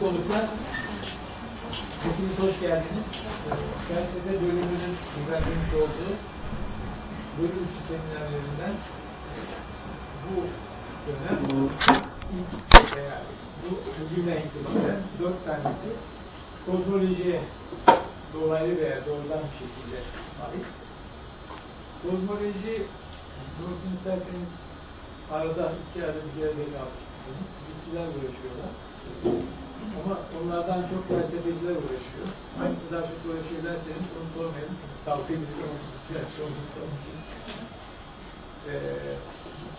konuklar, hepiniz hoş geldiniz. Felsefe bölümünün düzenlemiş olduğu bölüm içi seminerlerinden bu dönem ilk veya bu bugünden itibaren dört tanesi kozmolojiye dolaylı veya doğrudan bir şekilde ait. Kozmoloji, unutun isterseniz arada iki arada bir yerde kalmış. Fizikçiler uğraşıyorlar. Ama onlardan çok felsefeciler uğraşıyor. Hangisi daha çok uğraşıyor derseniz onu sormayalım. Ama fizikçiler çoğunlukla onun için. Ee,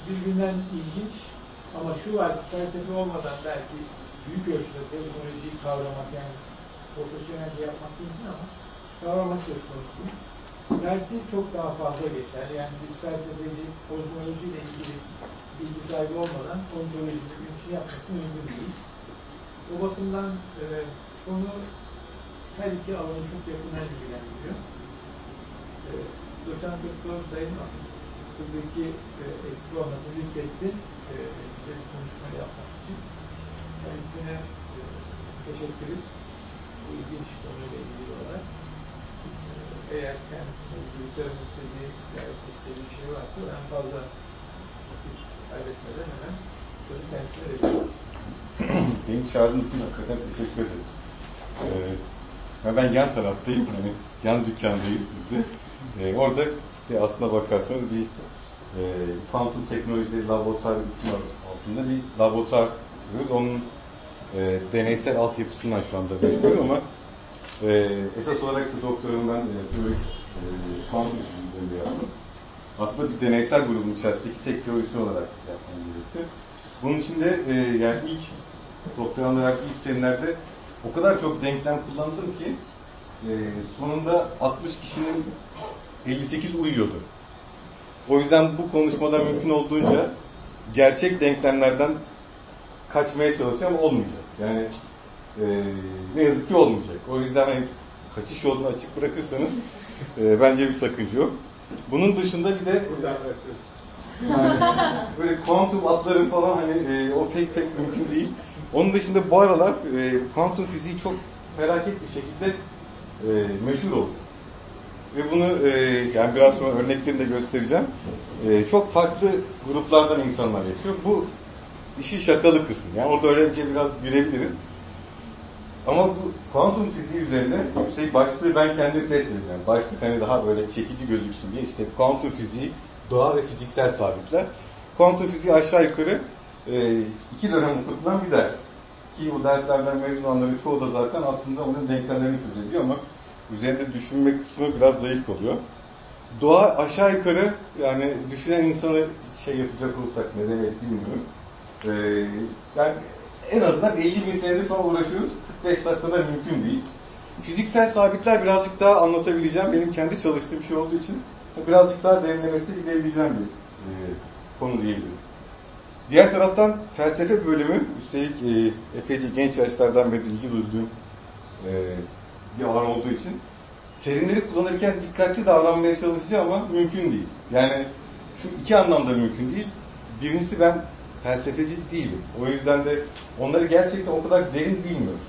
birbirinden ilginç ama şu var felsefe olmadan belki büyük ölçüde kozmolojiyi kavramak yani profesyonelce yapmak mümkün ama kavramak söz konusu. Dersi çok daha fazla geçer. Yani bir felsefeci kozmoloji ile ilgili bilgi sahibi olmadan ontolojisi bir şey yapması mümkün değil. O bakımdan e, konu her iki alanı çok yakından ilgilendiriyor. E, Doçent Doktor Sayın Sıddıki e, eksik olmasını lütfetti. E, bize bir konuşma yapmak için. Kendisine e, teşekkürüz. Bu ilginç konuyla ilgili olarak. E, eğer kendisine ilgili söylemek istediği, gayet istediği bir şey varsa ben fazla vakit kaybetmeden hemen sözü kendisine veriyorum. Beni çağırdığınız için hakikaten teşekkür ederim. Ee, ben yan taraftayım, yani yan dükkandayız biz de. Ee, orada işte aslına bakarsanız bir e, kuantum teknolojileri laboratuvar ismi altında bir laboratuvar kuruyoruz. Onun e, deneysel altyapısından şu anda meşgul ama e, esas olarak ise doktorum ben e, teorik e, kuantum üzerinde yaptım. Aslında bir deneysel grubun içerisindeki tek teorisyen olarak yapmam gerekti. Bunun için de e, yani ilk doktoran olarak ilk senelerde o kadar çok denklem kullandım ki e, sonunda 60 kişinin 58 uyuyordu. O yüzden bu konuşmada mümkün olduğunca gerçek denklemlerden kaçmaya çalışacağım olmayacak. Yani e, ne yazık ki olmayacak. O yüzden hani kaçış yolunu açık bırakırsanız e, bence bir sakınca yok. Bunun dışında bir de. Yani böyle kuantum atların falan hani e, o pek pek mümkün değil. Onun dışında bu aralar e, kuantum fiziği çok felaket bir şekilde e, meşhur oldu. Ve bunu e, yani biraz sonra örneklerini de göstereceğim. E, çok farklı gruplardan insanlar yaşıyor. Bu işi şakalı kısım. Yani orada öğrenciye biraz gülebiliriz. Ama bu kuantum fiziği üzerine şey başlığı ben kendim seçmedim. Yani başlık hani daha böyle çekici gözüksün diye işte kuantum fiziği, doğa ve fiziksel sabitler. Kuantum fiziği aşağı yukarı e, iki dönem okutulan bir ders. Ki bu derslerden mezun olanların çoğu da zaten aslında onun denklemlerini çözebiliyor ama üzerinde düşünme kısmı biraz zayıf oluyor. Doğa aşağı yukarı yani düşünen insanı şey yapacak olursak ne demek bilmiyorum. Ee, yani en azından 50 bin senedir falan uğraşıyoruz. 45 dakikada mümkün değil. Fiziksel sabitler birazcık daha anlatabileceğim. Benim kendi çalıştığım şey olduğu için birazcık daha derinlemesine gidebileceğim bir e, konu diyebilirim. Diğer taraftan felsefe bölümü üstelik e, epeyce genç yaşlardan beri ilgi duyduğum e, bir alan olduğu için terimleri kullanırken dikkatli davranmaya çalışacağım ama mümkün değil. Yani şu iki anlamda mümkün değil. Birincisi ben felsefeci değilim. O yüzden de onları gerçekten o kadar derin bilmiyorum.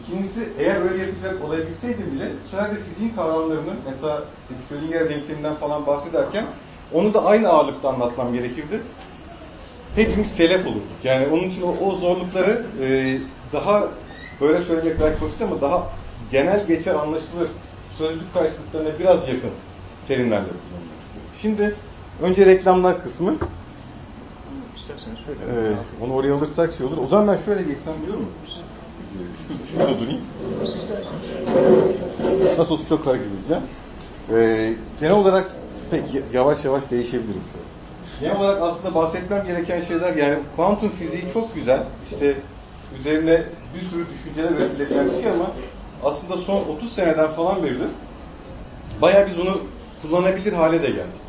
İkincisi eğer öyle yapacak olabilseydim bile bu sefer de fiziğin kavramlarını mesela işte Schrödinger denkleminden falan bahsederken onu da aynı ağırlıkta anlatmam gerekirdi. Hepimiz telef olurduk. Yani onun için o, o zorlukları e, daha böyle söylemek belki hoş ama daha genel geçer anlaşılır sözlük karşılıklarına biraz yakın terimlerle kullanılıyor. Şimdi önce reklamlar kısmı. İsterseniz şöyle. Ee, onu oraya alırsak şey olur. O zaman ben şöyle geçsem biliyor musun? Şu, şurada durayım. Nasıl olsa çok hareket edeceğim. Ee, genel olarak pek yavaş yavaş değişebilirim. Genel olarak aslında bahsetmem gereken şeyler yani kuantum fiziği çok güzel. İşte üzerine bir sürü düşünceler üretilebilen bir şey ama aslında son 30 seneden falan beridir bayağı biz bunu kullanabilir hale de geldik.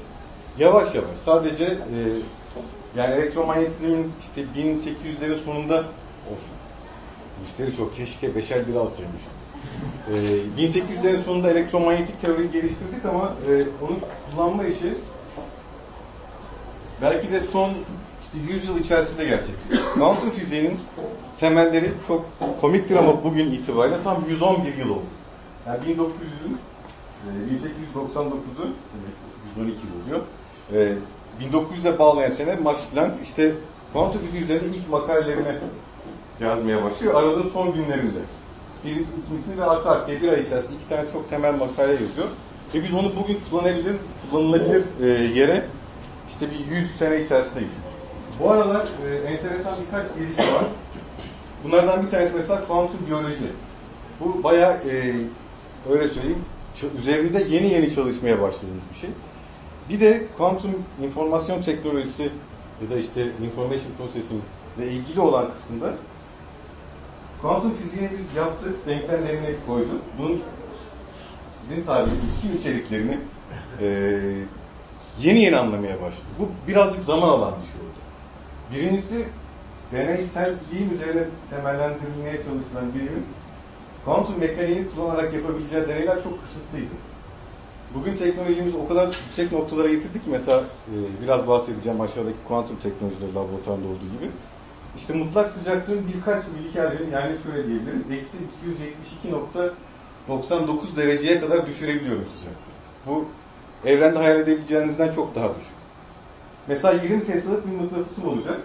Yavaş yavaş. Sadece e, yani elektromanyetizmin işte 1800'lerin sonunda müşteri çok keşke beşer lira alsaymışız. E, 1800'lerin sonunda elektromanyetik teoriyi geliştirdik ama e, onun kullanma işi belki de son işte 100 yıl içerisinde gerçekleşti. Kuantum fiziğinin temelleri çok komiktir ama bugün itibariyle tam 111 yıl oldu. Yani 1900'ün e, 1899'u 112 yıl oluyor. E, 1900'e bağlayan sene Max Planck işte kuantum fiziği üzerinde ilk makalelerini yazmaya başlıyor. Aralığın son günlerinde. Birisi, ikincisini ve arka arkaya bir ay içerisinde iki tane çok temel makale yazıyor. Ve biz onu bugün kullanabilir, kullanılabilir e, yere işte bir 100 sene içerisinde gittik. Bu aralar e, enteresan birkaç gelişme var. Bunlardan bir tanesi mesela kuantum biyoloji. Bu bayağı e, öyle söyleyeyim üzerinde yeni yeni çalışmaya başladığımız bir şey. Bir de kuantum informasyon teknolojisi ya da işte information processing ile ilgili olan kısımda kuantum fiziğini biz yaptık, denklemlerini koyduk. Bunun sizin tabiri ilişkin içeriklerini e, yeni yeni anlamaya başladı. Bu birazcık zaman alan bir şey oldu. Birincisi deneysel bilim üzerine temellendirilmeye çalışılan bilimin kuantum mekaniğini kullanarak yapabileceği deneyler çok kısıtlıydı. Bugün teknolojimizi o kadar yüksek noktalara getirdik ki mesela e, biraz bahsedeceğim aşağıdaki kuantum teknolojileri laboratuvarında olduğu gibi. İşte mutlak sıcaklığın birkaç milikellerin yani şöyle diyebilirim eksi 272.99 dereceye kadar düşürebiliyorum sıcaklığı. Bu evrende hayal edebileceğinizden çok daha düşük. Mesela 20 Tesla'lık bir mıknatısım olacak.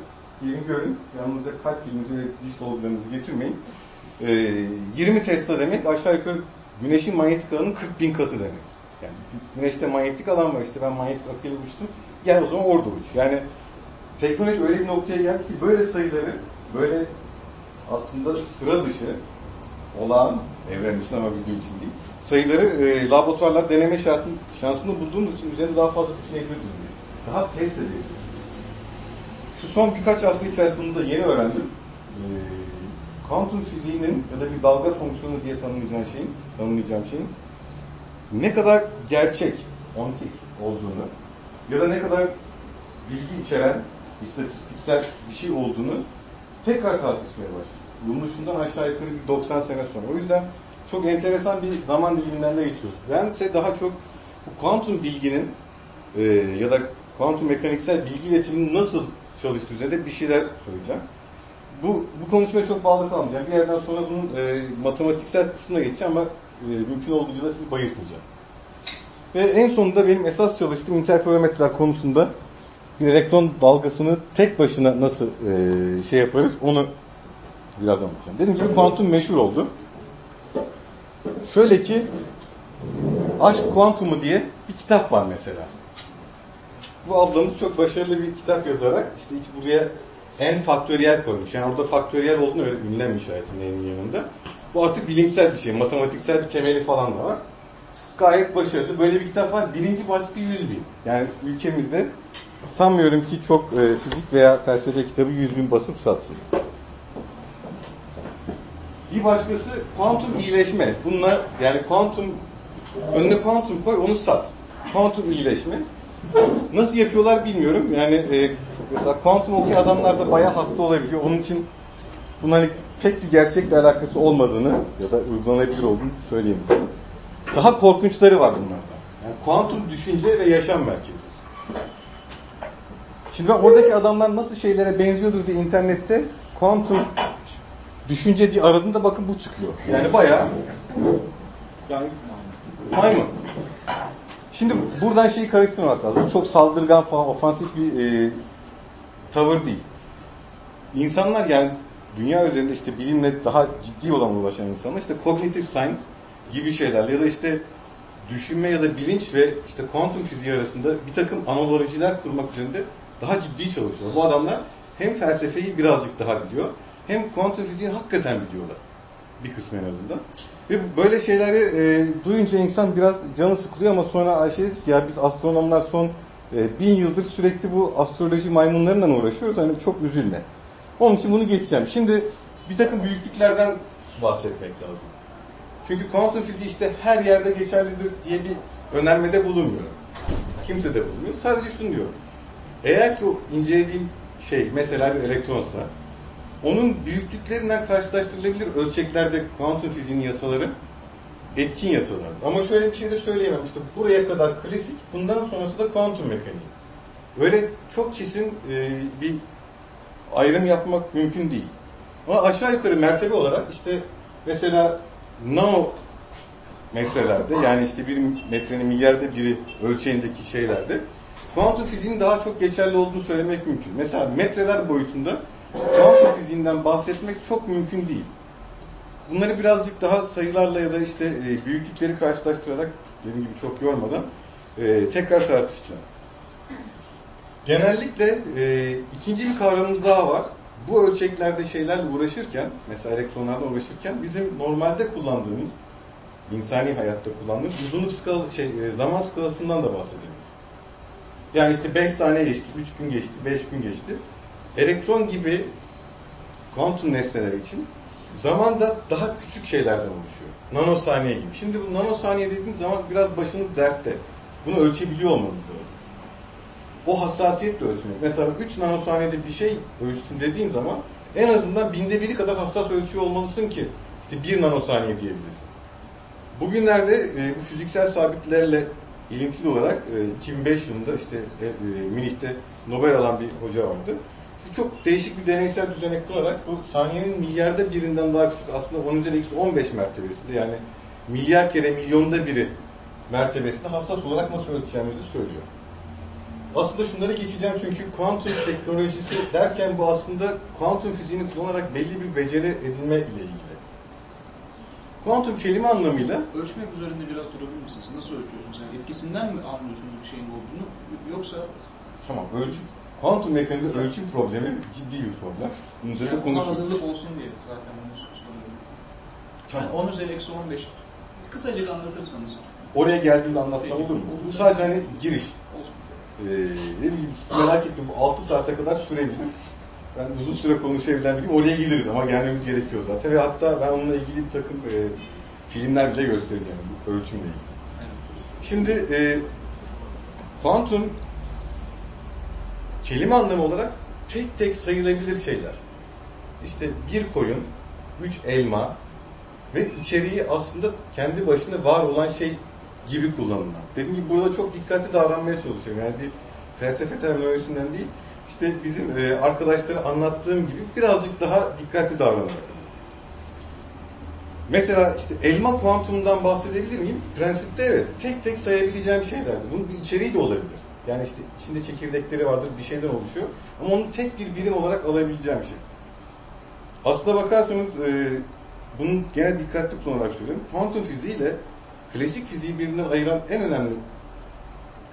Gelin görün. Yalnızca kalp pilinizi ve diş dolgularınızı getirmeyin. Ee, 20 Tesla demek aşağı yukarı güneşin manyetik alanının 40 bin katı demek. Yani güneşte manyetik alan var işte ben manyetik akıyla uçtum. Gel o zaman orada uç. Yani teknoloji öyle bir noktaya geldi ki böyle sayıları böyle aslında sıra dışı olağan evren için ama bizim için değil. Sayıları e, laboratuvarlar deneme şartın, şansını bulduğumuz için üzerinde daha fazla düşünebilirdim diye. Daha test edebilirdim. Şu son birkaç hafta içerisinde de yeni öğrendim. E, kuantum fiziğinin ya da bir dalga fonksiyonu diye tanımlayacağım şeyin, tanımlayacağım şeyin ne kadar gerçek, ontik olduğunu ya da ne kadar bilgi içeren istatistiksel bir şey olduğunu tekrar tartışmaya başladı. Bulunuşundan aşağı yukarı bir 90 sene sonra. O yüzden çok enteresan bir zaman diliminden de geçiyoruz. Ben ise daha çok bu kuantum bilginin e, ya da kuantum mekaniksel bilgi iletiminin nasıl çalıştığı üzerinde bir şeyler söyleyeceğim. Bu, bu konuşmaya çok bağlı kalmayacağım. Bir yerden sonra bunun e, matematiksel kısmına geçeceğim ama e, mümkün olduğunca da sizi bayıltmayacağım. Ve en sonunda benim esas çalıştığım interferometreler konusunda elektron dalgasını tek başına nasıl e, şey yaparız onu biraz anlatacağım. Dediğim gibi kuantum meşhur oldu. Şöyle ki Aşk Kuantumu diye bir kitap var mesela. Bu ablamız çok başarılı bir kitap yazarak işte hiç buraya en faktöriyel koymuş. Yani orada faktöriyel olduğunu öyle ünlem işaretinin en yanında. Bu artık bilimsel bir şey, matematiksel bir temeli falan da var. Gayet başarılı. Böyle bir kitap var. Birinci baskı 100 bin. Yani ülkemizde sanmıyorum ki çok e, fizik veya felsefe kitabı 100 bin basıp satsın. Bir başkası kuantum iyileşme. Bunlar yani kuantum önüne kuantum koy onu sat. Kuantum iyileşme. Nasıl yapıyorlar bilmiyorum. Yani e, mesela kuantum okuyan adamlar da bayağı hasta olabiliyor. Onun için bunun hani pek bir gerçekle alakası olmadığını ya da uygulanabilir olduğunu söyleyeyim. Daha korkunçları var bunlardan. Yani kuantum düşünce ve yaşam merkezi. Şimdi ben oradaki adamlar nasıl şeylere benziyordur diye internette kuantum düşünce diye aradığında bakın bu çıkıyor. Yani bayağı yani maymun. Şimdi buradan şeyi karıştırmak lazım. Bu çok saldırgan falan ofansif bir e, tavır değil. İnsanlar yani dünya üzerinde işte bilimle daha ciddi olan ulaşan insanlar işte cognitive science gibi şeyler ya da işte düşünme ya da bilinç ve işte kuantum fiziği arasında bir takım analojiler kurmak üzerinde daha ciddi çalışıyorlar. Bu adamlar hem felsefeyi birazcık daha biliyor hem kuantum fiziği hakikaten biliyorlar. Bir kısmı en azından. Ve böyle şeyleri e, duyunca insan biraz canı sıkılıyor ama sonra Ayşe dedi ki ya biz astronomlar son e, bin yıldır sürekli bu astroloji maymunlarıyla uğraşıyoruz. Hani çok üzülme. Onun için bunu geçeceğim. Şimdi bir takım büyüklüklerden bahsetmek lazım. Çünkü kuantum fiziği işte her yerde geçerlidir diye bir önermede bulunmuyor. Kimse de bulunmuyor. Sadece şunu diyor. Eğer ki o incelediğim şey mesela bir elektronsa onun büyüklüklerinden karşılaştırılabilir ölçeklerde kuantum fiziğinin yasaları etkin yasalardır. Ama şöyle bir şey de söyleyemem. İşte buraya kadar klasik, bundan sonrası da kuantum mekaniği. Böyle çok kesin e, bir ayrım yapmak mümkün değil. Ama aşağı yukarı mertebe olarak işte mesela nano metrelerde yani işte bir metrenin milyarda biri ölçeğindeki şeylerde kuantum fiziğinin daha çok geçerli olduğunu söylemek mümkün. Mesela metreler boyutunda kuantum fiziğinden bahsetmek çok mümkün değil. Bunları birazcık daha sayılarla ya da işte e, büyüklükleri karşılaştırarak dediğim gibi çok yormadan e, tekrar tartışacağım. Genellikle e, ikinci bir kavramımız daha var. Bu ölçeklerde şeylerle uğraşırken, mesela elektronlarla uğraşırken bizim normalde kullandığımız, insani hayatta kullandığımız uzunluk skala, şey, e, zaman skalasından da bahsediyoruz. Yani işte 5 saniye geçti, 3 gün geçti, 5 gün geçti. Elektron gibi kuantum nesneler için zaman da daha küçük şeylerden oluşuyor. Nanosaniye gibi. Şimdi bu nanosaniye dediğiniz zaman biraz başınız dertte. Bunu ölçebiliyor olmanız lazım. O hassasiyetle ölçmek. Mesela 3 nanosaniyede bir şey ölçtüm dediğin zaman en azından binde biri kadar hassas ölçüyor olmalısın ki işte 1 nanosaniye diyebilirsin. Bugünlerde e, bu fiziksel sabitlerle ilintili olarak e, 2005 yılında işte e, e, Münih'te Nobel alan bir hoca vardı. Çok değişik bir deneysel düzenek kurarak bu saniyenin milyarda birinden daha küçük aslında 10 üzeri eksi 15 mertebesinde yani milyar kere milyonda biri mertebesinde hassas olarak nasıl ölçeceğimizi söylüyor. Aslında şunları geçeceğim çünkü kuantum teknolojisi derken bu aslında kuantum fiziğini kullanarak belli bir beceri edinme ile ilgili. Kuantum kelime anlamıyla Ölçmek üzerinde biraz durabilir misiniz? Nasıl ölçüyorsun sen? Etkisinden mi anlıyorsunuz bir şeyin olduğunu? Yoksa tamam ölçüm kuantum mekaniğinde ölçüm problemi ciddi bir problem. Bunun üzerinde yani konuşuruz. hazırlık olsun diye zaten bunu soruyorum. Tamam. Yani 10 üzeri eksi 15. Kısacık anlatırsanız. Oraya geldiğimde anlatsam Peki. olur mu? Bu sadece hani giriş. Olsun. Ee, dediğim gibi merak ettim bu 6 saate kadar sürebilir. Ben uzun süre konuşabilen biriyim. Oraya geliriz ama gelmemiz gerekiyor zaten. Ve hatta ben onunla ilgili bir takım e, filmler bile göstereceğim bu ölçümle ilgili. Evet. Şimdi e, kuantum kelime anlamı olarak tek tek sayılabilir şeyler. İşte bir koyun, üç elma ve içeriği aslında kendi başına var olan şey gibi kullanılan. Dediğim gibi burada çok dikkatli davranmaya çalışıyorum. Yani bir felsefe terminolojisinden değil, işte bizim e, arkadaşlara anlattığım gibi birazcık daha dikkatli davranarak. Mesela işte elma kuantumundan bahsedebilir miyim? Prensipte evet. Tek tek sayabileceğim şeylerdir. Bunun bir içeriği de olabilir. Yani işte içinde çekirdekleri vardır, bir şeyden oluşuyor. Ama onu tek bir birim olarak alabileceğim şey. Aslına bakarsanız e, bunu gene dikkatli kullanarak söylüyorum. Kuantum fiziği ile klasik fiziği birbirinden ayıran en önemli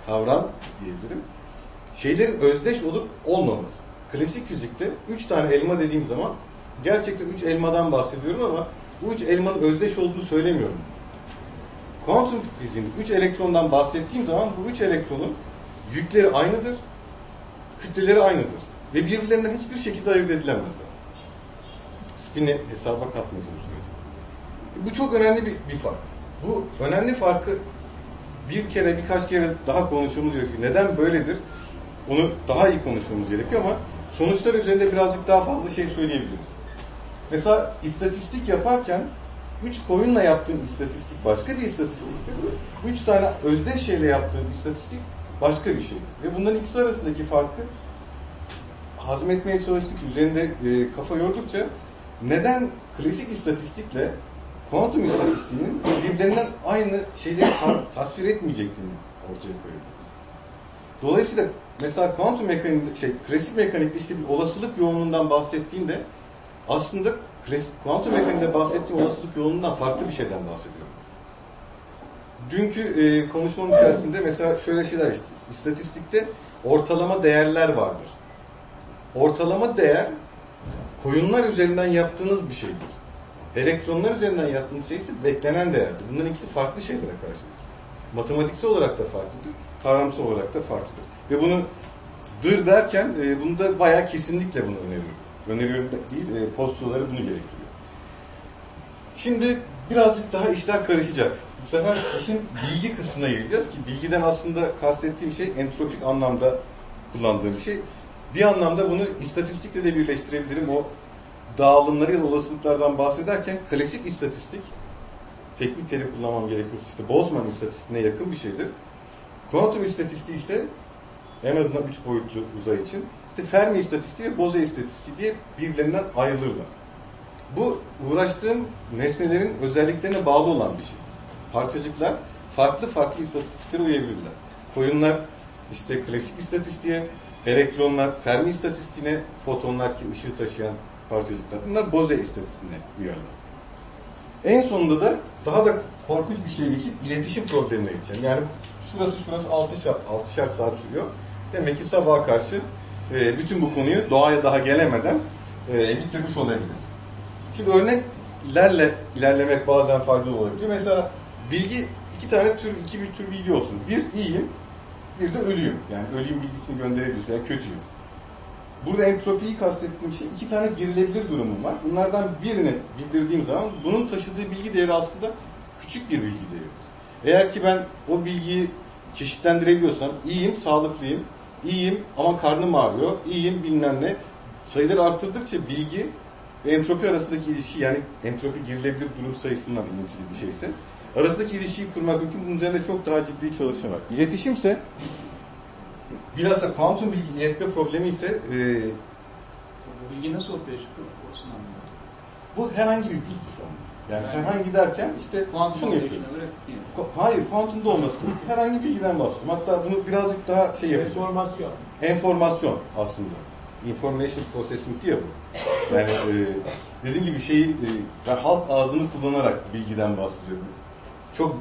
kavram diyebilirim. Şeylerin özdeş olup olmaması. Klasik fizikte üç tane elma dediğim zaman gerçekten üç elmadan bahsediyorum ama bu üç elmanın özdeş olduğunu söylemiyorum. Kuantum fiziğinde üç elektrondan bahsettiğim zaman bu üç elektronun yükleri aynıdır, kütleleri aynıdır ve birbirlerinden hiçbir şekilde ayırt edilemezler. Spin'i hesaba sürece. Bu çok önemli bir, bir fark. Bu önemli farkı bir kere birkaç kere daha konuşmamız gerekiyor. Neden böyledir? Onu daha iyi konuşmamız gerekiyor ama sonuçlar üzerinde birazcık daha fazla şey söyleyebiliriz. Mesela istatistik yaparken üç koyunla yaptığım istatistik başka bir istatistiktir. Üç tane özdeş şeyle yaptığım istatistik başka bir şeydir. Ve bunların ikisi arasındaki farkı hazmetmeye çalıştık, üzerinde e, kafa yordukça neden klasik istatistikle kuantum istatistiğinin birbirlerinden aynı şeyleri ta- tasvir etmeyeceklerini ortaya koyuyoruz. Dolayısıyla mesela kuantum mekanikte, şey, klasik mekanikte işte bir olasılık yoğunluğundan bahsettiğimde aslında kuantum mekaniğinde bahsettiğim olasılık yoğunluğundan farklı bir şeyden bahsediyorum. Dünkü e, konuşmamın içerisinde mesela şöyle şeyler işte, istatistikte ortalama değerler vardır. Ortalama değer koyunlar üzerinden yaptığınız bir şeydir. Elektronlar üzerinden yaptığınız şey ise beklenen değerdir. Bunların ikisi farklı şeylere karşıdır. Matematiksel olarak da farklıdır, kavramsal olarak da farklıdır. Ve bunu dır derken e, bunu da bayağı kesinlikle bunu öneriyorum. Öneriyorum değil, e, postulaları bunu gerektiriyor. Şimdi birazcık daha işler karışacak. Bu sefer işin bilgi kısmına gireceğiz ki bilgiden aslında kastettiğim şey entropik anlamda kullandığım şey. Bir anlamda bunu istatistikle de birleştirebilirim. O dağılımları ya da olasılıklardan bahsederken klasik istatistik teknik terim kullanmam gerekiyor. İşte Boltzmann istatistiğine yakın bir şeydir. Kuantum istatistiği ise en azından üç boyutlu uzay için işte Fermi istatistiği ve Bose istatistiği diye birbirlerinden ayrılırlar. Bu uğraştığım nesnelerin özelliklerine bağlı olan bir şey. Parçacıklar farklı farklı istatistiklere uyabilirler. Koyunlar işte klasik istatistiğe, elektronlar Fermi istatistiğine, fotonlar ki ışığı taşıyan parçacıklar. Bunlar Bose istatistiğine uyarlar. En sonunda da daha da korkunç bir şeye geçip iletişim problemine geçeceğim. Yani şurası şurası 6 saat, 6'şer saat sürüyor. Demek ki sabaha karşı e, bütün bu konuyu doğaya daha gelemeden e, bitirmiş olabiliriz. Şimdi örneklerle ilerlemek bazen faydalı olabiliyor. Mesela bilgi iki tane tür, iki bir tür bilgi olsun. Bir iyiyim, bir de ölüyüm. Yani ölüyüm bilgisini gönderebiliyorsun. Yani kötüyüm. Burada entropiyi kastettiğim şey iki tane girilebilir durumum var. Bunlardan birini bildirdiğim zaman bunun taşıdığı bilgi değeri aslında küçük bir bilgi değeri. Eğer ki ben o bilgiyi çeşitlendirebiliyorsam iyiyim, sağlıklıyım, iyiyim ama karnım ağrıyor, iyiyim bilmem ne. Sayıları arttırdıkça bilgi ve entropi arasındaki ilişki yani entropi girilebilir durum sayısından ilintili bir şeyse arasındaki ilişkiyi kurmak mümkün. Bunun üzerinde çok daha ciddi çalışma var. İletişimse bilhassa kuantum bilgi iletme problemi ise e, bilgi nasıl ortaya çıkıyor? Orasını anlamadım. bu herhangi bir bilgi anda. Yani Yani- herhangi derken işte Kuantum şunu. Ko- Hayır, kuantumda olması gerekiyor. Herhangi bir bilgiden bahsediyorum. Hatta bunu birazcık daha şey yapacağım. Enformasyon. Enformasyon aslında. Information processing diye bu. Yani e, dediğim gibi şeyi e, ben halk ağzını kullanarak bilgiden bahsediyorum. Çok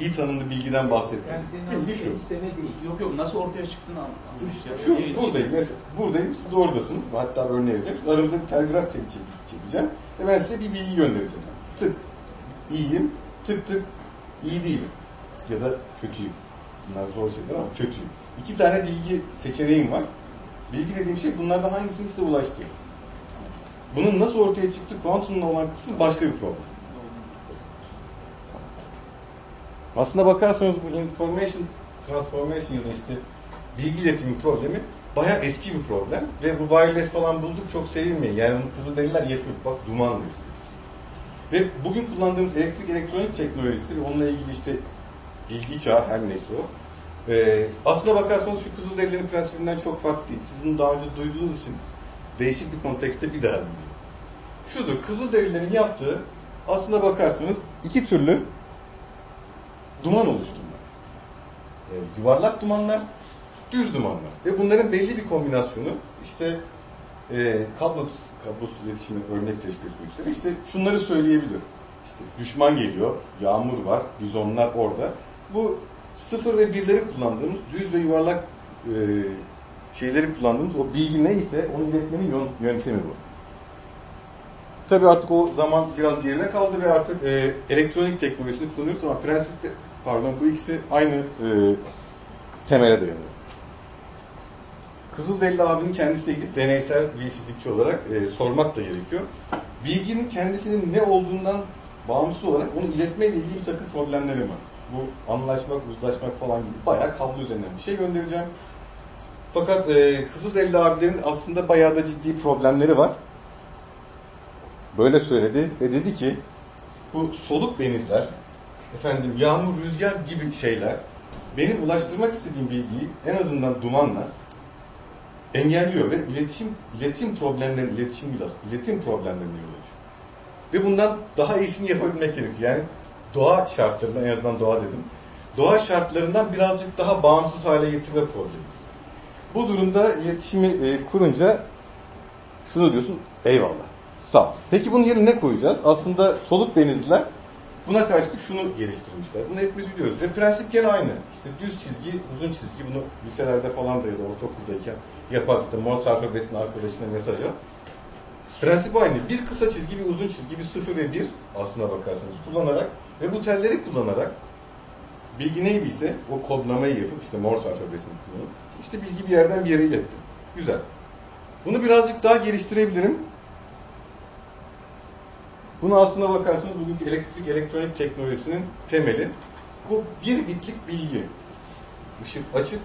iyi tanımlı bilgiden bahsetmiyorum. Yani senin Bilgi şu. isteme değil. Yok yok nasıl ortaya çıktığını anlamış. Yani Şu niye buradayım mesela. Buradayım siz de oradasınız. Hatta örneği vereceğim. Şimdi aramızda bir telgraf teli çek- çekeceğim. Ve ben size bir bilgi göndereceğim. Tık. iyiyim. Tık tık. iyi değilim. Ya da kötüyüm. Bunlar zor şeyler ama kötüyüm. İki tane bilgi seçeneğim var. Bilgi dediğim şey bunlardan hangisini size ulaştırıyor. Bunun nasıl ortaya çıktı kuantumla olan kısmı başka bir problem. Aslına bakarsanız bu information transformation ya da işte bilgi iletimi problemi bayağı eski bir problem ve bu wireless falan bulduk çok sevilmiyor. Yani bunu Kızılderililer yapıyor. Bak duman diyor. Ve bugün kullandığımız elektrik elektronik teknolojisi ve onunla ilgili işte bilgi çağı her neyse o. Ee, aslına bakarsanız şu Kızılderililerin prensibinden çok farklı değil. Siz bunu daha önce duyduğunuz için değişik bir kontekste bir daha dinleyin. Şudur, Kızılderililerin yaptığı aslına bakarsanız iki türlü duman oluşturmak. Ee, yuvarlak dumanlar, düz dumanlar. Ve bunların belli bir kombinasyonu işte e, kablosuz, kablosuz iletişimi örnekleştirmek üzere işte şunları söyleyebilir. İşte düşman geliyor, yağmur var, bizonlar orada. Bu sıfır ve birleri kullandığımız düz ve yuvarlak e, şeyleri kullandığımız o bilgi neyse onu iletmenin yön- yöntemi bu. Tabi artık o zaman biraz geride kaldı ve artık e, elektronik teknolojisini kullanıyoruz ama prensipte pardon bu ikisi aynı e, temele dayanıyor. Kızılderili abinin kendisine gidip deneysel bir fizikçi olarak e, sormak da gerekiyor. Bilginin kendisinin ne olduğundan bağımsız olarak onu iletmeyle ilgili bir takım problemleri var. Bu anlaşmak, uzlaşmak falan gibi bayağı kablo üzerinden bir şey göndereceğim. Fakat e, Kızılderili abilerin aslında bayağı da ciddi problemleri var. Böyle söyledi ve dedi ki bu soluk benizler, efendim yağmur, rüzgar gibi şeyler benim ulaştırmak istediğim bilgiyi en azından dumanla engelliyor ve iletişim iletişim problemlerinin iletişim biraz iletim problemlerine yol açıyor. Ve bundan daha iyisini yapabilmek gerekiyor. Yani doğa şartlarından en azından doğa dedim. Doğa şartlarından birazcık daha bağımsız hale getirme problemi. Bu durumda iletişimi e, kurunca şunu diyorsun eyvallah sağ ol. Peki bunun yerine ne koyacağız? Aslında soluk benizliler buna karşılık şunu geliştirmişler. Bunu hepimiz biliyoruz. Ve prensip gene aynı. İşte düz çizgi, uzun çizgi bunu liselerde falan da ya da ortaokuldayken yapardık. İşte Morse alfabesinin arkadaşına mesaj al. Prensip aynı. Bir kısa çizgi, bir uzun çizgi, bir sıfır ve bir aslına bakarsanız kullanarak ve bu telleri kullanarak bilgi neydiyse o kodlamayı yapıp işte Morse alfabesini kullanıp işte bilgi bir yerden bir yere ilettim. Güzel. Bunu birazcık daha geliştirebilirim. Bunu aslına bakarsanız bugünkü elektrik elektronik teknolojisinin temeli. Bu bir bitlik bilgi. Işık açık,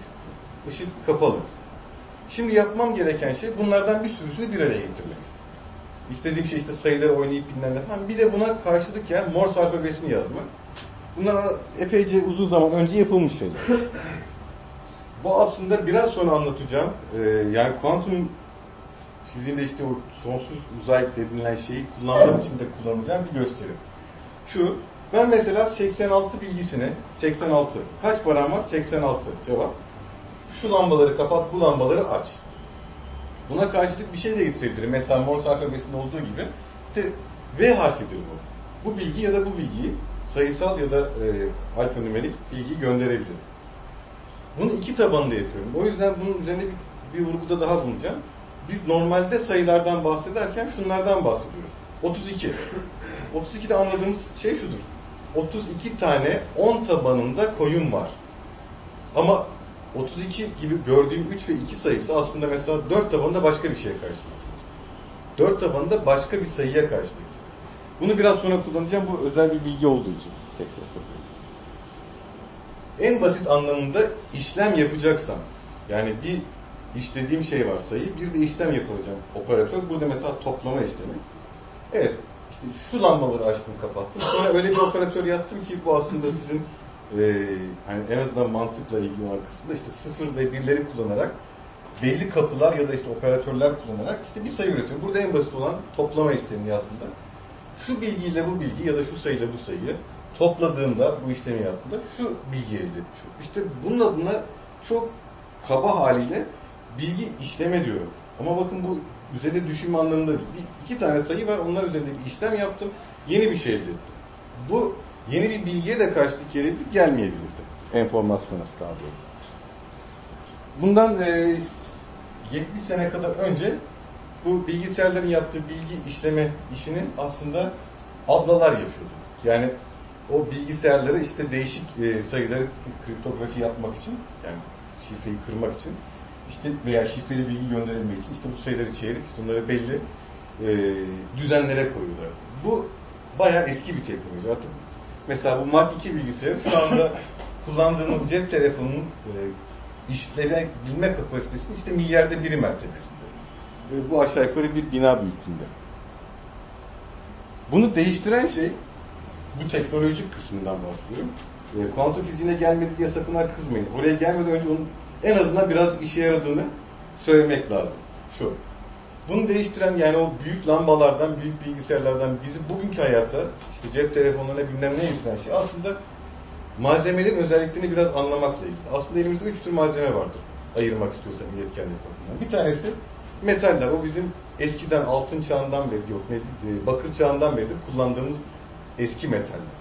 ışık kapalı. Şimdi yapmam gereken şey bunlardan bir sürüsünü bir araya getirmek. İstediğim şey işte sayıları oynayıp bilmem falan. Bir de buna karşılık yani Morse alfabesini yazmak. Bunlar epeyce uzun zaman önce yapılmış şeyler. Bu aslında biraz sonra anlatacağım. Ee, yani kuantum fiziğinde işte o sonsuz uzay denilen şeyi kullanmak için de kullanacağım bir gösterim. Şu, ben mesela 86 bilgisini, 86, kaç param var? 86 cevap. Şu lambaları kapat, bu lambaları aç. Buna karşılık bir şey de getirebilirim. Mesela Morse alfabesinde olduğu gibi işte V harfidir bu. Bu bilgi ya da bu bilgiyi sayısal ya da e, alfanümerik bilgi gönderebilirim. Bunu iki tabanlı yapıyorum. O yüzden bunun üzerine bir, bir vurguda daha bulunacağım. Biz normalde sayılardan bahsederken şunlardan bahsediyoruz. 32. 32'de anladığımız şey şudur. 32 tane 10 tabanında koyun var. Ama 32 gibi gördüğüm 3 ve 2 sayısı aslında mesela 4 tabanında başka bir şeye karşılık. 4 tabanında başka bir sayıya karşılık. Bunu biraz sonra kullanacağım. Bu özel bir bilgi olduğu için. Tekrar. En basit anlamında işlem yapacaksam, yani bir işlediğim şey var sayı, bir de işlem yapılacak operatör. Burada mesela toplama işlemi. Evet, işte şu lambaları açtım kapattım. Sonra öyle bir operatör yaptım ki bu aslında sizin e, hani en azından mantıkla ilgili olan kısmında işte sıfır ve birleri kullanarak belli kapılar ya da işte operatörler kullanarak işte bir sayı üretiyor. Burada en basit olan toplama işlemi yaptığında şu bilgiyle bu bilgi ya da şu sayıyla bu sayıyı topladığında bu işlemi yaptığında şu bilgi elde etmiş. İşte bununla buna çok kaba haliyle bilgi işleme diyorum. Ama bakın bu üzerinde düşünme anlamında değil. Bir, iki tane sayı var. Onlar üzerinde bir işlem yaptım. Yeni bir şey elde ettim. Bu yeni bir bilgiye de karşılık gelebilir, gelmeyebilirdi. Enformasyona daha doğru. Bundan e, 70 sene kadar önce bu bilgisayarların yaptığı bilgi işleme işini aslında ablalar yapıyordu. Yani o bilgisayarları işte değişik e, sayıları kriptografi yapmak için yani şifreyi kırmak için işte veya şifreli bilgi gönderilmek için işte bu sayıları çevirip işte onları belli e, düzenlere koyuyorlar. Bu bayağı eski bir teknoloji. Artık mesela bu Mark 2 bilgisayarı şu anda kullandığımız cep telefonunun e, işlenebilme kapasitesi işte milyarda biri mertebesinde. Ve bu aşağı yukarı bir bina büyüklüğünde. Bunu değiştiren şey bu teknolojik kısmından bahsediyorum. E, kuantum fiziğine gelmedi diye sakın kızmayın. Oraya gelmeden önce onun en azından birazcık işe yaradığını söylemek lazım. Şu. Bunu değiştiren yani o büyük lambalardan, büyük bilgisayarlardan bizi bugünkü hayata, işte cep telefonlarına bilmem ne getiren şey aslında malzemelerin özelliklerini biraz anlamakla ilgili. Aslında elimizde üç tür malzeme vardır. Ayırmak istiyorsak iletkenlik bakımından. Bir tanesi metaller. O bizim eskiden altın çağından beri yok ne e, bakır çağından beri kullandığımız eski metaller.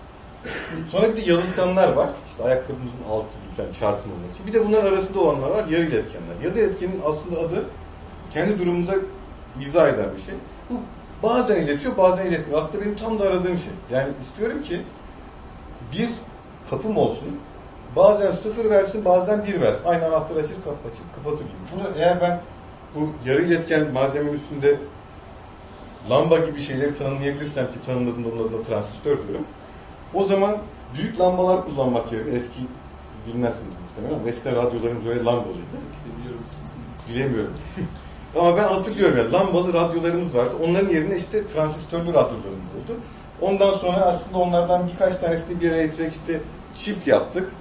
Sonra bir de yalıtkanlar var. İşte ayakkabımızın altı yani çarpım olmak için. Bir de bunların arasında olanlar var. Yarı iletkenler. Yarı iletkenin aslında adı kendi durumunda izah eden bir şey. Bu bazen iletiyor, bazen iletmiyor. Aslında benim tam da aradığım şey. Yani istiyorum ki bir kapım olsun. Bazen sıfır versin, bazen bir versin. Aynı anahtar açır, açıp kapatır gibi. Bunu eğer ben bu yarı iletken malzemenin üstünde lamba gibi şeyleri tanımlayabilirsem ki tanımladığımda onun adına transistör diyorum. O zaman büyük lambalar kullanmak yerine eski siz bilmezsiniz muhtemelen ama eskiden radyolarımız öyle lambalıydı. Biliyorum. Bilemiyorum. ama ben hatırlıyorum ya lambalı radyolarımız vardı. Onların yerine işte transistörlü radyolarımız oldu. Ondan sonra aslında onlardan birkaç tanesini bir araya getirerek işte çip yaptık.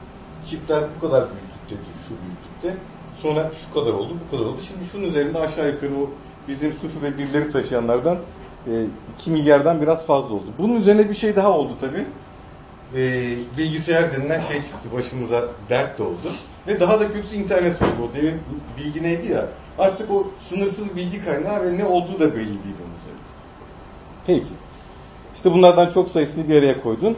Çipler bu kadar büyüklükte, şu büyüklükte. Sonra şu kadar oldu, bu kadar oldu. Şimdi şunun üzerinde aşağı yukarı o bizim sıfır ve birleri taşıyanlardan 2 milyardan biraz fazla oldu. Bunun üzerine bir şey daha oldu tabii. E, bilgisayar denilen şey çıktı başımıza dert de oldu. Ve daha da kötüsü internet oldu. O demin bilgi neydi ya. Artık o sınırsız bilgi kaynağı ve ne olduğu da belli değil onun üzerinde. Peki. İşte bunlardan çok sayısını bir araya koydun.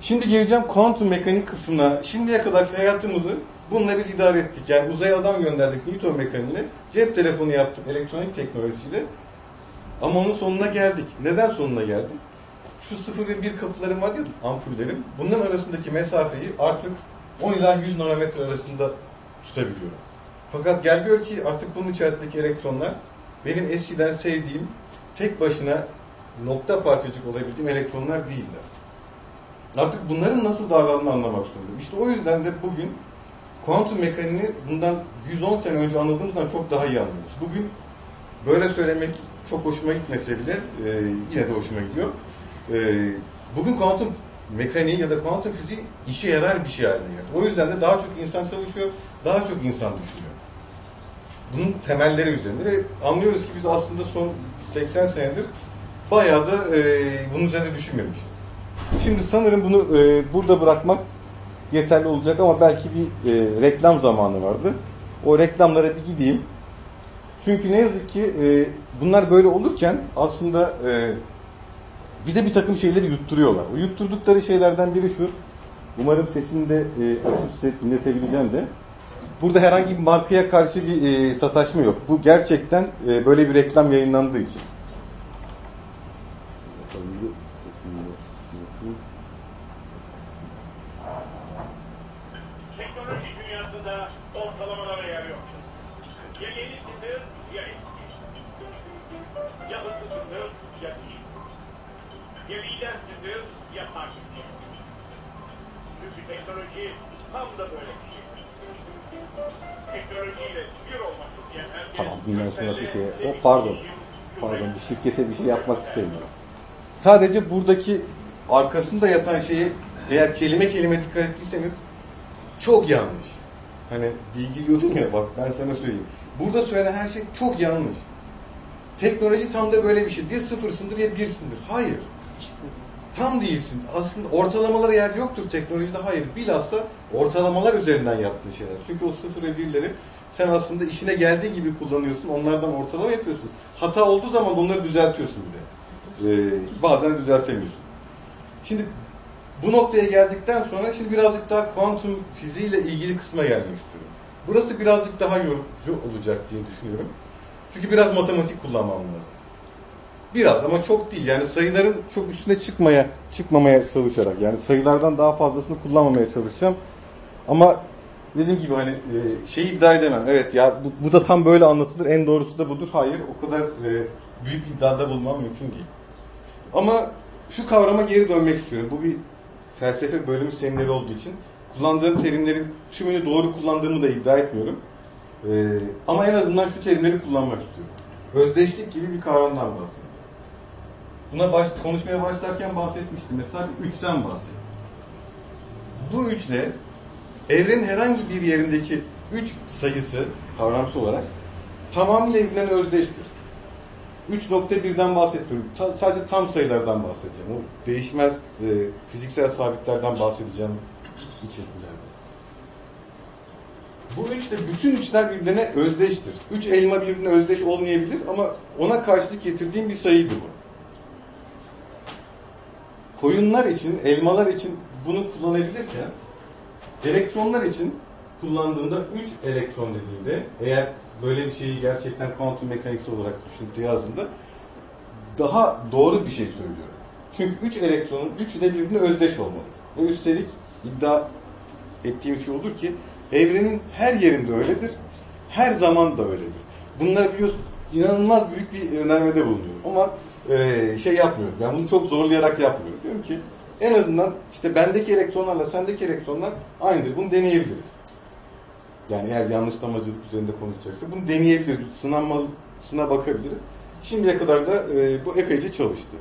Şimdi geleceğim kuantum mekanik kısmına. Şimdiye kadarki hayatımızı bununla biz idare ettik. Yani uzaya adam gönderdik Newton mekaniğine. Cep telefonu yaptık elektronik teknolojisiyle. Ama onun sonuna geldik. Neden sonuna geldik? Şu 0 ve 1 kapılarım var ya ampullerim. Bunların arasındaki mesafeyi artık 10 ila 100 nanometre arasında tutabiliyorum. Fakat gel gör ki artık bunun içerisindeki elektronlar benim eskiden sevdiğim tek başına nokta parçacık olabildiğim elektronlar değiller. Artık bunların nasıl davrandığını anlamak zorundayım. İşte o yüzden de bugün kuantum mekaniğini bundan 110 sene önce anladığımızdan çok daha iyi anlıyoruz. Bugün böyle söylemek çok hoşuma gitmese bile e, yine de hoşuma gidiyor. E, bugün kuantum mekaniği ya da kuantum fiziği işe yarar bir şey haline geldi. O yüzden de daha çok insan çalışıyor, daha çok insan düşünüyor. bunun temelleri üzerinde ve anlıyoruz ki biz aslında son 80 senedir bayağı da e, bunun üzerinde düşünmemişiz. Şimdi sanırım bunu e, burada bırakmak yeterli olacak ama belki bir e, reklam zamanı vardı. O reklamlara bir gideyim. Çünkü ne yazık ki e, bunlar böyle olurken aslında e, bize bir takım şeyleri yutturuyorlar. O yutturdukları şeylerden biri şu. Umarım sesini de e, açıp size dinletebileceğim de. Burada herhangi bir markaya karşı bir e, sataşma yok. Bu gerçekten e, böyle bir reklam yayınlandığı için. Tam da böyle bir şey. Teknolojiyle bir. Tamam bundan sonrası şey. O pardon. Pardon bir şirkete bir şey yapmak istemiyorum. Sadece buradaki arkasında yatan şeyi eğer kelime kelime dikkat ettiyseniz çok yanlış. Hani bilgi diyordun ya bak ben sana söyleyeyim. Burada söylenen her şey çok yanlış. Teknoloji tam da böyle bir şey. Ya sıfırsındır ya birsindir. Hayır. Tam değilsin. Aslında ortalamalara yer yoktur teknolojide. Hayır. Bilhassa ortalamalar üzerinden yaptığın şeyler. Çünkü o sıfır ve birleri sen aslında işine geldiği gibi kullanıyorsun. Onlardan ortalama yapıyorsun. Hata olduğu zaman onları düzeltiyorsun bir de. Ee, bazen düzeltemiyorsun. Şimdi bu noktaya geldikten sonra şimdi birazcık daha kuantum fiziğiyle ilgili kısma gelmek istiyorum. Burası birazcık daha yorucu olacak diye düşünüyorum. Çünkü biraz matematik kullanmam lazım. Biraz ama çok değil. Yani sayıların çok üstüne çıkmaya, çıkmamaya çalışarak yani sayılardan daha fazlasını kullanmamaya çalışacağım. Ama dediğim gibi hani e, şey iddia edemem. Evet ya bu, bu da tam böyle anlatılır. En doğrusu da budur. Hayır. O kadar e, büyük iddiada bulunmam mümkün değil. Ama şu kavrama geri dönmek istiyorum. Bu bir felsefe bölümü semineri olduğu için kullandığım terimlerin tümünü doğru kullandığımı da iddia etmiyorum. Ee, ama en azından şu terimleri kullanmak istiyorum. Özdeşlik gibi bir kavramdan bahsedeceğim. Buna baş, konuşmaya başlarken bahsetmiştim. Mesela bir üçten bahsettim. Bu üçle evrenin herhangi bir yerindeki üç sayısı kavramsal olarak tamamıyla birbirlerine özdeştir. 3.1'den bahsetmiyorum. Ta, sadece tam sayılardan bahsedeceğim. O değişmez e, fiziksel sabitlerden bahsedeceğim için ileride. Bu üç de bütün üçler birbirine özdeştir. Üç elma birbirine özdeş olmayabilir ama ona karşılık getirdiğim bir sayıydı bu. Koyunlar için, elmalar için bunu kullanabilirken elektronlar için kullandığında 3 elektron dediğimde eğer böyle bir şeyi gerçekten kuantum mekaniksel olarak düşünüp yazdığımda daha doğru bir şey söylüyorum. Çünkü 3 elektronun üçü de birbirine özdeş olmalı. Ve üstelik iddia ettiğim şey olur ki evrenin her yerinde öyledir. Her zaman da öyledir. Bunlar biliyorsun inanılmaz büyük bir önermede bulunuyorum. Ama e, şey yapmıyorum. Ben bunu çok zorlayarak yapmıyorum. Diyorum ki en azından işte bendeki elektronlarla sendeki elektronlar aynıdır. Bunu deneyebiliriz. Yani eğer yanlışlamacılık üzerinde konuşacaksa bunu deneyebiliriz. Sınanmasına bakabiliriz. Şimdiye kadar da e, bu epeyce çalıştı.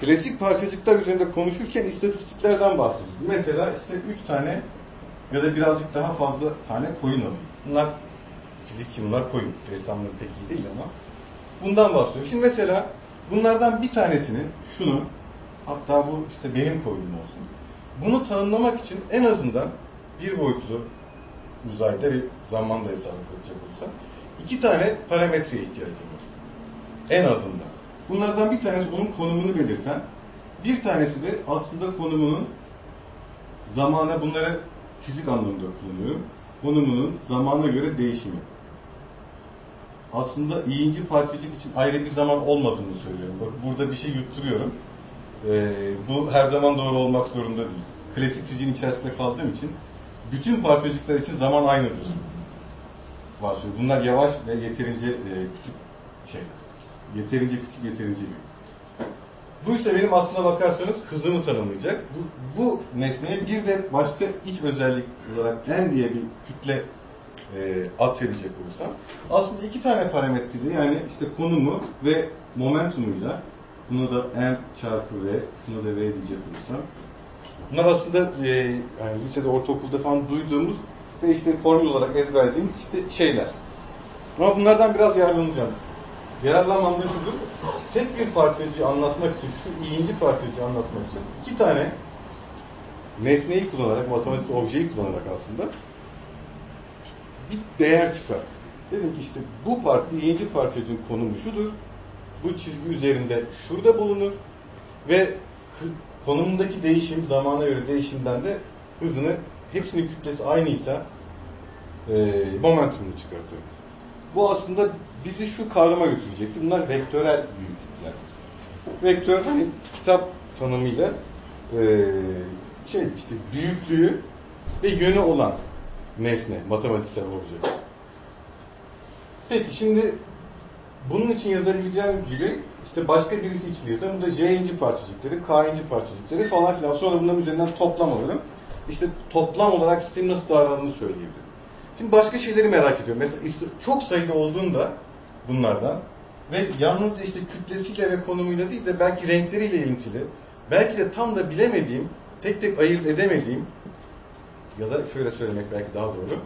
Klasik parçacıklar üzerinde konuşurken istatistiklerden bahsediyoruz. Mesela işte 3 tane ya da birazcık daha fazla tane koyun alayım. Bunlar fizikçi bunlar koyun. Ressamları pek iyi değil ama bundan bahsediyorum. Şimdi mesela bunlardan bir tanesinin şunu hatta bu işte benim koyunum olsun. Bunu tanımlamak için en azından bir boyutlu uzayda bir zamanda hesap edecek olsa iki tane parametreye ihtiyacım var. En azından. Bunlardan bir tanesi onun konumunu belirten, bir tanesi de aslında konumunun zamana bunları fizik anlamda kullanıyorum. Konumunun zamana göre değişimi. Aslında iyinci parçacık için ayrı bir zaman olmadığını söylüyorum. Bak burada bir şey yutturuyorum. Ee, bu her zaman doğru olmak zorunda değil. Klasik fiziğin içerisinde kaldığım için bütün parçacıklar için zaman aynıdır. Başlıyor. Bunlar yavaş ve yeterince e, küçük şeyler. Yeterince küçük, yeterince büyük. Bu ise benim aslına bakarsanız hızımı tanımlayacak. Bu, bu nesneye bir de başka iç özellik olarak n diye bir kütle e, atfedecek olursam aslında iki tane parametreli yani işte konumu ve momentumuyla buna da m çarpı v, şuna da v diyecek olursam bunlar aslında e, yani lisede, ortaokulda falan duyduğumuz ve işte formül olarak ezberlediğimiz işte şeyler. Ama bunlardan biraz yararlanacağım. Yararlanmam da şudur. Tek bir parçacığı anlatmak için, şu iyinci parçacığı anlatmak için iki tane nesneyi kullanarak, matematik objeyi kullanarak aslında bir değer çıkar. Dedim ki işte bu parça, iyinci parçacığın konumu şudur. Bu çizgi üzerinde şurada bulunur ve konumundaki değişim, zamana göre değişimden de hızını, hepsinin kütlesi aynıysa e, momentumunu çıkartıyor. Bu aslında bizi şu kavrama götürecekti. Bunlar vektörel büyüklükler. Vektör hani kitap tanımıyla e, şey işte büyüklüğü ve yönü olan nesne, matematiksel obje. Peki şimdi bunun için yazabileceğim gibi işte başka birisi için yazarım. Bu da J'inci parçacıkları, K'inci parçacıkları falan filan. Sonra bunların üzerinden toplam alırım. İşte toplam olarak sistem nasıl davrandığını söyleyebilirim. Şimdi başka şeyleri merak ediyorum. Mesela çok sayıda olduğunda bunlardan ve yalnızca işte kütlesiyle ve konumuyla değil de belki renkleriyle ilintili, belki de tam da bilemediğim, tek tek ayırt edemediğim ya da şöyle söylemek belki daha doğru,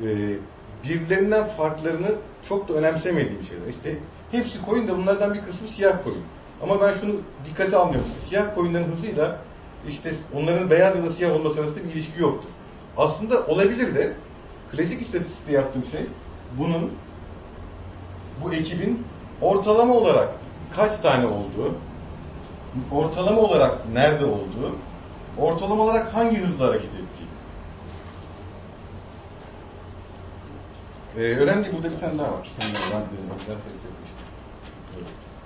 e, birbirlerinden farklarını çok da önemsemediğim şeyler. İşte hepsi koyun da bunlardan bir kısmı siyah koyun. Ama ben şunu dikkate almıyorum. İşte siyah koyunların hızıyla işte onların beyaz ya da siyah olması arasında bir ilişki yoktur. Aslında olabilir de klasik istatistikte yaptığım şey bunun bu ekibin ortalama olarak kaç tane olduğu, ortalama olarak nerede olduğu, ortalama olarak hangi hızla hareket ettiği. Ee, önemli burada bir tane daha var. Sen de ben de önceden test etmiştim.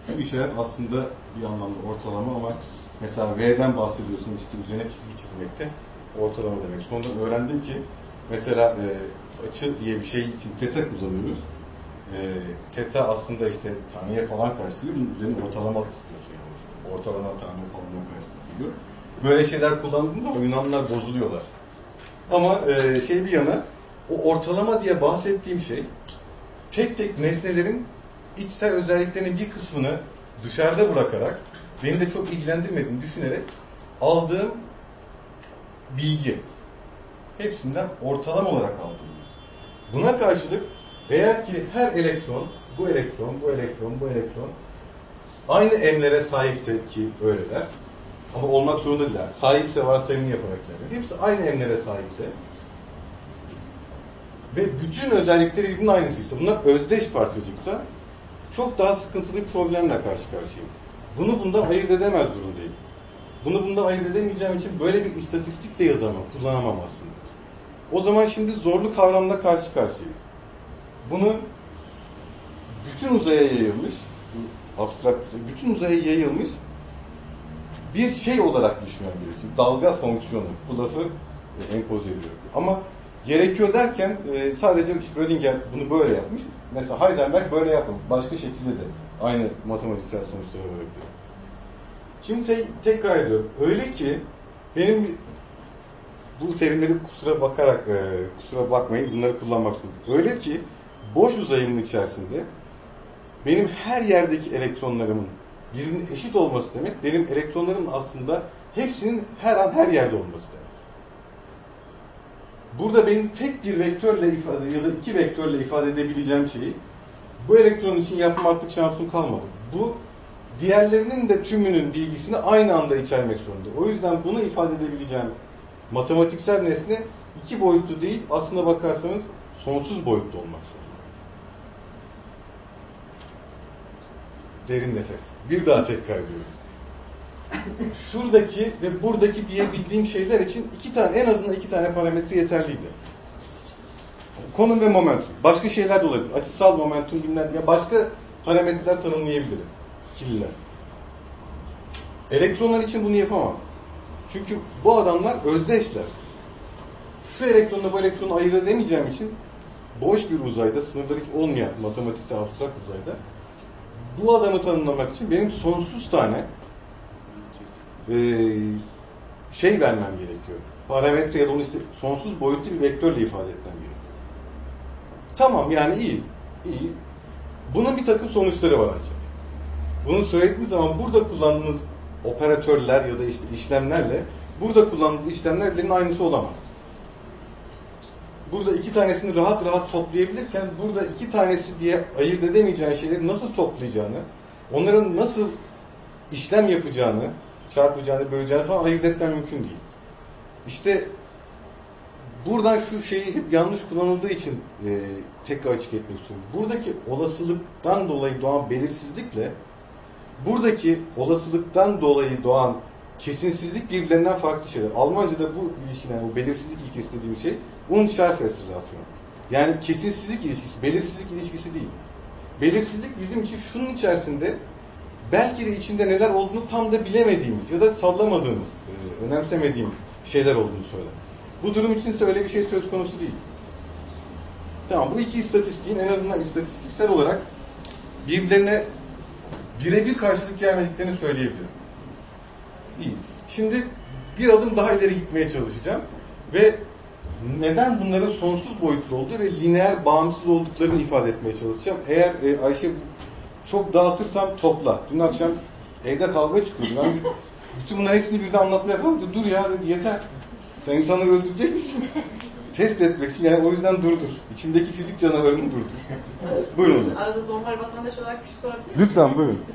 Şu işaret aslında bir anlamda ortalama ama mesela V'den bahsediyorsun işte üzerine çizgi çizmekte ortalama demek. Sonra öğrendim ki mesela e, açı diye bir şey için teta kullanıyoruz. E, teta aslında işte taneye falan karşılıyor. Bunun üzerine ortalama istiyorsun yani işte. Ortalama tane falan karşılıyor. Böyle şeyler kullandığınız zaman Yunanlılar bozuluyorlar. Ama e, şey bir yana o ortalama diye bahsettiğim şey tek tek nesnelerin içsel özelliklerinin bir kısmını dışarıda bırakarak beni de çok ilgilendirmediğini düşünerek aldığım bilgi. Hepsinden ortalama olarak aldığım bilgi. Buna karşılık eğer ki her elektron, bu elektron, bu elektron, bu elektron aynı emlere sahipse ki öyleler ama olmak zorunda değiller. Sahipse varsayımını yaparak yani. Hepsi aynı emlere sahipse ve bütün özellikleri birbirinin aynısıysa, bunlar özdeş parçacıksa çok daha sıkıntılı bir problemle karşı karşıyayım. Bunu bundan ayırt edemez durumdayım. Bunu bundan ayırt edemeyeceğim için böyle bir istatistik de yazamam, kullanamam aslında. O zaman şimdi zorlu kavramla karşı karşıyayız. Bunu bütün uzaya yayılmış, abstrakt, bütün uzaya yayılmış bir şey olarak düşünmem gerekiyor. Dalga fonksiyonu. Bu lafı e, empoze ediyorum. Ama gerekiyor derken e, sadece Schrödinger bunu böyle yapmış. Mesela Heisenberg böyle yapmamış. Başka şekilde de aynı matematiksel sonuçlara varabiliyor. Şimdi te tekrar ediyorum. Öyle ki benim bu terimleri kusura bakarak, e, kusura bakmayın bunları kullanmak zorundayım. Öyle ki boş uzayımın içerisinde benim her yerdeki elektronlarımın birbirine eşit olması demek, benim elektronlarım aslında hepsinin her an her yerde olması demek. Burada benim tek bir vektörle ifade ya da iki vektörle ifade edebileceğim şeyi bu elektron için yapma artık şansım kalmadı. Bu diğerlerinin de tümünün bilgisini aynı anda içermek zorunda. O yüzden bunu ifade edebileceğim matematiksel nesne iki boyutlu değil, aslında bakarsanız sonsuz boyutlu olmak zorunda. Derin nefes. Bir daha tekrar ediyorum. Şuradaki ve buradaki diyebildiğim şeyler için iki tane, en azından iki tane parametre yeterliydi. Konum ve momentum. Başka şeyler de olabilir. Açısal momentum bilmem ya başka parametreler tanımlayabilirim. İkililer. Elektronlar için bunu yapamam. Çünkü bu adamlar özdeşler. Şu elektronla bu elektronu ayırt edemeyeceğim için boş bir uzayda, sınırları hiç olmayan matematiksel abstrakt uzayda bu adamı tanımlamak için benim sonsuz tane şey vermem gerekiyor. Parametre ya da onu sonsuz boyutlu bir vektörle ifade etmem gerekiyor. Tamam yani iyi. iyi. Bunun bir takım sonuçları var ancak. Bunu söylediğiniz zaman burada kullandığınız operatörler ya da işte işlemlerle burada kullandığınız işlemler birbirinin aynısı olamaz. burada iki tanesini rahat rahat toplayabilirken burada iki tanesi diye ayırt edemeyeceğin şeyleri nasıl toplayacağını, onların nasıl işlem yapacağını, çarpacağını, böleceğini falan ayırt etmen mümkün değil. İşte buradan şu şeyi hep yanlış kullanıldığı için e, tekrar açık etmek istiyorum. Buradaki olasılıktan dolayı doğan belirsizlikle buradaki olasılıktan dolayı doğan kesinsizlik birbirlerinden farklı şeyler. Almanca'da bu ilişkiden, bu belirsizlik ilkesi dediğim şey Unschärfestrelation. Yani kesinsizlik ilişkisi, belirsizlik ilişkisi değil. Belirsizlik bizim için şunun içerisinde belki de içinde neler olduğunu tam da bilemediğimiz ya da sallamadığımız, e, önemsemediğimiz şeyler olduğunu söyler. Bu durum içinse öyle bir şey söz konusu değil. Tamam bu iki istatistiğin en azından istatistiksel olarak birbirlerine birebir karşılık gelmediklerini söyleyebilirim. İyi. Şimdi bir adım daha ileri gitmeye çalışacağım ve neden bunların sonsuz boyutlu olduğu ve lineer bağımsız olduklarını ifade etmeye çalışacağım. Eğer e, Ayşe çok dağıtırsam topla. Dün akşam evde kavga çıkıyordu. Ben bütün bunların hepsini birden anlatmaya kalınca dur ya dedi, yeter. Sen insanları öldürecek misin? Test etmek için yani o yüzden durdur. İçindeki fizik canavarını durdur. Buyurun. Arada normal vatandaş olarak bir şey sorabilir miyim? Lütfen buyurun.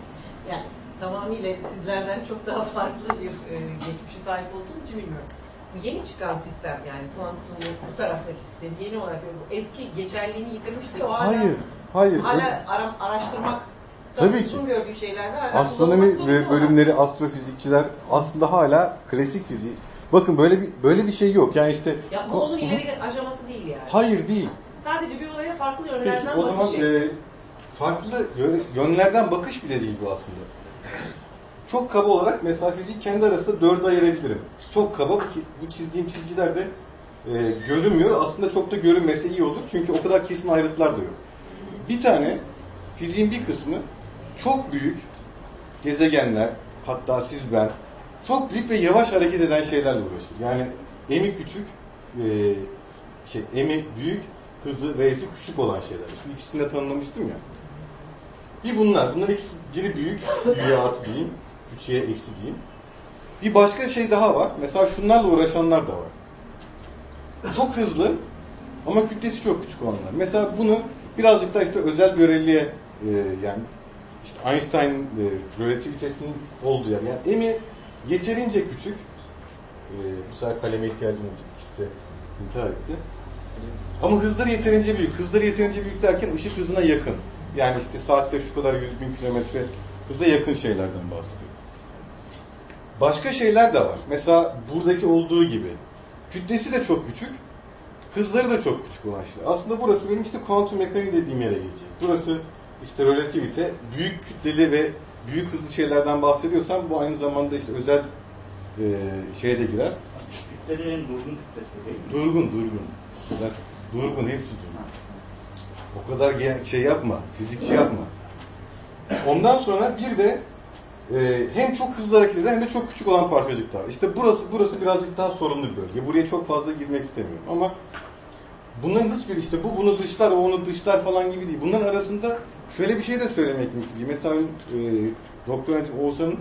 Yani tamamıyla sizlerden çok daha farklı bir e, geçmişe sahip olduğum için bilmiyorum. Bu yeni çıkan sistem yani kuantumun bu taraftaki sistem yeni olarak bu eski geçerliğini yitirmişti. O hala, Hayır, hayır. Hala ara, araştırmak Tabii ki. gördüğü şeylerde hala Astronomi bölümleri astrofizikçiler aslında hala klasik fiziği. Bakın böyle bir böyle bir şey yok. Yani işte Ya bu onun ileri aşaması değil yani. Hayır değil. Sadece bir olaya farklı Peki yönlerden o zaman bakışı. e, farklı yö- yönlerden bakış bile değil bu aslında. Çok kaba olarak mesela fizik kendi arasında dörde ayırabilirim. Çok kaba bu, ki- bu çizdiğim çizgiler de e, görünmüyor. Aslında çok da görünmese iyi olur. Çünkü o kadar kesin ayrıntılar da yok. Bir tane fiziğin bir kısmı çok büyük gezegenler, hatta siz ben, çok büyük ve yavaş hareket eden şeylerle uğraşır. Yani emi küçük, e, şey emi büyük, hızı ve esi küçük olan şeyler. Şu ikisini de tanımlamıştım ya. Bir bunlar. Bunlar ikisi biri büyük, büyüğe artı diyeyim, küçüğe eksi diyeyim. Bir başka şey daha var. Mesela şunlarla uğraşanlar da var. Çok hızlı ama kütlesi çok küçük olanlar. Mesela bunu birazcık da işte özel göreliğe e, yani işte Einstein e, relativitesinin olduğu yer. Yani emi yeterince küçük. E, bu sefer kaleme ihtiyacım olacak. İkisi de intihar etti. Ama hızları yeterince büyük. Hızları yeterince büyük derken ışık hızına yakın. Yani işte saatte şu kadar 100 bin kilometre hıza yakın şeylerden bahsediyor. Başka şeyler de var. Mesela buradaki olduğu gibi. Kütlesi de çok küçük. Hızları da çok küçük olan şeyler. Aslında burası benim işte kuantum mekaniği dediğim yere gelecek. Burası işte relativite, büyük kütleli ve büyük hızlı şeylerden bahsediyorsam bu aynı zamanda işte özel e, şeye de girer. Kütlelerin durgun kütlesi değil mi? Durgun, durgun. Kadar durgun, hepsi durgun. O kadar şey yapma, fizikçi yapma. Ondan sonra bir de e, hem çok hızlı hareket eden hem de çok küçük olan parçacıklar. İşte burası burası birazcık daha sorunlu bir bölge. Buraya çok fazla girmek istemiyorum ama bunların hiçbir işte bu bunu dışlar, o onu dışlar falan gibi değil. Bunların arasında şöyle bir şey de söylemek mümkün. Mesela e, Doktor öğrencim Oğuzhan'ın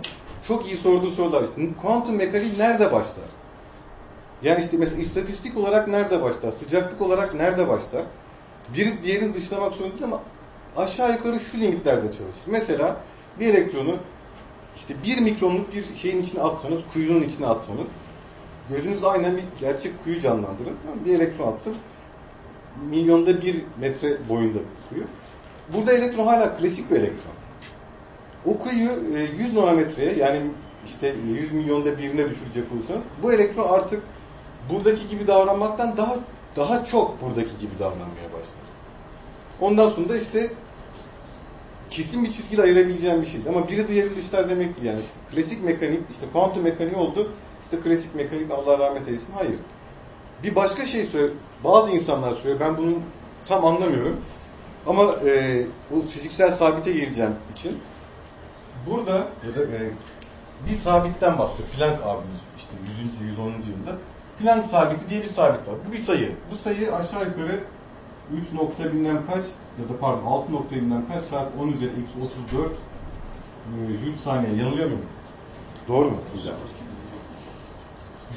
çok iyi sorduğu sorular işte kuantum mekaniği nerede başlar? Yani işte mesela istatistik olarak nerede başlar? Sıcaklık olarak nerede başlar? Biri diğerini dışlamak zorunda değil ama aşağı yukarı şu limitlerde çalışır. Mesela bir elektronu işte bir mikronluk bir şeyin içine atsanız, kuyunun içine atsanız gözünüz aynen bir gerçek kuyu canlandırın. Tamam, Bir elektron attım. Milyonda bir metre boyunda bir kuyu. Burada elektron hala klasik bir elektron. O kuyuyu e, 100 nanometreye yani işte 100 milyonda birine düşürecek olursanız bu elektron artık buradaki gibi davranmaktan daha daha çok buradaki gibi davranmaya başlar. Ondan sonra da işte kesin bir çizgiyle ayırabileceğim bir şey. Ama biri diğeri dışlar demek yani. İşte klasik mekanik, işte kuantum mekaniği oldu. İşte klasik mekanik Allah rahmet eylesin. Hayır. Bir başka şey söylüyor. Bazı insanlar söylüyor. Ben bunu tam anlamıyorum. Ama e, bu fiziksel sabite gireceğim için burada ya da e, bir sabitten bahsediyor. Planck abimiz işte 100. 110. yılında. Planck sabiti diye bir sabit var. Bu bir sayı. Bu sayı aşağı yukarı 3 nokta bilmem kaç ya da pardon 6 nokta bilmem kaç çarpı 10 üzeri eksi 34 e, joule saniye. Yanılıyor muyum? Doğru mu? Güzel.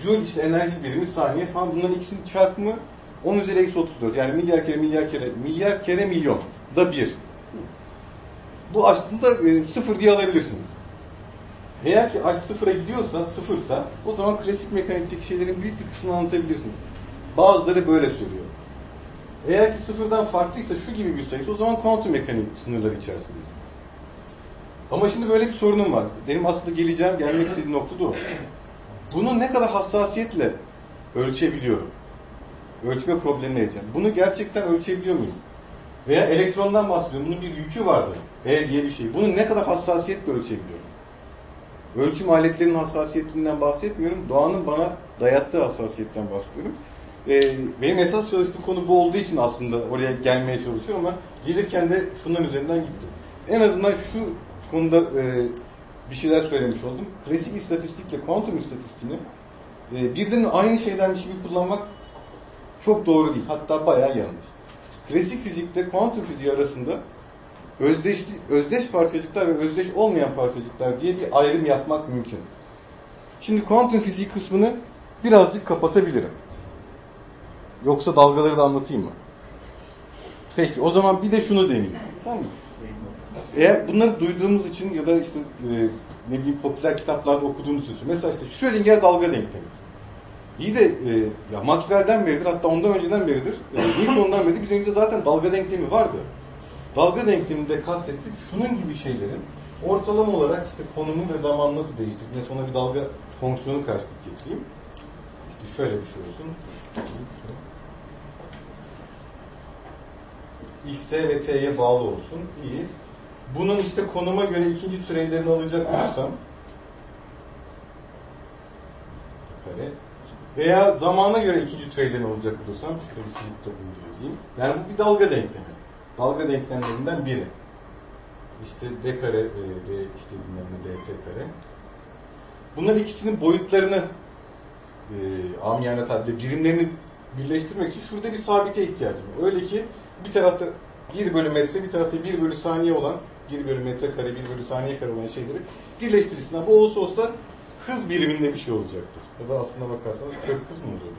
Joule işte enerji birimi saniye falan bunların ikisinin çarpımı 10 üzeri eksi 34 yani milyar kere milyar kere milyar kere milyon da 1. Bu aslında e, sıfır diye alabilirsiniz. Eğer ki h sıfıra gidiyorsa, sıfırsa o zaman klasik mekanikteki şeylerin büyük bir kısmını anlatabilirsiniz. Bazıları böyle söylüyor. Eğer ki sıfırdan farklıysa şu gibi bir sayısı o zaman kuantum mekanik sınırları içerisindeyiz. Ama şimdi böyle bir sorunum var. Benim aslında geleceğim, gelmek istediğim nokta da o. Bunu ne kadar hassasiyetle ölçebiliyorum? Ölçme problemine edeceğim. Bunu gerçekten ölçebiliyor muyum? Veya elektrondan bahsediyorum. Bunun bir yükü vardır. E diye bir şey. Bunu ne kadar hassasiyetle ölçebiliyorum? Ölçüm aletlerinin hassasiyetinden bahsetmiyorum. Doğanın bana dayattığı hassasiyetten bahsediyorum. Ee, benim esas çalıştığım konu bu olduğu için aslında oraya gelmeye çalışıyorum ama gelirken de şunların üzerinden gittim. En azından şu konuda e, bir şeyler söylemiş oldum. Klasik istatistikle kuantum istatistiğini e, birbirinin aynı şeylermiş gibi kullanmak çok doğru değil. Hatta bayağı yanlış. Klasik fizikte kuantum fiziği arasında özdeş, özdeş parçacıklar ve özdeş olmayan parçacıklar diye bir ayrım yapmak mümkün. Şimdi kuantum fiziği kısmını birazcık kapatabilirim. Yoksa dalgaları da anlatayım mı? Peki o zaman bir de şunu deneyeyim. Tamam mı? Eğer bunları duyduğumuz için ya da işte e, ne bileyim popüler kitaplarda okuduğumuz için mesela işte Schrödinger dalga denklemi. İyi de e, ya Maxwell'den beridir hatta ondan önceden beridir e, Newton'dan beridir bizim zaten dalga denklemi vardı. Dalga denkleminde kastettik şunun gibi şeylerin ortalama olarak işte konumu ve zaman nasıl değiştir. Sonra bir dalga fonksiyonu karşılık getireyim. İşte şöyle bir şey olsun. X'e ve T'ye bağlı olsun. İyi. Bunun işte konuma göre ikinci türevlerini alacak olursam kare veya zamana göre ikinci türevlerini alacak olursam şöyle bir silip de yazayım. Yani bu bir dalga denklemi. Dalga denklemlerinden biri. İşte d kare, e, işte bilmem ne dt kare. Bunların ikisinin boyutlarını e, amiyane tabirle birimlerini birleştirmek için şurada bir sabite ihtiyacım var. Öyle ki bir tarafta 1 bölü metre, bir tarafta 1 bölü saniye olan 1 bölü metre kare, 1 bölü saniye kare olan şeyleri birleştirirsin. Bu olsa olsa hız biriminde bir şey olacaktır. Ya da aslında bakarsanız kök hız mı oluyor?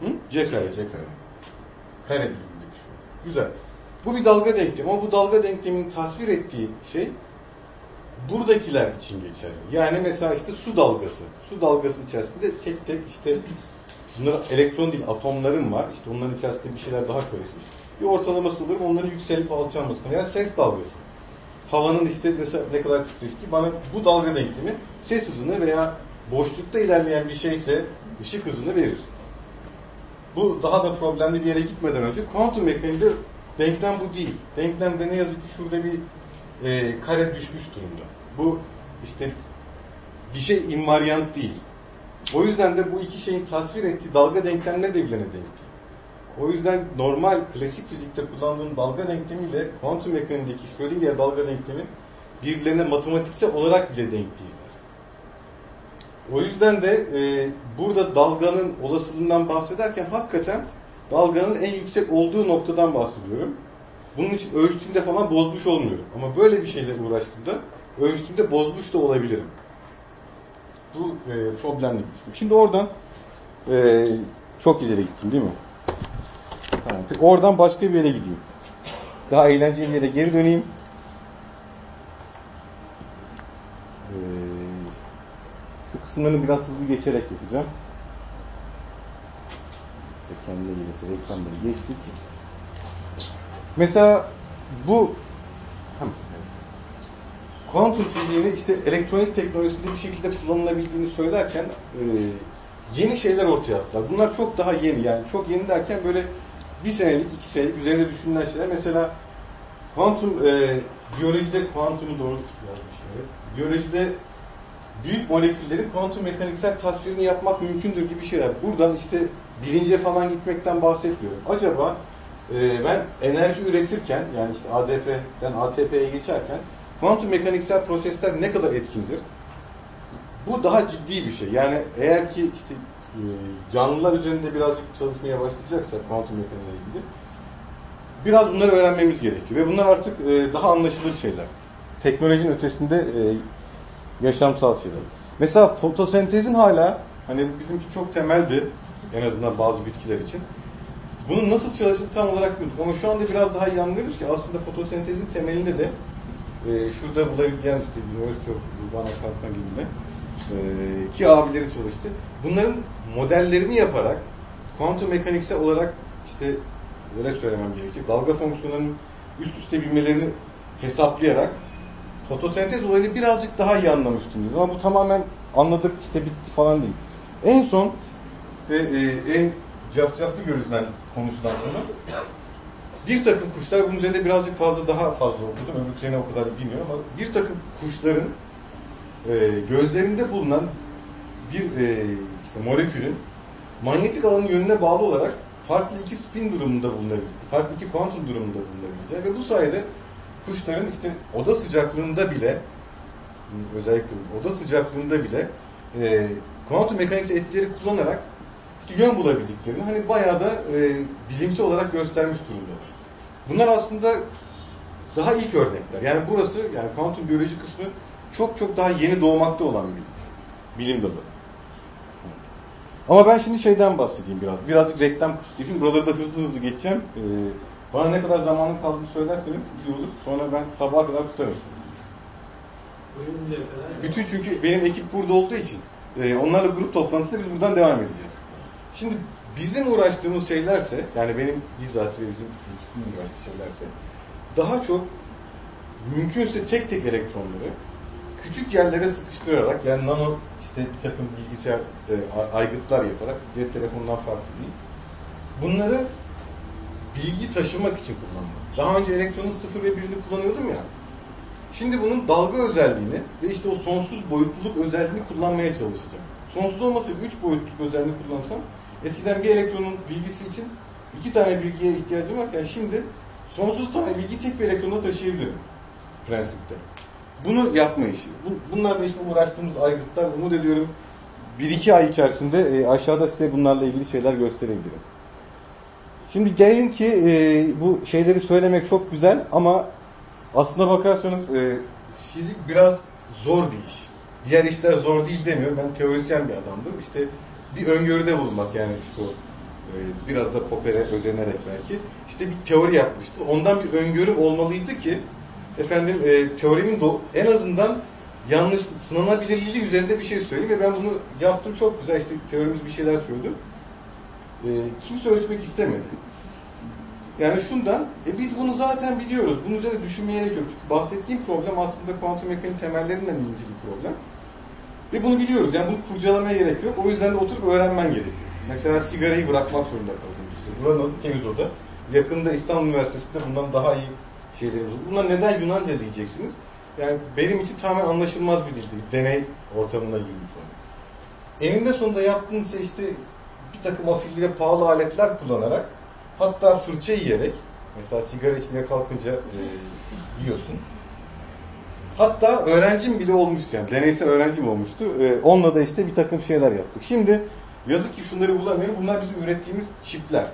Hı? C kare, C kare. Kare biriminde bir şey oluyor. Güzel. Bu bir dalga denklemi ama bu dalga denkleminin tasvir ettiği şey buradakiler için geçerli. Yani mesela işte su dalgası. Su dalgası içerisinde tek tek işte bunlar elektron değil atomların var. İşte onların içerisinde bir şeyler daha karışmış. Bir ortalaması olur onların yükselip alçalmasına. Yani ses dalgası. Havanın işte mesela ne kadar titreştiği bana bu dalga denklemi ses hızını veya boşlukta ilerleyen bir şeyse ışık hızını verir. Bu daha da problemli bir yere gitmeden önce kuantum mekaniğinde denklem bu değil. Denklemde ne yazık ki şurada bir e, kare düşmüş durumda. Bu işte bir şey invariant değil. O yüzden de bu iki şeyin tasvir ettiği dalga denklemleri de birbirine denk değil. O yüzden normal klasik fizikte kullandığım dalga denklemiyle kuantum mekaniğindeki Schrödinger dalga denklemi birbirlerine matematiksel olarak bile denk değiller. O yüzden de e, burada dalganın olasılığından bahsederken hakikaten dalganın en yüksek olduğu noktadan bahsediyorum. Bunun için ölçtüğümde falan bozmuş olmuyorum. Ama böyle bir şeyle uğraştığımda ölçtüğümde bozmuş da olabilirim. Bu e, problemli bir kısım. Şimdi oradan e, çok ileri gittim değil mi? Tamam. Oradan başka bir yere gideyim. Daha eğlenceli bir yere geri döneyim. Ee, şu kısımlarını biraz hızlı geçerek yapacağım. Kendine gelirse reklamları geçtik. Mesela bu kuantum fiziğini işte elektronik teknolojisinde bir şekilde kullanılabildiğini söylerken e, yeni şeyler ortaya attılar. Bunlar çok daha yeni yani çok yeni derken böyle bir senelik, iki senelik üzerinde düşünülen şeyler. Mesela kuantum e, biyolojide kuantumu doğru yazmışlar. Biyolojide büyük moleküllerin kuantum mekaniksel tasvirini yapmak mümkündür gibi şeyler. Buradan işte bilince falan gitmekten bahsetmiyorum. Acaba e, ben enerji üretirken yani işte ADP'den ATP'ye geçerken kuantum mekaniksel prosesler ne kadar etkindir? Bu daha ciddi bir şey. Yani eğer ki işte e, canlılar üzerinde birazcık çalışmaya başlayacaksak kuantum mekaniğiyle ilgili biraz bunları öğrenmemiz gerekiyor. Ve bunlar artık e, daha anlaşılır şeyler. Teknolojinin ötesinde e, yaşamsal şeyler. Mesela fotosentezin hala hani bizim için çok temeldi en azından bazı bitkiler için. bunun nasıl çalıştığını tam olarak bilmiyoruz. Ama şu anda biraz daha iyi anlıyoruz ki aslında fotosentezin temelinde de e, şurada bulabileceğiniz işte University of Urbana Kalkma gibi e, ki abileri çalıştı. Bunların modellerini yaparak kuantum mekaniksel olarak işte öyle söylemem gerekecek. Dalga fonksiyonlarının üst üste binmelerini hesaplayarak fotosentez olayını birazcık daha iyi anlamış durumdayız. Ama bu tamamen anladık işte bitti falan değil. En son ve e, en cafcaflı görülen konuşulan konu bir takım kuşlar bunun üzerinde birazcık fazla daha fazla okudum. Öbürlerine o kadar bilmiyorum ama bir takım kuşların e, gözlerinde bulunan bir e, işte molekülün manyetik alanın yönüne bağlı olarak farklı iki spin durumunda bulunabilecek, farklı iki kuantum durumunda bulunabileceği ve bu sayede kuşların işte oda sıcaklığında bile özellikle oda sıcaklığında bile e, kuantum mekaniksel etkileri kullanarak işte yön bulabildiklerini hani bayağı da e, bilimsel olarak göstermiş durumdalar. Bunlar aslında daha ilk örnekler. Yani burası yani kuantum biyoloji kısmı çok çok daha yeni doğmakta olan bir bilim dalı. Ama ben şimdi şeyden bahsedeyim biraz. Birazcık reklam kısmı Buraları da hızlı hızlı geçeceğim. Ee, bana ne kadar zamanım kaldığını söylerseniz iyi olur. Sonra ben sabaha kadar kadar. Bütün çünkü benim ekip burada olduğu için e, onlarla grup toplantısında biz buradan devam edeceğiz. Şimdi bizim uğraştığımız şeylerse, yani benim bizzat ve bizim ekibin uğraştığı şeylerse daha çok mümkünse tek tek elektronları küçük yerlere sıkıştırarak yani nano işte bir takım bilgisayar e, aygıtlar yaparak cep telefonundan farklı değil. Bunları bilgi taşımak için kullanmak. Daha önce elektronun sıfır ve birini kullanıyordum ya. Şimdi bunun dalga özelliğini ve işte o sonsuz boyutluluk özelliğini kullanmaya çalışacağım. Sonsuz olmasa 3 boyutluluk özelliğini kullansam eskiden bir elektronun bilgisi için iki tane bilgiye ihtiyacım varken şimdi sonsuz tane bilgi tek bir elektronda taşıyabilirim prensipte. Bunu yapma işi. Bunlar da işte uğraştığımız aygıtlar. Umut ediyorum bir iki ay içerisinde e, aşağıda size bunlarla ilgili şeyler gösterebilirim. Şimdi gelin ki e, bu şeyleri söylemek çok güzel ama aslına bakarsanız e, fizik biraz zor bir iş. Diğer işler zor değil demiyorum. Ben teorisyen bir adamdım. İşte bir öngörüde bulunmak yani işte o e, biraz da Popper'e özenerek belki. İşte bir teori yapmıştı. Ondan bir öngörüm olmalıydı ki efendim e, teorimin do- en azından yanlış sınanabilirliği üzerinde bir şey söyleyeyim ve ben bunu yaptım çok güzel işte teorimiz bir şeyler söyledi. E, kimse ölçmek istemedi. Yani şundan, e biz bunu zaten biliyoruz. Bunun üzerine düşünmeye gerek yok. Çünkü bahsettiğim problem aslında kuantum mekaniğinin temellerinden ince bir problem. Ve bunu biliyoruz. Yani bunu kurcalamaya gerek yok. O yüzden de oturup öğrenmen gerekiyor. Mesela sigarayı bırakmak zorunda kaldım. İşte buranın adı temiz oda. Yakında İstanbul Üniversitesi'nde bundan daha iyi şeylerimiz. Bunlar neden Yunanca diyeceksiniz? Yani benim için tamamen anlaşılmaz bir dildi. Deney ortamına girmiş sonra. Eninde sonunda yaptığınız şey işte bir takım afilli ve pahalı aletler kullanarak hatta fırça yiyerek mesela sigara içmeye kalkınca e, yiyorsun. Hatta öğrencim bile olmuştu yani deneysel öğrencim olmuştu. E, onunla da işte bir takım şeyler yaptık. Şimdi yazık ki şunları bulamıyorum. Bunlar bizim ürettiğimiz çipler.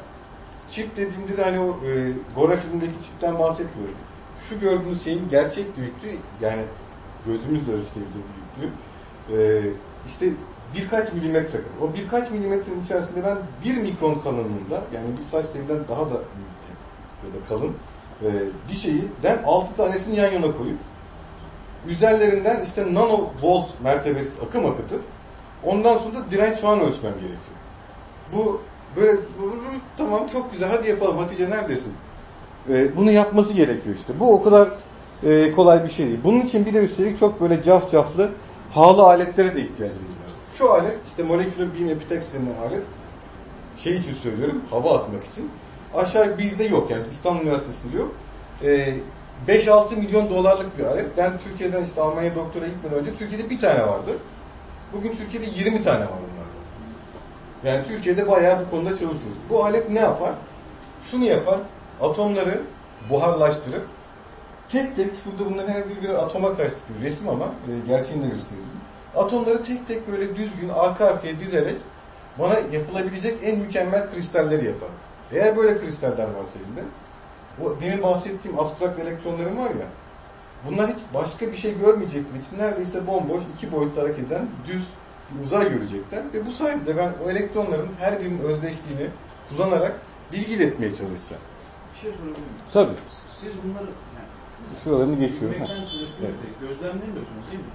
Çip dediğimde de hani o e, Gora filmindeki çipten bahsetmiyorum. Şu gördüğünüz şeyin gerçek büyüklüğü yani gözümüzle ölçülebilir büyüklüğü e, işte birkaç milimetre kadar. O birkaç milimetrenin içerisinde ben bir mikron kalınlığında yani bir saç telinden daha da ya da kalın e, bir şeyi den altı tanesini yan yana koyup üzerlerinden işte nano volt mertebesi akım akıtıp ondan sonra da direnç falan ölçmem gerekiyor. Bu böyle tamam çok güzel hadi yapalım Hatice neredesin? E, bunu yapması gerekiyor işte. Bu o kadar e, kolay bir şey değil. Bunun için bir de üstelik çok böyle caf caflı pahalı aletlere de ihtiyacımız var. Şu alet işte moleküler beam epitaxy denilen alet şey için söylüyorum hava atmak için. Aşağı bizde yok yani İstanbul Üniversitesi'nde yok. Ee, 5-6 milyon dolarlık bir alet. Ben Türkiye'den işte Almanya doktora gitmeden önce Türkiye'de bir tane vardı. Bugün Türkiye'de 20 tane var. Yani Türkiye'de bayağı bu konuda çalışıyoruz. Bu alet ne yapar? Şunu yapar. Atomları buharlaştırıp tek tek şurada bunların her biri bir atoma karşıt bir resim ama e, gerçeğini de göstereyim. Atomları tek tek böyle düzgün arka arkaya dizerek bana yapılabilecek en mükemmel kristalleri yapar. Eğer böyle kristaller varsa elinde, o demin bahsettiğim abstrakt elektronlarım var ya, bunlar hiç başka bir şey görmeyecekler için neredeyse bomboş iki boyutlu hareket eden düz bir uzay görecekler ve bu sayede ben o elektronların her birinin özdeşliğini kullanarak bilgi iletmeye çalışacağım. Bir şey sorabilir miyim? Tabii. Siz bunları yani, Şuralarını geçiyorum. Söz ettiniz Evet. gözlemlemiyorsunuz değil mi?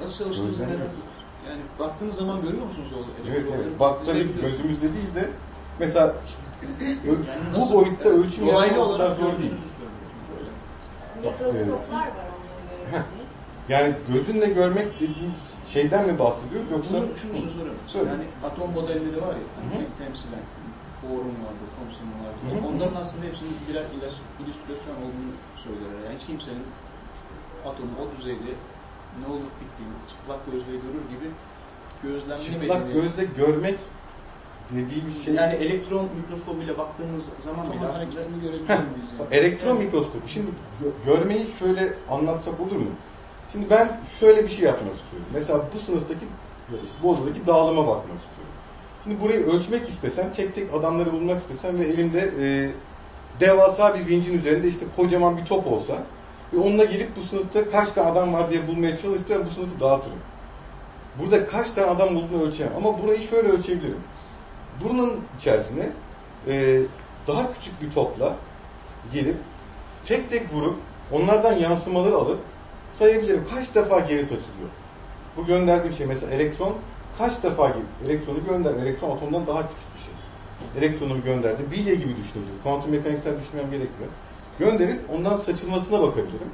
Nasıl çalıştığınızı merak. Yani baktığınız zaman görüyor musunuz o Evet, evet. Bak tabii İzleyebiliyor musunuz? gözümüzde değil de mesela Yani bu nasıl- boyutta yani ölçüm yapmak kadar zor değil. Mikroskoplar var onların. Yani gözünle görmek dediğimiz şeyden mi bahsediyoruz yoksa? Bunu şunu soruyorum. Söyle. Yani atom modelleri var ya, hani Hı hı. tek temsilen Bohr'un vardı, Thomson vardı. Hı hı. Onların aslında hepsinin birer illüstrasyon olduğunu söylerler. Yani hiç kimsenin atomu o düzeyde ne olup bittiğini çıplak gözle görür gibi gözlemlemediğini. Çıplak gözle görmek dediğimiz şey Yani elektron mikroskobuyla baktığımız zaman bile aslında Heh, elektron mikroskopu. Şimdi gö- görmeyi şöyle anlatsak olur mu? Şimdi ben şöyle bir şey yapmak istiyorum. Mesela bu sınıftaki, işte bu odadaki dağılıma bakmak istiyorum. Şimdi burayı ölçmek istesem, tek tek adamları bulmak istesem ve elimde e, devasa bir vincin üzerinde işte kocaman bir top olsa ve onunla gelip bu sınıfta kaç tane adam var diye bulmaya çalıştım bu sınıfı dağıtırım. Burada kaç tane adam bulduğunu ölçemem. Ama burayı şöyle ölçebilirim. Bunun içerisine e, daha küçük bir topla gelip tek tek vurup onlardan yansımaları alıp sayabilirim. Kaç defa geri saçılıyor? Bu gönderdiğim şey mesela elektron kaç defa geri, elektronu gönder. Elektron atomdan daha küçük bir şey. Elektronumu gönderdi. Bilye gibi düşünebilirim. Kuantum mekaniksel düşünmem gerekmiyor. Gönderip ondan saçılmasına bakabilirim.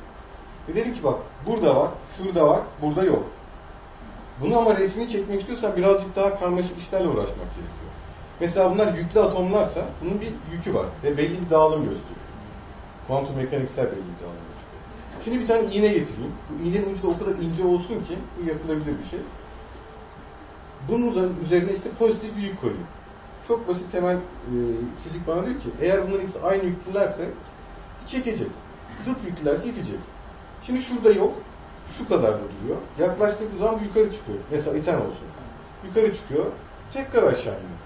Ve derim ki bak burada var, şurada var, burada yok. Bunu ama resmini çekmek istiyorsan birazcık daha karmaşık işlerle uğraşmak gerekiyor. Mesela bunlar yüklü atomlarsa bunun bir yükü var ve belli bir dağılım gösteriyor. Kuantum mekaniksel belli bir dağılım. Şimdi bir tane iğne getireyim. Bu iğnenin ucu da o kadar ince olsun ki bu yapılabilir bir şey. Bunun üzerine- işte pozitif bir yük koyayım. Çok basit temel e, fizik bana diyor ki eğer bunların ikisi aynı yüklülerse çekecek. Zıt yüklülerse itecek. Şimdi şurada yok. Şu kadar da duruyor. Yaklaştırdığı zaman yukarı çıkıyor. Mesela iten olsun. Yukarı çıkıyor. Tekrar aşağı iniyor.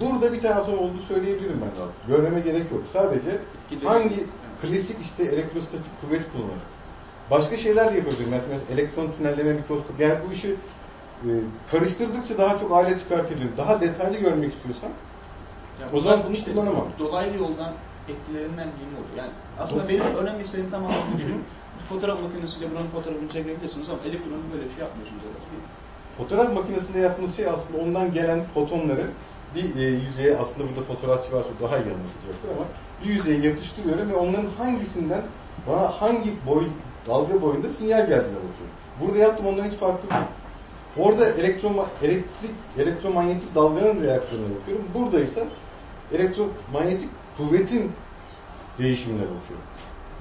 Burada bir tane atom olduğunu söyleyebilirim ben rahat. Görmeme gerek yok. Sadece hangi. Klasik işte elektrostatik kuvvet kullanır. Başka şeyler de yapabilirim. Mesela elektron tünelleme mikroskop. Yani bu işi e, karıştırdıkça daha çok alet çıkartabilirim. Daha detaylı görmek istiyorsan Ya O zaman bunu kullanamam. Dolaylı yoldan etkilerinden birini oluyor. Yani aslında benim önemli istediğim tamamen şu. Fotoğraf makinesiyle buranın fotoğrafını çekebilirsiniz ama elektronun böyle bir şey yapmıyorsunuz herhalde değil mi? Fotoğraf makinesinde yaptığınız şey aslında ondan gelen fotonları bir e, yüzeye aslında burada fotoğrafçı varsa daha iyi anlatacaktır ama bir yüzeye yapıştırıyorum ve onların hangisinden bana hangi boy, dalga boyunda sinyal geldiğine bakıyorum. Burada yaptım onların hiç farklı değil. Orada elektron, elektrik, elektromanyetik dalganın reaksiyonuna bakıyorum. Burada ise elektromanyetik kuvvetin değişimine bakıyorum.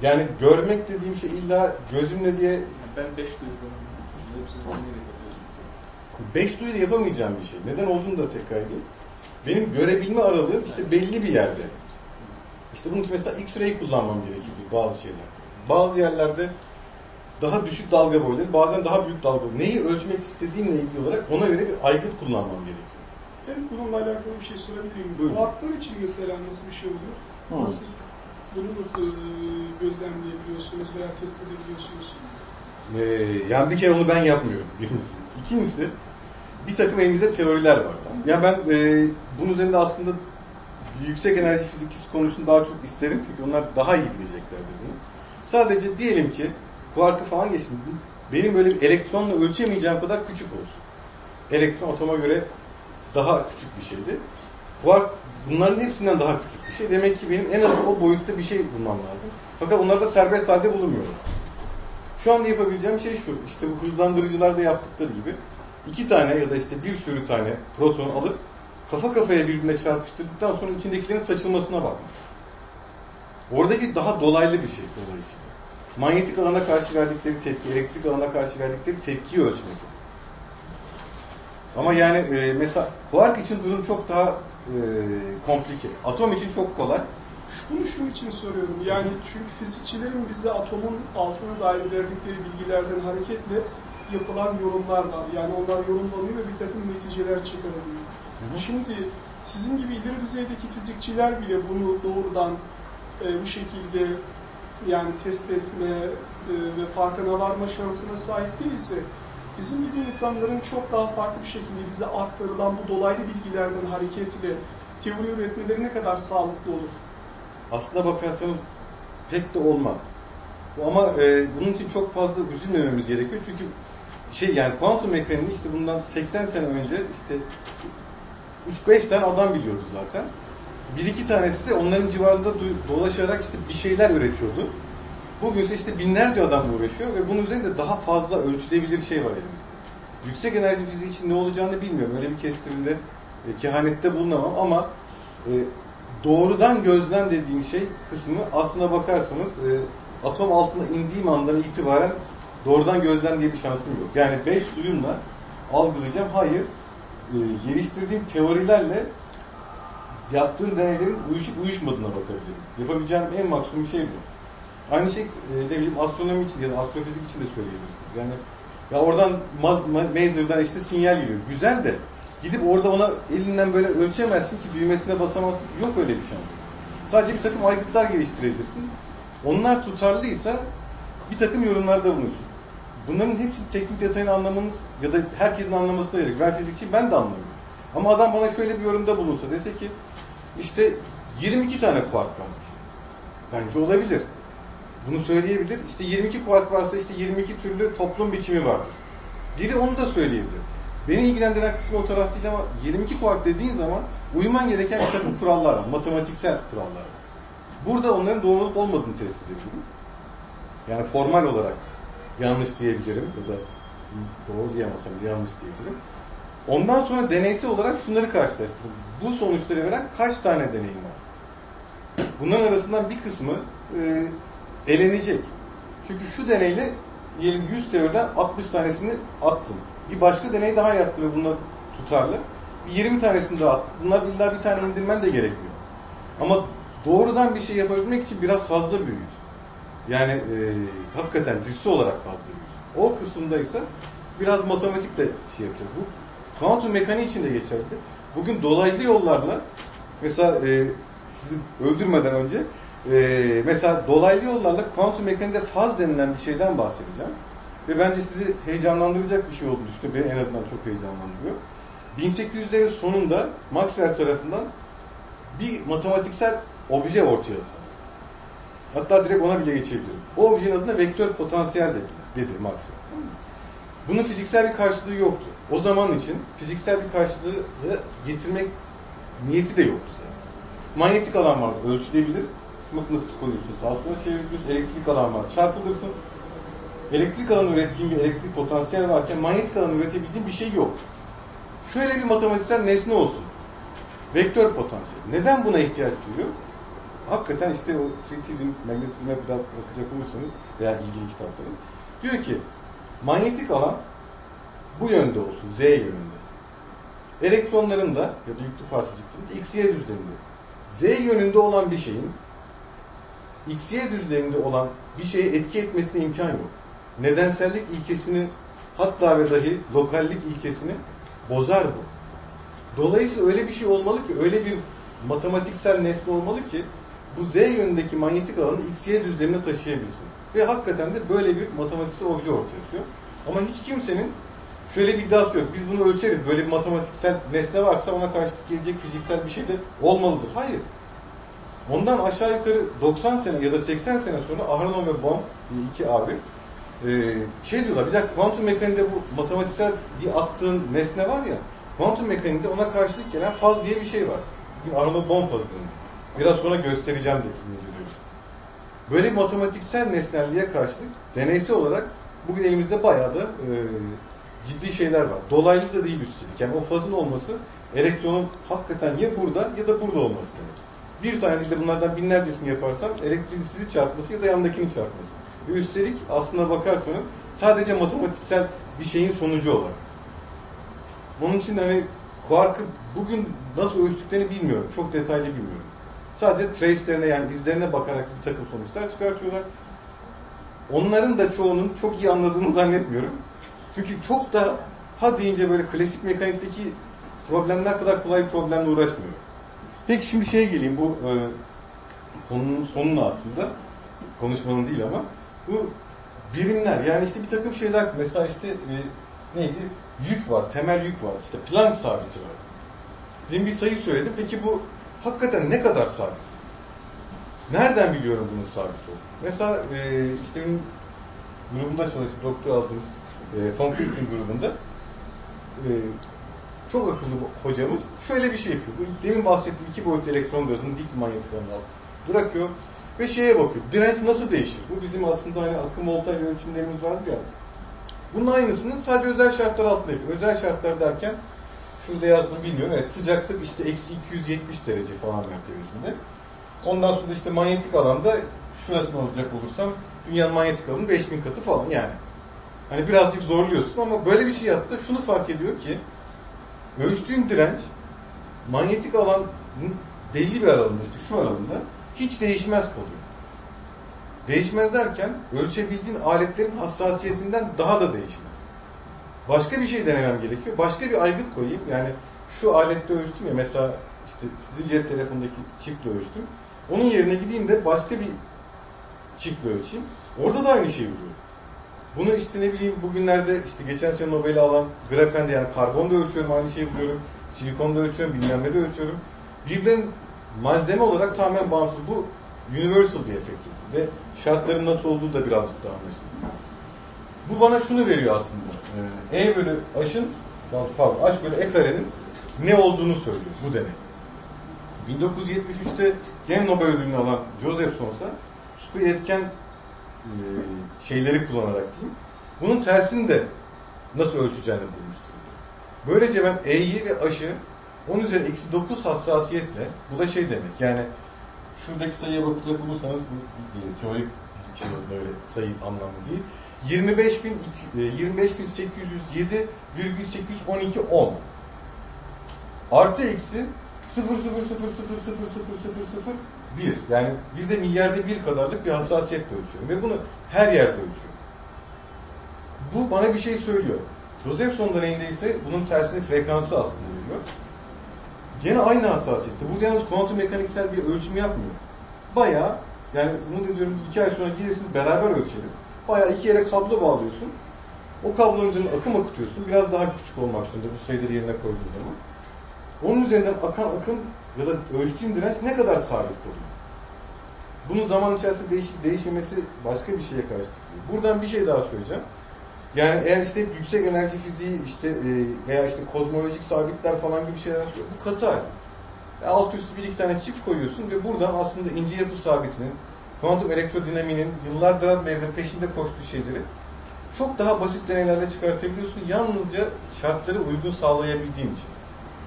Yani görmek dediğim şey illa gözümle diye Yani ben beş hep siz zihniyle yapıyorsunuz. Beş duyuyla yapamayacağım bir şey. Neden olduğunu da tekrar edeyim. Benim görebilme aralığım işte belli bir yerde. İşte bunun için mesela X-ray kullanmam gerekirdi bazı şeyler. Bazı yerlerde daha düşük dalga boyları, bazen daha büyük dalga boyları. Neyi ölçmek istediğimle ilgili olarak ona göre bir aygıt kullanmam gerekiyor. Ben bununla alakalı bir şey sorabilir miyim? Buyurun. Bu hatlar için mesela nasıl bir şey oluyor? Hı. Nasıl, bunu nasıl e, gözlemleyebiliyorsunuz veya test edebiliyorsunuz? Ee, yani bir kere onu ben yapmıyorum birincisi. İkincisi bir takım elimizde teoriler var. Ya ben e, bunun üzerinde aslında yüksek enerji fizikisi konusunu daha çok isterim çünkü onlar daha iyi bileceklerdir bunu. Sadece diyelim ki kuarkı falan geçtim. Benim böyle bir elektronla ölçemeyeceğim kadar küçük olsun. Elektron atoma göre daha küçük bir şeydi. Kuark bunların hepsinden daha küçük bir şey. Demek ki benim en azından o boyutta bir şey bulmam lazım. Fakat onları da serbest halde bulunmuyorum. Şu anda yapabileceğim şey şu. İşte bu hızlandırıcılarda yaptıkları gibi iki tane ya da işte bir sürü tane proton alıp kafa kafaya birbirine çarpıştırdıktan sonra içindekilerin saçılmasına bakmak. Oradaki daha dolaylı bir şey dolayısıyla. Manyetik alana karşı verdikleri tepki, elektrik alana karşı verdikleri tepkiyi ölçmek. Ama yani e, mesela kuark için durum çok daha e, komplike. Atom için çok kolay. Bunu şunun için soruyorum. Yani çünkü fizikçilerin bize atomun altına dair verdikleri bilgilerden hareketle yapılan yorumlar var. Yani onlar yorumlanıyor ve bir takım neticeler çıkarılıyor. Hı hı. Şimdi sizin gibi ileri düzeydeki fizikçiler bile bunu doğrudan e, bu şekilde yani test etme e, ve farkına varma şansına sahip değilse bizim gibi insanların çok daha farklı bir şekilde bize aktarılan bu dolaylı bilgilerden hareketle teori üretmeleri ne kadar sağlıklı olur? Aslına bakarsanız pek de olmaz. Ama e, bunun için çok fazla üzülmememiz gerekiyor. Çünkü şey yani kuantum mekaniğini işte bundan 80 sene önce işte 3-5 tane adam biliyordu zaten. Bir iki tanesi de onların civarında dolaşarak işte bir şeyler üretiyordu. Bugün işte binlerce adam uğraşıyor ve bunun üzerinde daha fazla ölçülebilir şey var elimizde. Yüksek enerji fiziği için ne olacağını bilmiyorum. Öyle bir kestirimde, e, kehanette bulunamam ama e, doğrudan gözlem dediğim şey kısmı aslına bakarsanız e, atom altına indiğim andan itibaren doğrudan gözlem diye bir şansım yok. Yani beş duyumla algılayacağım. Hayır, e, geliştirdiğim teorilerle yaptığım deneylerin uyuşup uyuşmadığına bakabilirim. Yapabileceğim en maksimum şey bu. Aynı şey e, ne bileyim astronomi için ya da astrofizik için de söyleyebilirsiniz. Yani ya oradan ma- ma- Mazer'dan işte sinyal geliyor. Güzel de gidip orada ona elinden böyle ölçemezsin ki düğmesine basamazsın. Yok öyle bir şans. Sadece bir takım aygıtlar geliştirebilirsin. Onlar tutarlıysa bir takım yorumlarda bulunursun. Bunların hepsinin teknik detayını anlamanız ya da herkesin anlamasına gerek. Ben fizikçiyim ben de anlamıyorum. Ama adam bana şöyle bir yorumda bulunsa dese ki işte 22 tane kuark varmış. Bence olabilir. Bunu söyleyebilir. İşte 22 kuark varsa işte 22 türlü toplum biçimi vardır. Biri onu da söyleyebilir. Beni ilgilendiren kısmı o taraf değil ama 22 kuark dediğin zaman uyman gereken bir takım kurallar var. Matematiksel kurallar var. Burada onların doğru olup olmadığını test edebilirim. Yani formal olarak yanlış diyebilirim ya da doğru diyemezsem yanlış diyebilirim. Ondan sonra deneysel olarak şunları karşılaştırdım. Bu sonuçları veren kaç tane deneyim var? Bunların arasından bir kısmı e, elenecek. Çünkü şu deneyle diyelim 100 teoriden 60 tanesini attım. Bir başka deney daha yaptım ve bunlar tutarlı. Bir 20 tanesini daha attım. Bunlar illa bir tane indirmen de gerekmiyor. Ama doğrudan bir şey yapabilmek için biraz fazla büyüyüz. Yani e, hakikaten cüssü olarak büyüyüz. O kısımda ise biraz matematik de şey yapacağız. Bu kuantum mekaniği için de geçerli. Bugün dolaylı yollarla mesela e, sizi öldürmeden önce e, mesela dolaylı yollarla kuantum mekaniğinde faz denilen bir şeyden bahsedeceğim. Ve bence sizi heyecanlandıracak bir şey olduğunu düşünüyorum. Beni en azından çok heyecanlandırıyor. 1800'lerin sonunda Maxwell tarafından bir matematiksel obje ortaya atıldı. Hatta direkt ona bile geçebilirim. O objenin adına vektör potansiyel dedi, dedi Maxwell. Bunun fiziksel bir karşılığı yoktu. O zaman için fiziksel bir karşılığı getirmek niyeti de yoktu zaten. Manyetik alan var, ölçülebilir. Mıknatıs koyuyorsun, sağa sola çeviriyorsun, elektrik alan var, çarpılırsın. Elektrik alanı ürettiğin bir elektrik potansiyel varken manyetik alanı üretebildiğin bir şey yok. Şöyle bir matematiksel nesne olsun. Vektör potansiyel. Neden buna ihtiyaç duyuyor? Hakikaten işte o tritizm, magnetizme biraz bakacak olursanız veya ilgili kitapları. Diyor ki manyetik alan bu yönde olsun, Z yönünde. Elektronların da ya da yüklü parsacıkların XY düzleminde. Z yönünde olan bir şeyin XY düzleminde olan bir şeye etki etmesine imkan yok. Nedensellik ilkesini hatta ve dahi lokallik ilkesini bozar bu. Dolayısıyla öyle bir şey olmalı ki, öyle bir matematiksel nesne olmalı ki bu Z yönündeki manyetik alanı XY düzlemine taşıyabilsin. Ve hakikaten de böyle bir matematiksel obje ortaya atıyor. Ama hiç kimsenin şöyle bir iddiası yok. Biz bunu ölçeriz. Böyle bir matematiksel nesne varsa ona karşılık gelecek fiziksel bir şey de olmalıdır. Hayır. Ondan aşağı yukarı 90 sene ya da 80 sene sonra Aharonov ve Bohm iki abi e, şey diyorlar bir dakika kuantum mekaniğinde bu matematiksel diye attığın nesne var ya kuantum mekaniğinde ona karşılık gelen faz diye bir şey var. Bugün Aharonov Bohm fazı denir. Biraz sonra göstereceğim diye diyor. Böyle matematiksel nesnelliğe karşılık deneysel olarak bugün elimizde bayağı da e, ciddi şeyler var. Dolaylı da değil üstelik. Yani o fazın olması elektronun hakikaten ya burada ya da burada olması demek. Bir tane de bunlardan binlercesini yaparsam elektriğin sizi çarpması ya da yandakini çarpması. Ve üstelik aslına bakarsanız sadece matematiksel bir şeyin sonucu olarak. Onun için hani kuarkı bugün nasıl ölçtüklerini bilmiyorum. Çok detaylı bilmiyorum. Sadece trace'lerine yani izlerine bakarak bir takım sonuçlar çıkartıyorlar. Onların da çoğunun çok iyi anladığını zannetmiyorum. Çünkü çok da ha deyince böyle klasik mekanikteki problemler kadar kolay problemle uğraşmıyor. Peki şimdi şeye geleyim bu e, konunun sonuna aslında konuşmanın değil ama bu birimler yani işte bir takım şeyler mesela işte e, neydi? Yük var, temel yük var. İşte Planck sabiti var. Sizin bir sayı söyledim. Peki bu hakikaten ne kadar sabit? Nereden biliyorum bunun sabit olduğunu? Mesela e, işte benim grubunda çalıştım, doktor aldığımız e, Computing grubunda e, çok akıllı hocamız şöyle bir şey yapıyor. Bu demin bahsettiğim iki boyutlu elektron gazını dik manyetik alanına bırakıyor ve şeye bakıyor. Direnç nasıl değişir? Bu bizim aslında hani akım voltaj ölçümlerimiz vardı ya. Bunun aynısını sadece özel şartlar altında yapıyor. Özel şartlar derken şurada yazdım bilmiyorum. Evet sıcaklık işte eksi 270 derece falan mertebesinde. Ondan sonra işte manyetik alanda şurasını alacak olursam dünyanın manyetik alanının 5000 katı falan yani. Hani birazcık zorluyorsun ama böyle bir şey yaptı. Şunu fark ediyor ki ölçtüğün direnç manyetik alanın belli bir aralığında işte şu aralığında hiç değişmez kalıyor. Değişmez derken ölçebildiğin aletlerin hassasiyetinden daha da değişmez. Başka bir şey denemem gerekiyor. Başka bir aygıt koyayım. Yani şu alette ölçtüm ya mesela işte sizin cep telefonundaki çiple ölçtüm. Onun yerine gideyim de başka bir çiple ölçeyim. Orada da aynı şeyi buluyorum. Bunu işte ne bileyim bugünlerde işte geçen sene Nobel'i alan grafende yani karbonda ölçüyorum aynı şeyi buluyorum. Silikonda ölçüyorum, bilmem ne de ölçüyorum. Birbirinin malzeme olarak tamamen bağımsız. Bu universal bir efekt. Ve şartların nasıl olduğu da birazcık daha anlaşılıyor. Bu bana şunu veriyor aslında. Ee, E bölü H'ın pardon H bölü E karenin ne olduğunu söylüyor bu deney. 1973'te gene Nobel ödülünü alan Josephson'sa su etken e, şeyleri kullanarak diyeyim. Bunun tersini de nasıl ölçeceğini bulmuştur. Böylece ben E'yi ve H'ı 10 üzeri eksi 9 hassasiyetle bu da şey demek yani şuradaki sayıya bakacak olursanız bu bir teorik şey böyle sayı anlamlı değil. 25.000 25.807,812 artı eksi 0,000000001 yani bir de milyarda bir kadarlık bir hassasiyetle ölçüyorum ve bunu her yerde ölçüyorum. Bu bana bir şey söylüyor. Josephson deneyinde ise bunun tersine frekansı aslında veriyor. Gene aynı hassasiyette. Bu yalnız kuantum mekaniksel bir ölçüm yapmıyor. Bayağı yani bunu da iki ay sonra gelirsiniz beraber ölçeriz. Bayağı iki yere kablo bağlıyorsun. O kablonun üzerine akım akıtıyorsun. Biraz daha küçük olmak zorunda bu sayıları yerine koyduğun zaman. Onun üzerinden akan akım ya da ölçtüğün direnç ne kadar sabit kalıyor? Bunun zaman içerisinde değişip değişmemesi başka bir şeye karşılıklı. Buradan bir şey daha söyleyeceğim. Yani eğer işte yüksek enerji fiziği işte e, veya işte kozmolojik sabitler falan gibi şeyler. Bu katı hali. Yani alt üstü bir iki tane çift koyuyorsun ve buradan aslında ince yapı sabitinin, kuantum elektrodinamiğinin yıllardır beri peşinde koştuğu şeyleri çok daha basit deneylerle çıkartabiliyorsun. Yalnızca şartları uygun sağlayabildiğin için.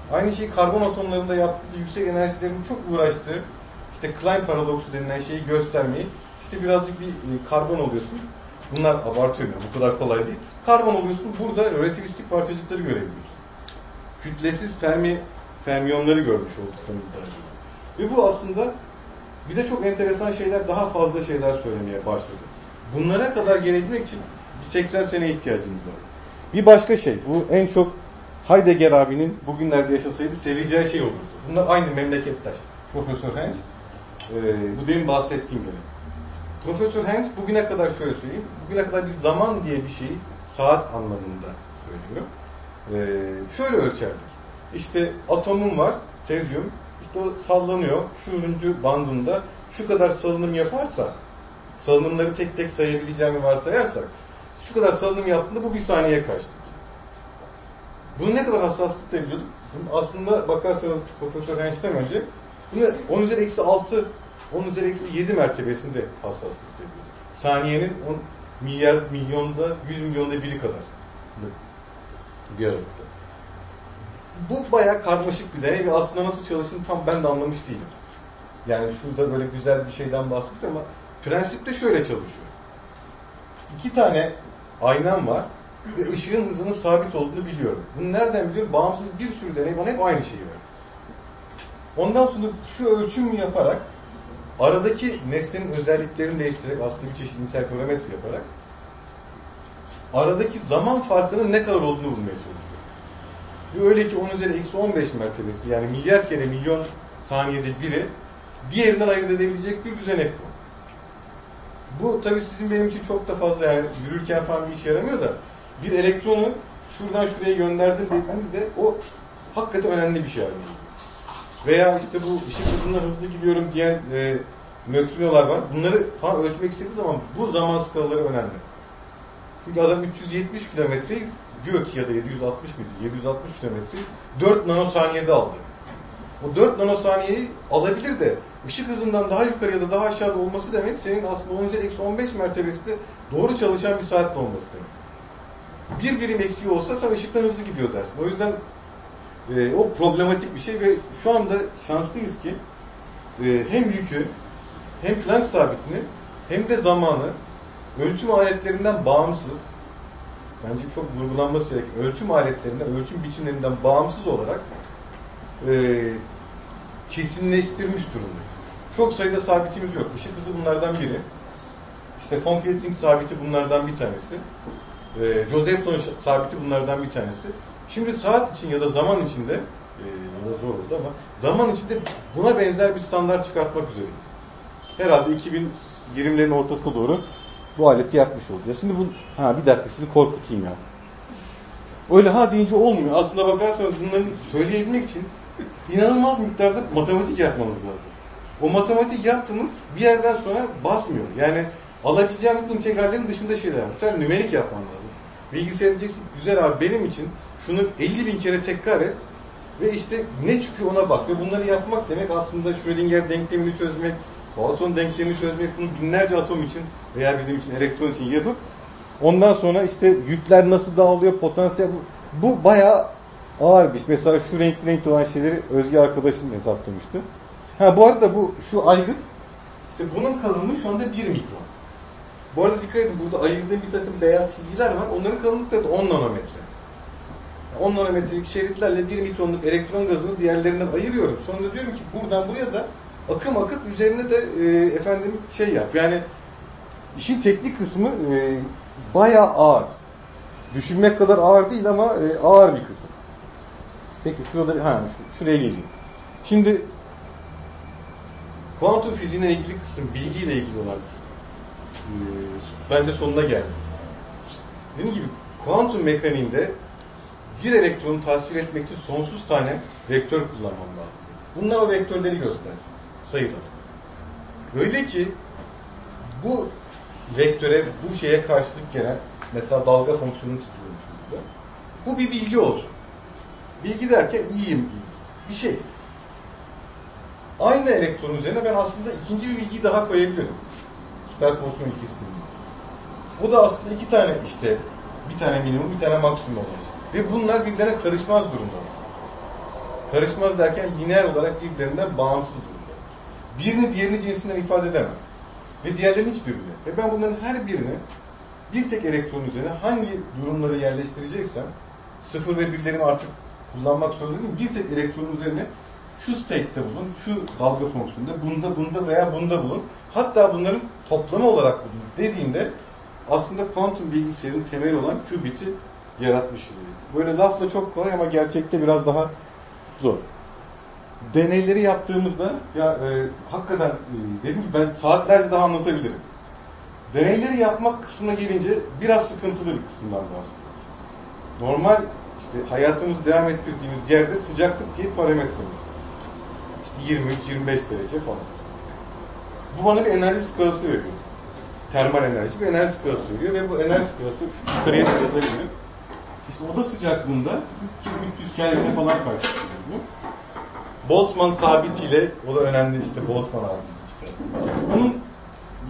Aynı şeyi karbon atomlarında yaptığı yüksek enerjilerin çok uğraştığı işte Klein paradoksu denilen şeyi göstermeyi işte birazcık bir karbon oluyorsun. Bunlar abartıyorum bu kadar kolay değil. Karbon oluyorsun burada relativistik parçacıkları görebiliyorsun. Kütlesiz fermi fermiyonları görmüş iddia ediyor. Ve bu aslında bize çok enteresan şeyler, daha fazla şeyler söylemeye başladı. Bunlara kadar gelebilmek için 80 sene ihtiyacımız var. Bir başka şey, bu en çok Heidegger abinin bugünlerde yaşasaydı seveceği şey olurdu. Bunlar aynı memleketler. Profesör Heinz, e, bu demin bahsettiğim gibi. Profesör Heinz bugüne kadar şöyle söyleyeyim, bugüne kadar bir zaman diye bir şeyi saat anlamında söylüyor. E, şöyle ölçerdik. İşte atomum var, sezyum, işte o sallanıyor, şu ürüncü bandında şu kadar salınım yaparsa, salınımları tek tek sayabileceğimi varsayarsak, şu kadar salınım yaptığında bu bir saniye kaçtı. Bunu ne kadar hassaslıkla biliyorduk? Aslında bakarsanız Profesör Heinz'den önce bunu 10 üzeri eksi 6, 10 üzeri eksi 7 mertebesinde hassaslıkla biliyorduk. Saniyenin 10 milyar, milyonda, 100 milyonda biri kadar bir aralıkta. Bu bayağı karmaşık bir deney ve aslında nasıl çalıştığını tam ben de anlamış değilim. Yani şurada böyle güzel bir şeyden bahsediyor ama prensipte şöyle çalışıyor. İki tane aynam var ve ışığın hızının sabit olduğunu biliyorum. Bunu nereden biliyorum? Bağımsız bir sürü deney bana hep aynı şeyi verdi. Ondan sonra şu ölçümü yaparak aradaki nesnenin özelliklerini değiştirerek aslında bir çeşit interferometre yaparak aradaki zaman farkının ne kadar olduğunu bulmaya çalışıyor. Ve öyle ki 10 üzeri eksi 15 mertebesi yani milyar kere milyon saniyede biri diğerinden ayırt edebilecek bir düzenek bu. Bu tabii sizin benim için çok da fazla yani yürürken falan bir işe yaramıyor da bir elektronu şuradan şuraya gönderdim dediğinizde o hakikaten önemli bir şey haline. Veya işte bu ışık hızından hızlı gidiyorum diyen e, nötrinolar var. Bunları falan ölçmek istediği zaman bu zaman skalaları önemli. Çünkü adam 370 kilometreyi diyor ki ya da 760 mıydı? 760 kilometreyi 4 nanosaniyede aldı. O 4 nanosaniyeyi alabilir de ışık hızından daha yukarı ya da daha aşağıda olması demek senin aslında 10 eksi 15 mertebesinde doğru çalışan bir saatte olması demek. Bir birim eksiği olsa sen ışıktan hızlı gidiyor dersin. O yüzden e, o problematik bir şey ve şu anda şanslıyız ki e, hem yükü hem Planck sabitini hem de zamanı ölçüm aletlerinden bağımsız bence çok vurgulanması gereken ölçüm aletlerinden, ölçüm biçimlerinden bağımsız olarak e, kesinleştirmiş durumdayız. Çok sayıda sabitimiz yok. Işık hızı bunlardan biri. İşte von Kettering sabiti bunlardan bir tanesi. E, Josephson sabiti bunlardan bir tanesi. Şimdi saat için ya da zaman içinde e, da zor oldu ama zaman içinde buna benzer bir standart çıkartmak üzereyiz. Herhalde 2020'lerin ortasına doğru bu aleti yapmış olacağız. Şimdi bu ha bir dakika sizi korkutayım ya. Öyle ha deyince olmuyor. Aslında bakarsanız bunları söyleyebilmek için inanılmaz miktarda matematik yapmanız lazım. O matematik yaptığınız bir yerden sonra basmıyor. Yani alabileceğim bu integrallerin dışında şeyler. Bu sefer nümerik yapman lazım. Bilgisayar diyeceksin güzel abi benim için şunu 50 bin kere tekrar et ve işte ne çıkıyor ona bak. Ve bunları yapmak demek aslında Schrödinger denklemini çözmek, Poisson denklemini çözmek, bunu binlerce atom için veya bizim için elektron için yapıp ondan sonra işte yükler nasıl dağılıyor, potansiyel bu, bayağı ağır bir şey. Mesela şu renkli renkli olan şeyleri Özge arkadaşım hesaplamıştı. Ha bu arada bu şu aygıt işte bunun kalınlığı şu anda 1 mikron. Bu arada dikkat edin burada ayırdığım bir takım beyaz çizgiler var. Onların kalınlıkları da 10 nanometre. 10 nanometrelik şeritlerle 1 mikronluk elektron gazını diğerlerinden ayırıyorum. Sonra diyorum ki buradan buraya da akım akıt üzerine de e, efendim şey yap. Yani işin teknik kısmı e, bayağı ağır. Düşünmek kadar ağır değil ama e, ağır bir kısım. Peki şurada ha şuraya geleyim. Şimdi kuantum fiziğine ilgili kısım, bilgiyle ilgili olan kısım. Ee, bence sonuna geldim. Dediğim gibi kuantum mekaniğinde bir elektronu tasvir etmek için sonsuz tane vektör kullanmam lazım. Bunlar o vektörleri gösterir. Sayılar. Öyle ki bu vektöre, bu şeye karşılık gelen mesela dalga fonksiyonu çiziyormuş. Bu bir bilgi olsun. Bilgi derken iyiyim bilgisi. Bir şey. Aynı elektron üzerine ben aslında ikinci bir bilgiyi daha koyabilirim. Süperpozisyon ilkesi Bu da aslında iki tane işte bir tane minimum, bir tane maksimum şey. Ve bunlar birbirlerine karışmaz durumda. Karışmaz derken lineer olarak birbirlerinden bağımsız durumda. Birini diğerini cinsinden ifade edemem. Ve diğerlerinin hiçbirini. Ve ben bunların her birini bir tek elektron üzerine hangi durumları yerleştireceksem sıfır ve birlerimi artık kullanmak zorunda değilim. Bir tek elektron üzerine şu state'te bulun, şu dalga fonksiyonunda, bunda, bunda veya bunda bulun. Hatta bunların toplamı olarak bulun dediğimde aslında kuantum bilgisayarın temeli olan qubit'i yaratmış oluyor. Böyle lafla çok kolay ama gerçekte biraz daha zor. Deneyleri yaptığımızda ya e, hakikaten e, dedim ki ben saatlerce daha anlatabilirim. Deneyleri yapmak kısmına gelince biraz sıkıntılı bir kısımdan bahsediyorum. Normal işte hayatımızı devam ettirdiğimiz yerde sıcaklık diye parametremiz var. İşte 23-25 derece falan. Bu bana bir enerji skalası veriyor. Termal enerji bir enerji skalası veriyor ve bu enerji skalası şu yukarıya da. İşte oda sıcaklığında 300 Kelvin'e falan karşılıyor bu. Boltzmann sabitiyle, o da önemli işte Boltzmann abi işte. Bunun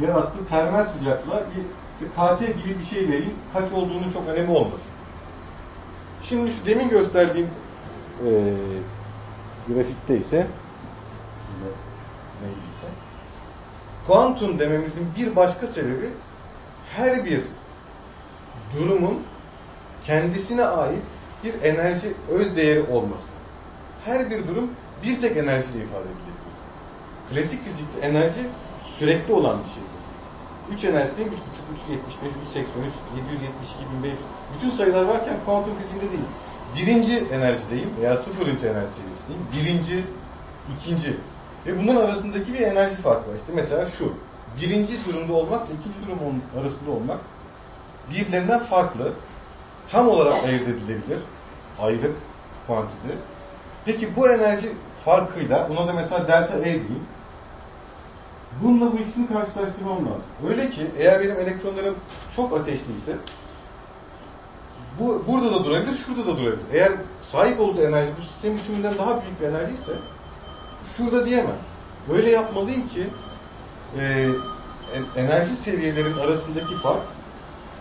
yarattığı termal sıcaklığa bir, bir KT gibi bir şey vereyim. Kaç olduğunu çok önemli olmasın. Şimdi şu demin gösterdiğim e, grafikte ise neydiyse kuantum dememizin bir başka sebebi her bir durumun kendisine ait bir enerji öz değeri olması. Her bir durum bir tek enerjiyle ifade edilebilir. Klasik fizikte enerji sürekli olan bir şeydir. 3 enerji değil, 3,5, 375, 383, 772, 1500 bütün sayılar varken kuantum fiziğinde değil. Birinci enerjideyim veya sıfırıncı enerji seviyesindeyim. Birinci, ikinci. Ve bunun arasındaki bir enerji farkı var. İşte mesela şu. Birinci durumda olmakla ikinci durum arasında olmak birbirlerinden farklı. Tam olarak ayırt edilebilir. Ayrık kuantite. Peki bu enerji farkıyla, buna da mesela delta E diyeyim. Bununla bu ikisini karşılaştırmam lazım. Öyle ki eğer benim elektronlarım çok ateşliyse bu burada da durabilir, şurada da durabilir. Eğer sahip olduğu enerji bu sistem biçiminden daha büyük bir enerji ise şurada diyemem. Böyle yapmalıyım ki e, en- enerji seviyelerin arasındaki fark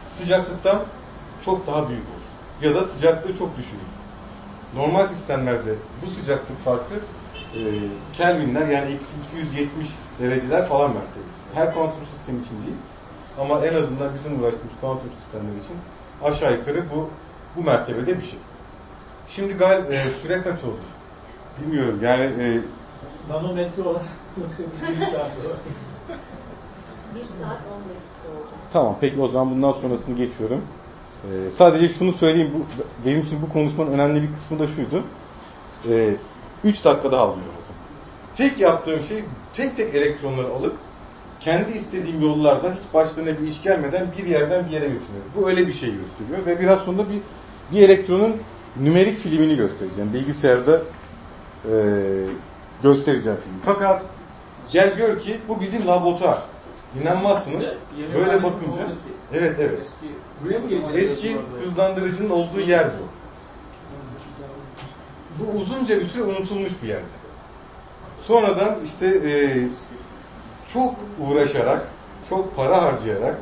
sıcaklıktan çok daha büyük olsun. Ya da sıcaklığı çok düşüreyim. Normal sistemlerde bu sıcaklık farkı e, Kelvinler yani eksi 270 dereceler falan mertebesinde. Her kuantum sistem için değil. Ama en azından bizim uğraştığımız kuantum sistemler için aşağı yukarı bu bu mertebede bir şey. Şimdi gal e, süre kaç oldu? Bilmiyorum yani e, Nanometre olarak yoksa bir saat olarak. Bir saat on dakika oldu. Tamam peki o zaman bundan sonrasını geçiyorum. Ee, sadece şunu söyleyeyim, bu, benim için bu konuşmanın önemli bir kısmı da şuydu. 3 dakika daha alıyorum o zaman. Tek yaptığım şey tek tek elektronları alıp kendi istediğim yollarda hiç başlarına bir iş gelmeden bir yerden bir yere götürüyor. Bu öyle bir şey gösteriyor ve biraz sonra bir bir elektronun nümerik filmini göstereceğim. Bilgisayarda e, göstereceğim filmi. Fakat gel gör ki bu bizim laboratuvar. İnanmazsınız. Böyle bakınca. Evet evet. Eski? Eski hızlandırıcının olduğu yer bu. Bu uzunca bir süre unutulmuş bir yerde. Sonradan işte e, çok uğraşarak, çok para harcayarak,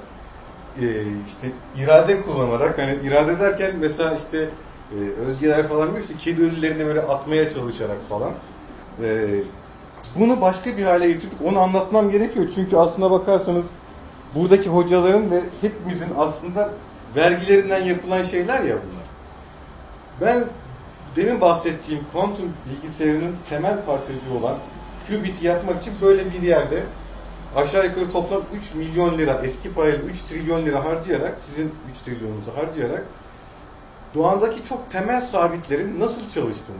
e, işte irade kullanarak, hani irade derken mesela işte e, Özgeler falan diyor işte kedi ölülerini böyle atmaya çalışarak falan. E, bunu başka bir hale getirdik. Onu anlatmam gerekiyor. Çünkü aslına bakarsanız buradaki hocaların ve hepimizin aslında vergilerinden yapılan şeyler ya bunlar. Ben demin bahsettiğim kuantum bilgisayarının temel parçacığı olan qubit'i yapmak için böyle bir yerde aşağı yukarı toplam 3 milyon lira eski parayla 3 trilyon lira harcayarak sizin 3 trilyonunuzu harcayarak doğandaki çok temel sabitlerin nasıl çalıştığını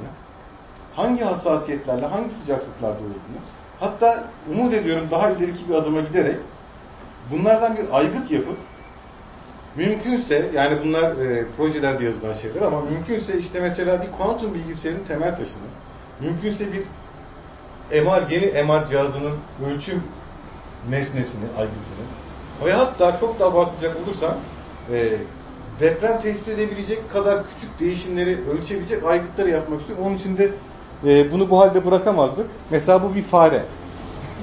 hangi hassasiyetlerle hangi sıcaklıklarda olduğunu hatta umut ediyorum daha ileriki bir adıma giderek bunlardan bir aygıt yapıp mümkünse yani bunlar e, projelerde yazılan şeyler ama mümkünse işte mesela bir kuantum bilgisayarın temel taşını mümkünse bir MR yeni MR cihazının ölçüm nesnesini, aygıtını ve hatta çok da abartacak olursam e, deprem tespit edebilecek kadar küçük değişimleri ölçebilecek aygıtları yapmak istiyorum. Onun için de e, bunu bu halde bırakamazdık. Mesela bu bir fare.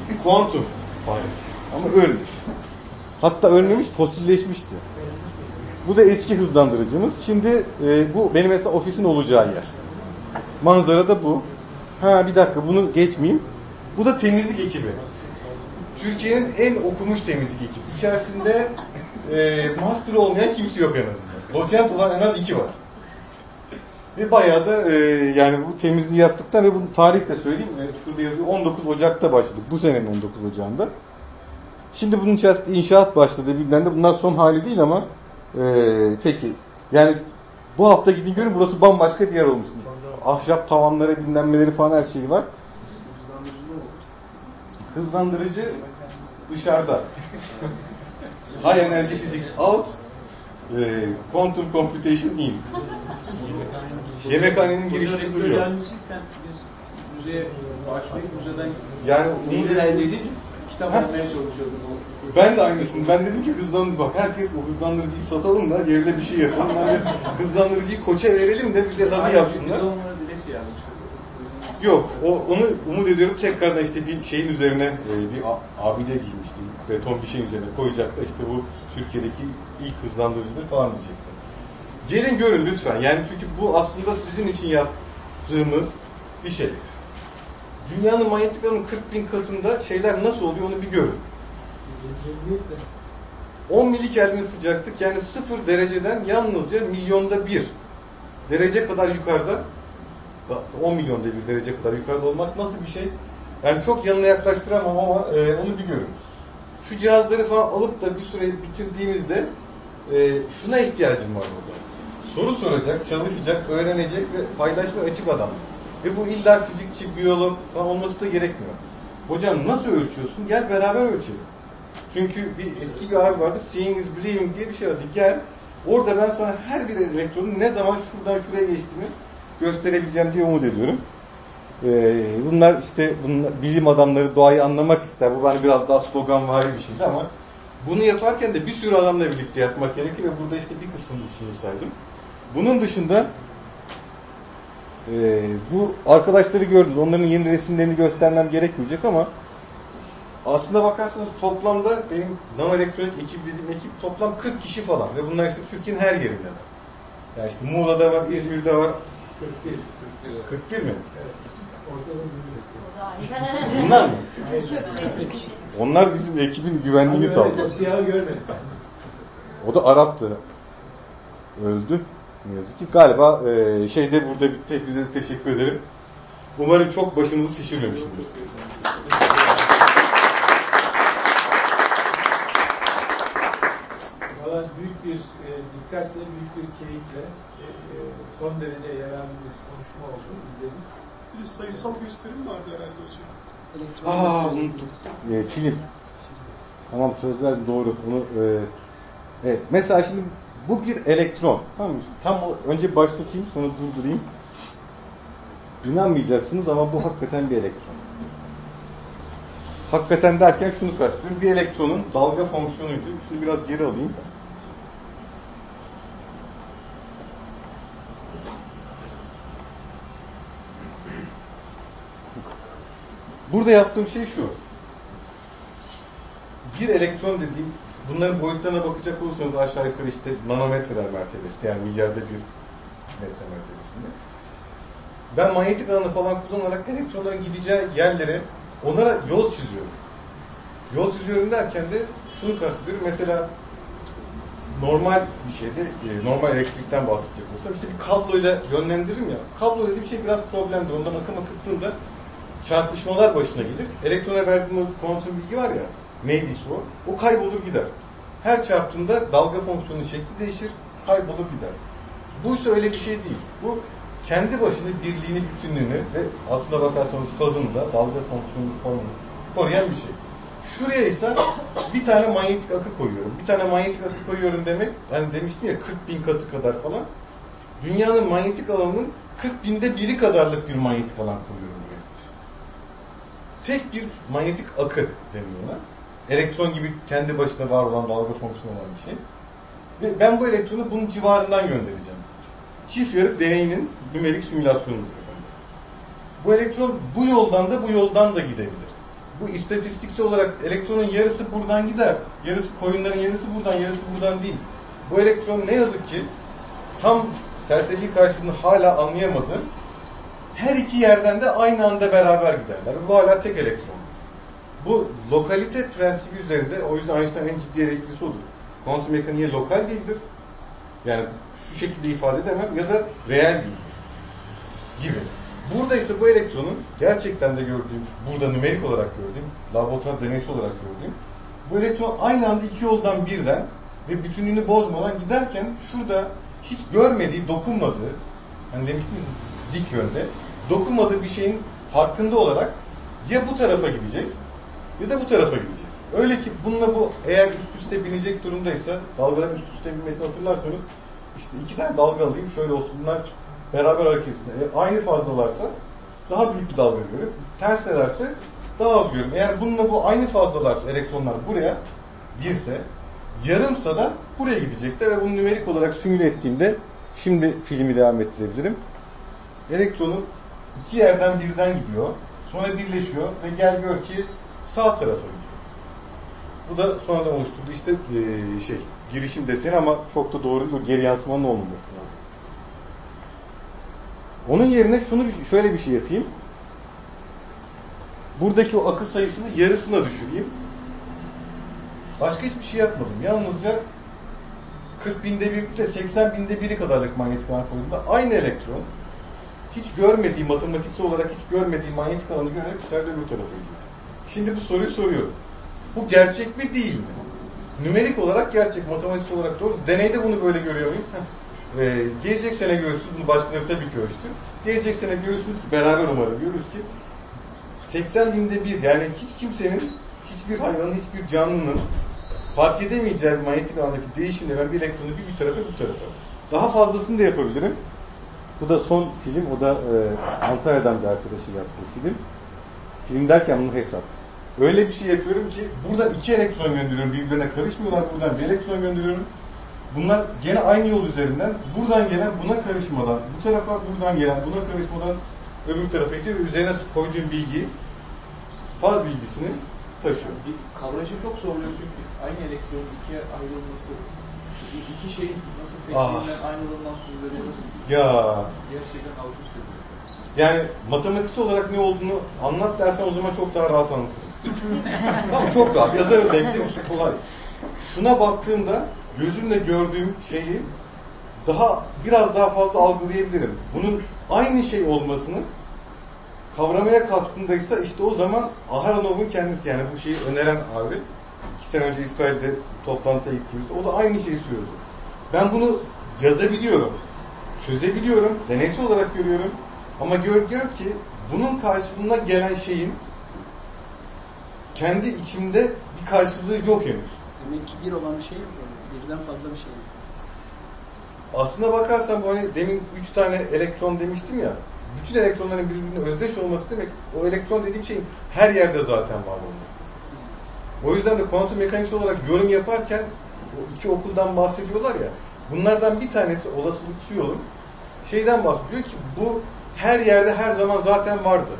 Bir kuantum faresi. Ama ölmüş. Hatta ölmemiş, fosilleşmişti. Bu da eski hızlandırıcımız. Şimdi e, bu benim mesela ofisin olacağı yer. Manzara da bu. Ha bir dakika bunu geçmeyeyim. Bu da temizlik ekibi. Türkiye'nin en okumuş temizlik ekibi. İçerisinde e, master olmayan kimse yok en azından. Doçent olan en az iki var. Ve bayağı da e, yani bu temizliği yaptıktan ve bunu tarih de söyleyeyim. E, şurada yazıyor 19 Ocak'ta başladık. Bu senenin 19 Ocağı'nda. Şimdi bunun içerisinde inşaat başladı bilmem de. Bunlar son hali değil ama e, peki. Yani bu hafta gidin görün burası bambaşka bir yer olmuş. Ahşap tavanları bilmem neleri falan her şeyi var. Hızlandırıcı dışarıda. High energy physics out. E, quantum computation in. Yemekhanenin girişinde duruyor. Gelmişken biz müzeye başlayıp müzeden Yani neyi elde edip kitap almaya çalışıyorduk. Ben de aynısını. Ben dedim ki hızlandır bak herkes o hızlandırıcıyı satalım da geride bir şey yapalım. De hızlandırıcıyı koça verelim de bize Aynen, yapsınlar. Biz onlara dilekçe yazmıştık. Yok, o, onu umut ediyorum tekrardan işte bir şeyin üzerine e, bir abide diyeyim işte beton bir şeyin üzerine koyacak da işte bu Türkiye'deki ilk hızlandırıcıdır falan diyecekler. Gelin görün lütfen. Yani çünkü bu aslında sizin için yaptığımız bir şey. Dünyanın manyetik alanının 40 bin katında şeyler nasıl oluyor onu bir görün. 10 milikelvin sıcaklık yani 0 dereceden yalnızca milyonda bir derece kadar yukarıda 10 milyonda bir derece kadar yukarıda olmak nasıl bir şey? Yani çok yanına yaklaştıramam ama e, onu bir görün. Şu cihazları falan alıp da bir süre bitirdiğimizde e, şuna ihtiyacım var burada. Soru soracak, çalışacak, öğrenecek ve paylaşmaya açık adam. Ve bu illa fizikçi, biyolog falan olması da gerekmiyor. Hocam nasıl ölçüyorsun? Gel beraber ölçelim. Çünkü bir eski bir abi vardı, seeing is believing diye bir şey vardı. Gel, orada ben sana her bir elektronun ne zaman şuradan şuraya geçtiğini gösterebileceğim diye umut ediyorum. Ee, bunlar işte bunlar, bilim adamları doğayı anlamak ister. Bu bana biraz daha slogan var bir şeydi ama bunu yaparken de bir sürü adamla birlikte yapmak gerekir ve burada işte bir kısmını ismini saydım. Bunun dışında e, bu arkadaşları gördünüz. Onların yeni resimlerini göstermem gerekmeyecek ama aslında bakarsanız toplamda benim nanoelektronik ekip dediğim ekip toplam 40 kişi falan ve bunlar işte Türkiye'nin her yerinde var. Yani işte Muğla'da var, İzmir'de var. 41. 41 mi? Evet. Bunlar mı? Onlar bizim ekibin güvenliğini O sağlıyor. siyahı görmedim. O da Arap'tı. Öldü. Ne yazık ki. Galiba e, şeyde burada bitti. Hepinize de teşekkür ederim. Umarım çok başınızı şişirmemişimdir. Valla büyük bir e, dikkatle, büyük bir keyifle e, e, son derece yararlı bir konuşma oldu. İzledim. Bir de sayısal gösterim vardı herhalde hocam. Aa unuttuk. E, film. Tamam sözler doğru. Onu e, evet. Mesela şimdi bu bir elektron. Tamam mı? Tam o, önce başlatayım sonra durdurayım. İnanmayacaksınız ama bu hakikaten bir elektron. Hakikaten derken şunu kastediyorum. Bir elektronun dalga fonksiyonuydu. Şimdi biraz geri alayım. Burada yaptığım şey şu. Bir elektron dediğim, bunların boyutlarına bakacak olursanız aşağı yukarı işte nanometreler mertebesi, yani milyarda bir metre mertebesinde. Ben manyetik alanı falan kullanarak elektronların gideceği yerlere onlara yol çiziyorum. Yol çiziyorum derken de şunu kastediyorum. Mesela normal bir şeyde, e, normal elektrikten bahsedecek olsam işte bir kabloyla yönlendiririm ya. Kablo dediğim şey biraz problemdir. Ondan akım akıttığımda çarpışmalar başına gelir. Elektrona verdiğim o kuantum bilgi var ya, neydiyse o, o kaybolur gider. Her çarptığında dalga fonksiyonunun şekli değişir, kaybolur gider. Bu ise öyle bir şey değil. Bu kendi başına birliğini, bütünlüğünü ve aslında bakarsanız fazını da dalga fonksiyonunu formunu koruyan bir şey. Şuraya ise bir tane manyetik akı koyuyorum. Bir tane manyetik akı koyuyorum demek, hani demiştim ya 40 bin katı kadar falan. Dünyanın manyetik alanının 40 binde biri kadarlık bir manyetik alan koyuyorum buraya. Tek bir manyetik akı deniyor. Elektron gibi kendi başına var olan dalga fonksiyonu olan bir şey. Ve ben bu elektronu bunun civarından göndereceğim. Çift yarık deneyinin nümerik simülasyonudur efendim. Bu elektron bu yoldan da bu yoldan da gidebilir. Bu istatistiksel olarak elektronun yarısı buradan gider. Yarısı koyunların yarısı buradan, yarısı buradan değil. Bu elektron ne yazık ki tam felsefi karşılığını hala anlayamadığım her iki yerden de aynı anda beraber giderler. Bu hala tek elektrondur. Bu lokalite prensibi üzerinde o yüzden Einstein en ciddi eleştirisi odur. Kuantum mekaniği lokal değildir. Yani şu şekilde ifade edemem ya da reel değildir. Gibi. Burada ise bu elektronun gerçekten de gördüğüm, burada nümerik olarak gördüğüm, laboratuvar deneysel olarak gördüğüm, bu elektron aynı anda iki yoldan birden ve bütünlüğünü bozmadan giderken şurada hiç görmediği, dokunmadığı, hani demiştiniz dik yönde, dokunmadığı bir şeyin farkında olarak ya bu tarafa gidecek ya da bu tarafa gidecek. Öyle ki bununla bu eğer üst üste binecek durumdaysa, dalgaların üst üste binmesini hatırlarsanız, işte iki tane dalga alayım, şöyle olsun, bunlar beraber hareket etsin. Eğer aynı fazlalarsa daha büyük bir dalga görür. Ters ederse daha az görür. Eğer bununla bu aynı fazlalarsa elektronlar buraya girse, yarımsa da buraya gidecekler ve bunu nümerik olarak simüle ettiğimde şimdi filmi devam ettirebilirim. Elektronun iki yerden birden gidiyor. Sonra birleşiyor ve gel gör ki sağ tarafa gidiyor. Bu da sonradan oluşturduğu işte e, şey girişim deseni ama çok da doğru değil. O geri yansımanın olmaması lazım. Onun yerine şunu bir- şöyle bir şey yapayım. Buradaki o akı sayısını yarısına düşüreyim. Başka hiçbir şey yapmadım. Yalnızca 40 binde bir de 80 binde biri kadarlık manyetik alan koyduğumda aynı elektron hiç görmediği, matematiksel olarak hiç görmediği manyetik alanı görerek dışarıda öbür tarafa gidiyor. Şimdi bu soruyu soruyorum. Bu gerçek mi değil mi? Nümerik olarak gerçek, matematiksel olarak doğru. Deneyde bunu böyle görüyor muyum? Ee, gelecek sene görürsünüz, bunu başkaları tabii ki ölçtü. Gelecek sene görürsünüz ki, beraber umarım görürüz ki 80 binde bir, yani hiç kimsenin, hiçbir hayvanın, hiçbir canlının fark edemeyeceği bir manyetik alandaki değişimle ben bir elektronu bir bir tarafa bir tarafa. Daha fazlasını da yapabilirim. Bu da son film. O da e, Antalya'dan bir arkadaşın yaptığı film. Film derken bunu hesap. Öyle bir şey yapıyorum ki burada iki elektron gönderiyorum. Birbirine karışmıyorlar. Buradan bir elektron gönderiyorum. Bunlar gene aynı yol üzerinden buradan gelen buna karışmadan, bu tarafa buradan gelen buna karışmadan öbür tarafa gidiyor ve üzerine koyduğum bilgiyi faz bilgisini taşıyor. Bir kavrayışı çok zorluyor çünkü aynı elektronun ikiye ayrılması, iki şeyin nasıl tekniğinden aynılığından söz edebiliriz. Ya Gerçekten alt üst ediyor. yani matematiksel olarak ne olduğunu anlat dersen o zaman çok daha rahat anlatırım. Tamam çok rahat. Yazarım denkli kolay. Şuna baktığımda gözümle gördüğüm şeyi daha biraz daha fazla algılayabilirim. Bunun aynı şey olmasını kavramaya kalktığındaysa işte o zaman Aharonov'un kendisi yani bu şeyi öneren abi iki sene önce İsrail'de toplantıya gittiğimizde o da aynı şeyi söylüyordu. Ben bunu yazabiliyorum, çözebiliyorum, deneysel olarak görüyorum ama gör, gör ki bunun karşılığında gelen şeyin kendi içimde bir karşılığı yok henüz. Demek ki bir olan bir şey yok. Birden fazla bir şey yok. Aslına bakarsan bu hani demin üç tane elektron demiştim ya. Bütün elektronların birbirine özdeş olması demek o elektron dediğim şeyin her yerde zaten var olması. O yüzden de kuantum mekaniksel olarak yorum yaparken o iki okuldan bahsediyorlar ya. Bunlardan bir tanesi olasılıkçı yolun şeyden bahsediyor ki bu her yerde her zaman zaten vardı.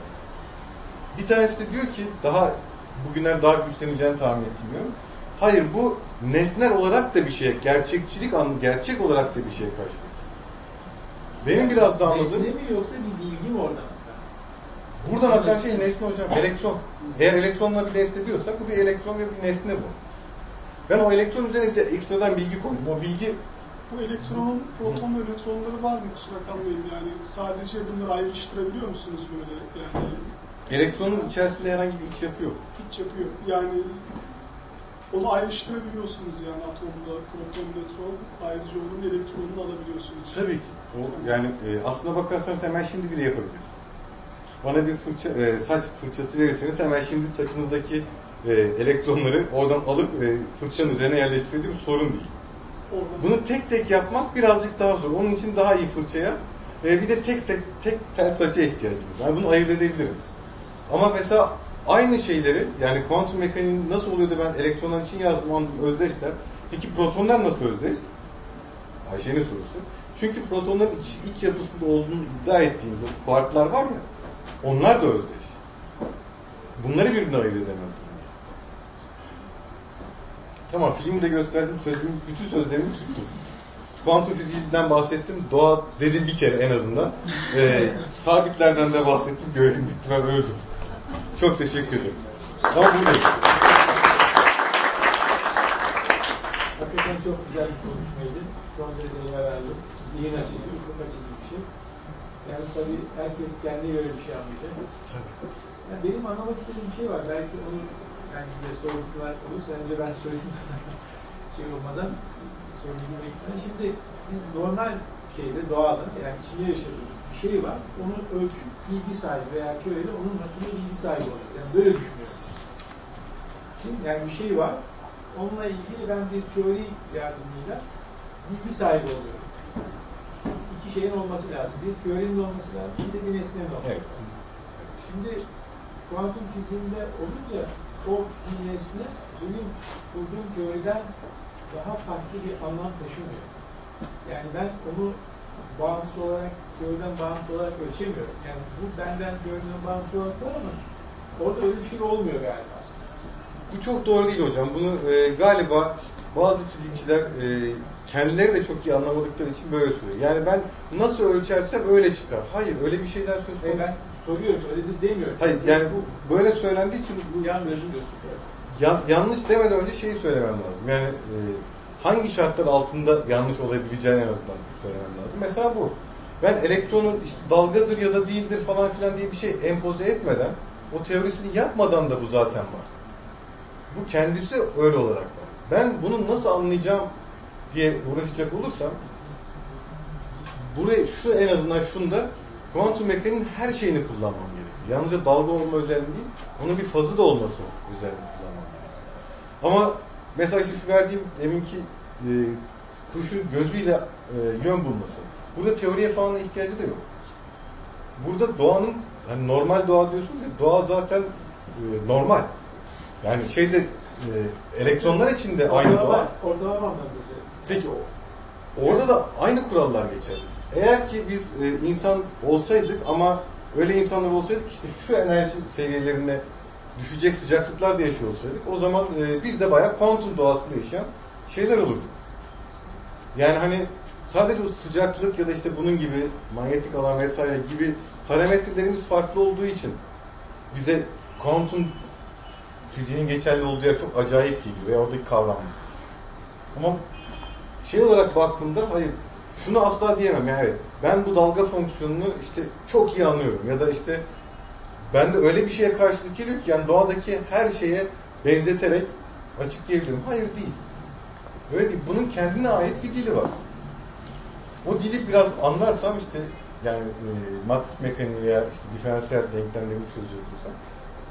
Bir tanesi de diyor ki daha bugünler daha güçleneceğini tahmin etmiyorum. Hayır bu nesnel olarak da bir şey, gerçekçilik anı, gerçek olarak da bir şeye karşılık. Benim biraz daha anladığım Nesne mi yoksa bir bilgi mi oradan? buradan akan şey nesne hocam, elektron. Eğer elektronla bir nesne diyorsak bu bir elektron ve bir nesne bu. Ben o elektron üzerine bir de ekstradan bilgi koydum. O bilgi Bu elektronun, proton ve nötronları var mı? Kusura kalmayın yani. Sadece bunları ayrıştırabiliyor musunuz böyle? Yani elektronun içerisinde herhangi bir iç yapı yok. hiç yapıyor. Yani onu ayrıştırabiliyorsunuz yani atomda proton, nötron. Ayrıca onun elektronunu alabiliyorsunuz. Tabii ki. O, yani e, aslına bakarsanız hemen şimdi bile yapabiliriz. Bana bir fırça, e, saç fırçası verirseniz hemen şimdi saçınızdaki e, elektronları oradan alıp e, fırçanın üzerine yerleştirdiğim sorun değil. Oradan Bunu tek tek yapmak birazcık daha zor. Onun için daha iyi fırçaya e, bir de tek tek tek tel saça ihtiyacımız var. Yani bunu ayırt edebilirim. Ama mesela aynı şeyleri yani kuantum mekaniği nasıl oluyor da ben elektronlar için yazdım anladım özdeşler. Peki protonlar nasıl özdeş? Ayşe'nin sorusu. Çünkü protonların iç, iç yapısında olduğunu iddia ettiğim bu kuarklar var ya onlar da özdeş. Bunları birbirine ayırt edemem. Tamam filmde gösterdim sözümü, bütün sözlerimi tuttum. Kuantum fiziğinden bahsettim. Doğa dedim bir kere en azından. Ee, sabitlerden de bahsettim. Görevim bitti ben öldüm. Çok teşekkür ederim. Ama buradayım. Hakikaten çok güzel bir konuşmaydı. Son derece yararlı. Zihin açıcı, ufuk açıcı bir şey. Yani tabii herkes kendine göre bir şey anlayacak. Yani benim anlamak istediğim bir şey var. Belki onu yani bize sordular olursa önce ben söyleyeyim. şey olmadan söyleyeyim. Şimdi biz normal şeyde doğada yani içinde yaşadığımız şey var. Onu ölçüp bilgi sahibi veya köyle onun hakkında bilgi sahibi oluyor. Yani böyle düşünüyorum. Yani bir şey var. Onunla ilgili ben bir teori yardımıyla bilgi sahibi oluyorum. İki şeyin olması lazım. Bir teorinin olması lazım, bir de bir nesnenin olması Evet. lazım. Şimdi kuantum fiziğinde olunca o bir nesne benim kurduğum teoriden daha farklı bir anlam taşımıyor. Yani ben onu bağımsız olarak, teoriden bağımsız olarak ölçemiyorum. Yani bu benden teoriden bağımsız olarak var ama orada öyle bir şey olmuyor galiba. Bu çok doğru değil hocam. Bunu e, galiba bazı fizikçiler e, kendileri de çok iyi anlamadıkları için böyle söylüyor. Yani ben nasıl ölçersem öyle çıkar. Hayır öyle bir şeyden söz konusu. ben soruyorum, öyle de demiyorum. Hayır yani bu böyle söylendiği için bu yanlış diyorsun. Ya- yanlış demeden önce şeyi söylemem lazım. Yani e, hangi şartlar altında yanlış olabileceğini en azından söylemem lazım. Mesela bu. Ben elektronun işte dalgadır ya da değildir falan filan diye bir şey empoze etmeden, o teorisini yapmadan da bu zaten var. Bu kendisi öyle olarak var. Ben bunu nasıl anlayacağım diye uğraşacak olursam, burayı şu en azından şunda kuantum mekaniğinin her şeyini kullanmam gerekiyor. Yalnızca dalga olma özelliği değil, onun bir fazı da olması özelliğini kullanmam gerekiyor. Ama mesela şu verdiğim deminki e, kuşun gözüyle e, yön bulması. Burada teoriye falan ihtiyacı da yok. Burada doğanın hani normal doğa diyorsunuz ya doğa zaten e, normal. Yani şeyde e, elektronlar için de aynı doğa. Ortalama, ortalama anlamda. Peki o- orada da aynı kurallar geçer. Eğer ki biz e, insan olsaydık ama öyle insanlar olsaydık işte şu enerji seviyelerine düşecek sıcaklıklarda yaşıyor olsaydık o zaman e, biz de bayağı kuantum doğasında yaşayan şeyler olurduk. Yani hani sadece sıcaklık ya da işte bunun gibi manyetik alan vesaire gibi parametrelerimiz farklı olduğu için bize kuantum fiziğinin geçerli olduğu yer çok acayip geliyor veya oradaki kavramlar. Ama şey olarak baktığımda hayır şunu asla diyemem yani evet ben bu dalga fonksiyonunu işte çok iyi anlıyorum ya da işte ben de öyle bir şeye karşılık geliyor ki yani doğadaki her şeye benzeterek açıklayabiliyorum. Hayır değil. Öyle değil. Bunun kendine ait bir dili var. O dili biraz anlarsam işte yani e, matris mekaniği veya işte diferansiyel denklemleri çözecek olsam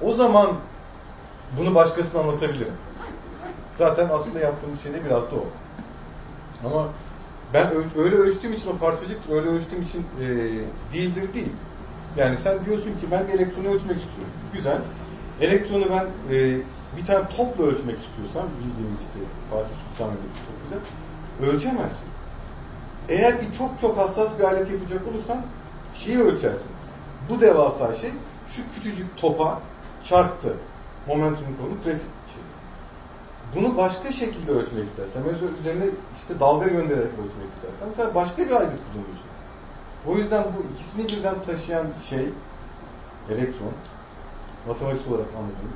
o zaman bunu başkasına anlatabilirim. Zaten aslında yaptığımız şey de biraz da o. Ama ben öyle ölçtüğüm için o parçacıktır, öyle ölçtüğüm için e, değildir değil. Yani sen diyorsun ki ben elektronu ölçmek istiyorum. Güzel. Elektronu ben e, bir tane topla ölçmek istiyorsam, bildiğimiz işte Fatih Sultan Mehmet topuyla, ölçemezsin. Eğer ki çok çok hassas bir alet yapacak olursan şeyi ölçersin. Bu devasa şey şu küçücük topa çarptı. Momentum kurulu klasik şey. Bunu başka şekilde ölçmek istersen, mesela üzerine işte dalga göndererek ölçmek istersen, mesela başka bir aygıt kullanıyorsun. O yüzden bu ikisini birden taşıyan şey, elektron, matematik olarak anladığım,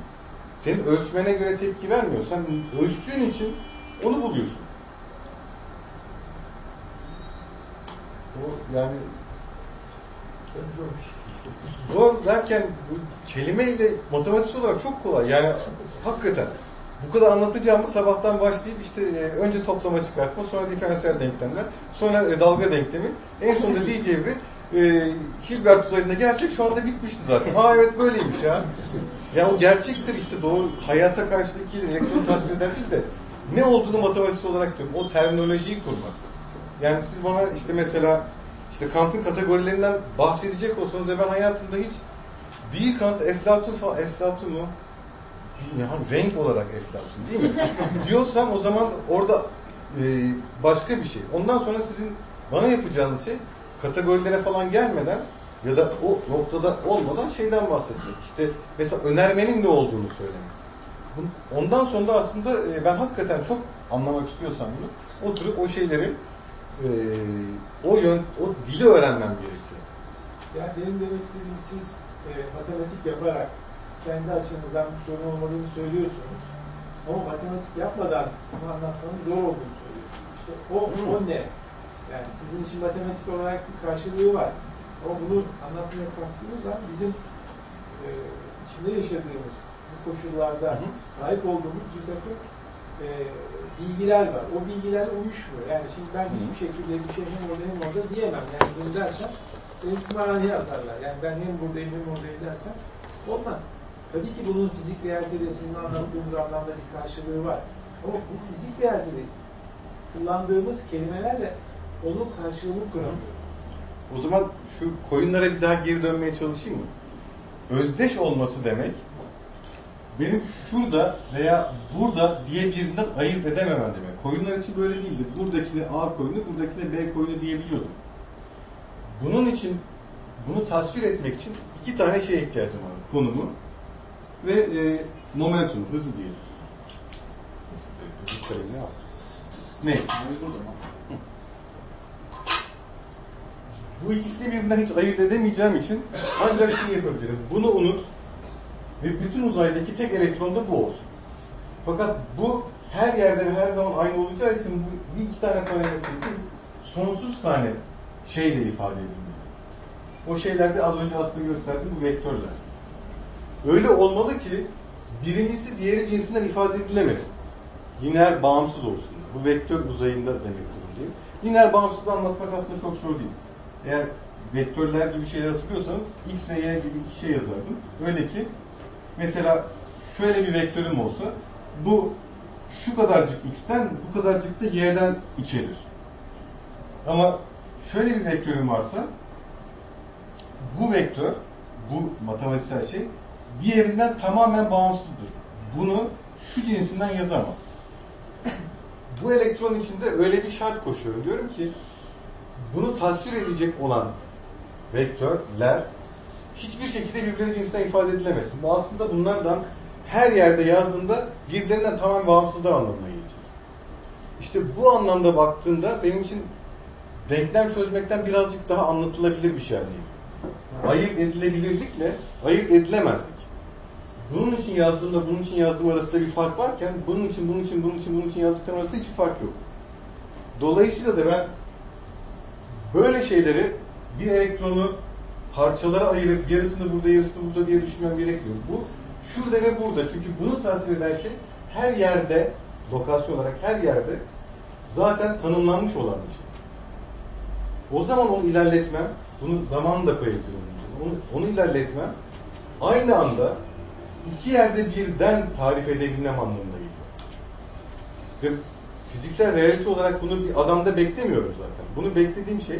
senin ölçmene göre tepki vermiyor. Ölçtüğün için onu buluyorsun. O yani zor derken bu kelimeyle matematik olarak çok kolay. Yani hakikaten bu kadar anlatacağımı sabahtan başlayıp işte e, önce toplama çıkartma, sonra diferansiyel denklemler, sonra e, dalga denklemi, en sonunda Lie cebri, e, Hilbert uzayına gelsek şu anda bitmişti zaten. Aa evet böyleymiş ya. Ya o gerçektir işte doğru hayata karşılık gelir, tasvir eder değil de ne olduğunu matematik olarak diyorum. O terminolojiyi kurmak. Yani siz bana işte mesela işte Kant'ın kategorilerinden bahsedecek olsanız ve ben hayatımda hiç değil Kant, Eflatun falan, Eflatun mu? Bilmiyorum, renk olarak Eflatun değil mi? Diyorsam o zaman orada e, başka bir şey. Ondan sonra sizin bana yapacağınız şey kategorilere falan gelmeden ya da o noktada olmadan şeyden bahsedecek. İşte mesela önermenin ne olduğunu söylemek. Ondan sonra da aslında e, ben hakikaten çok anlamak istiyorsam bunu oturup o şeyleri e, o yön, o dili öğrenmem gerekiyor. Yani benim demek istediğim siz e, matematik yaparak kendi açınızdan bir sorun olmadığını söylüyorsunuz. Ama matematik yapmadan bunu anlatmanın zor olduğunu söylüyorsunuz. İşte o, o ne? Yani sizin için matematik olarak bir karşılığı var. Ama bunu anlatmaya kalktığınız zaman bizim e, içinde yaşadığımız bu koşullarda Hı hı. sahip olduğumuz bir takım e, bilgiler var. O bilgiler uyuşmuyor. Yani şimdi ben hiçbir şekilde bir şey hem orada hem orada diyemem. Yani bunu dersen seni kumarhaneye atarlar. Yani ben hem buradayım hem oradayım dersen olmaz. Tabii ki bunun fizik realitede sizin anlattığınız anlamda bir karşılığı var. Ama bu fizik realitede kullandığımız kelimelerle onun karşılığını kuramıyoruz. O zaman şu koyunlara bir daha geri dönmeye çalışayım mı? Özdeş olması demek benim şurada veya burada diye birbirinden ayırt edememem demek. Koyunlar için böyle değildi. Buradakine A koyunu, buradakine B koyunu diyebiliyordum. Bunun için, bunu tasvir etmek için iki tane şeye ihtiyacım var. Konumu ve e, momentum, hızı diyelim. Ne? Bu ikisini birbirinden hiç ayırt edemeyeceğim için ancak şunu yapabilirim. Bunu unut ve bütün uzaydaki tek elektron da bu olsun. Fakat bu her yerde ve her zaman aynı olacağı için bu bir iki tane parametre değil, sonsuz tane şeyle ifade edilmeli. O şeylerde az önce aslında gösterdiğim bu vektörler. Öyle olmalı ki birincisi diğeri cinsinden ifade edilemez. Lineer bağımsız olsun. Bu vektör uzayında demek durumdayım. Lineer bağımsızlığı anlatmak aslında çok zor değil. Eğer vektörler gibi şeyler hatırlıyorsanız x ve y gibi iki şey yazardım. Öyle ki mesela şöyle bir vektörüm olsa bu şu kadarcık x'ten bu kadarcık da y'den içerir. Ama şöyle bir vektörüm varsa bu vektör, bu matematiksel şey diğerinden tamamen bağımsızdır. Bunu şu cinsinden yazamam. Bu elektron içinde öyle bir şart koşuyorum. Diyorum ki bunu tasvir edecek olan vektörler hiçbir şekilde birbirleri cinsinden ifade edilemesin. Bu aslında bunlardan her yerde yazdığında birbirlerinden tamamen bağımsızlar anlamına gelecek. İşte bu anlamda baktığında benim için denklem çözmekten birazcık daha anlatılabilir bir şey değil. Ayırt edilebilirlikle ayırt edilemezlik. Bunun için yazdığımda bunun için yazdığım arasında bir fark varken bunun için, bunun için, bunun için, bunun için yazdıklarım arasında hiçbir fark yok. Dolayısıyla da ben böyle şeyleri bir elektronu parçalara ayırıp yarısını burada yarısını burada diye düşünmem gerekmiyor. Bu şurada ve burada. Çünkü bunu tasvir eden şey her yerde, lokasyon olarak her yerde zaten tanımlanmış olan bir şey. O zaman onu ilerletmem, bunu zamanı da koyabilirim. Onu, onu ilerletmem aynı anda iki yerde birden tarif edebilmem anlamına geliyor. Ve fiziksel realite olarak bunu bir adamda beklemiyorum zaten. Bunu beklediğim şey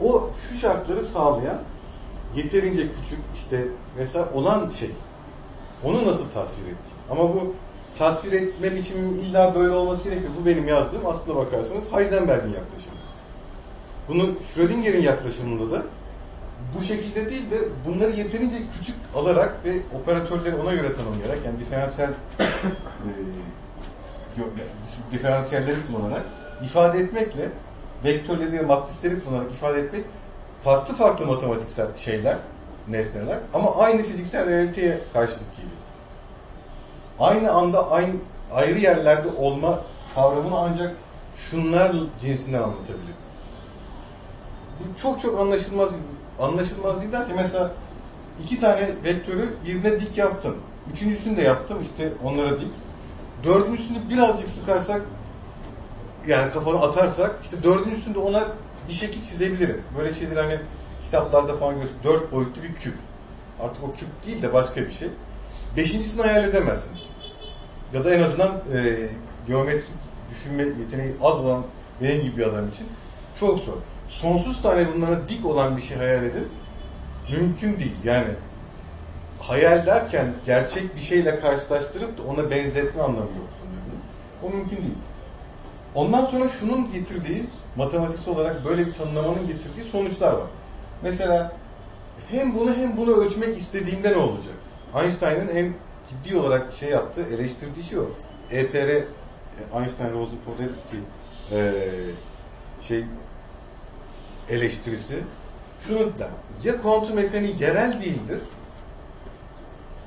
o şu şartları sağlayan yeterince küçük işte mesela olan şey. Onu nasıl tasvir ettiğim. Ama bu tasvir etme biçimim illa böyle olması gerekiyor. Bu benim yazdığım aslına bakarsanız Heisenberg'in yaklaşımı. Bunu Schrödinger'in yaklaşımında da bu şekilde değil de bunları yeterince küçük alarak ve operatörleri ona göre tanımlayarak yani diferansiyel diferansiyelleri kullanarak ifade etmekle vektörleri ve matrisleri kullanarak ifade etmek farklı farklı matematiksel şeyler, nesneler ama aynı fiziksel realiteye karşılık geliyor. Aynı anda aynı ayrı yerlerde olma kavramını ancak şunlar cinsinden anlatabilir. Bu çok çok anlaşılmaz anlaşılmaz değil derken mesela iki tane vektörü birbirine dik yaptım. Üçüncüsünü de yaptım işte onlara dik. Dördüncüsünü birazcık sıkarsak yani kafanı atarsak işte dördüncüsünde ona bir şekil çizebilirim. Böyle şeyler hani kitaplarda falan gösteriyor. Dört boyutlu bir küp. Artık o küp değil de başka bir şey. Beşincisini hayal edemezsiniz. Ya da en azından e, geometrik düşünme yeteneği az olan benim gibi bir adam için çok zor. Sonsuz tane bunlara dik olan bir şey hayal edin. Mümkün değil. Yani hayal derken gerçek bir şeyle karşılaştırıp da ona benzetme anlamı yok. O mümkün değil. Ondan sonra şunun getirdiği, matematiksel olarak böyle bir tanımlamanın getirdiği sonuçlar var. Mesela hem bunu hem bunu ölçmek istediğimde ne olacak? Einstein'ın en ciddi olarak şey yaptığı, eleştirdiği şey o. EPR, Einstein-Rosen-Podolsky e, şey eleştirisi şunu da ya kuantum mekaniği yerel değildir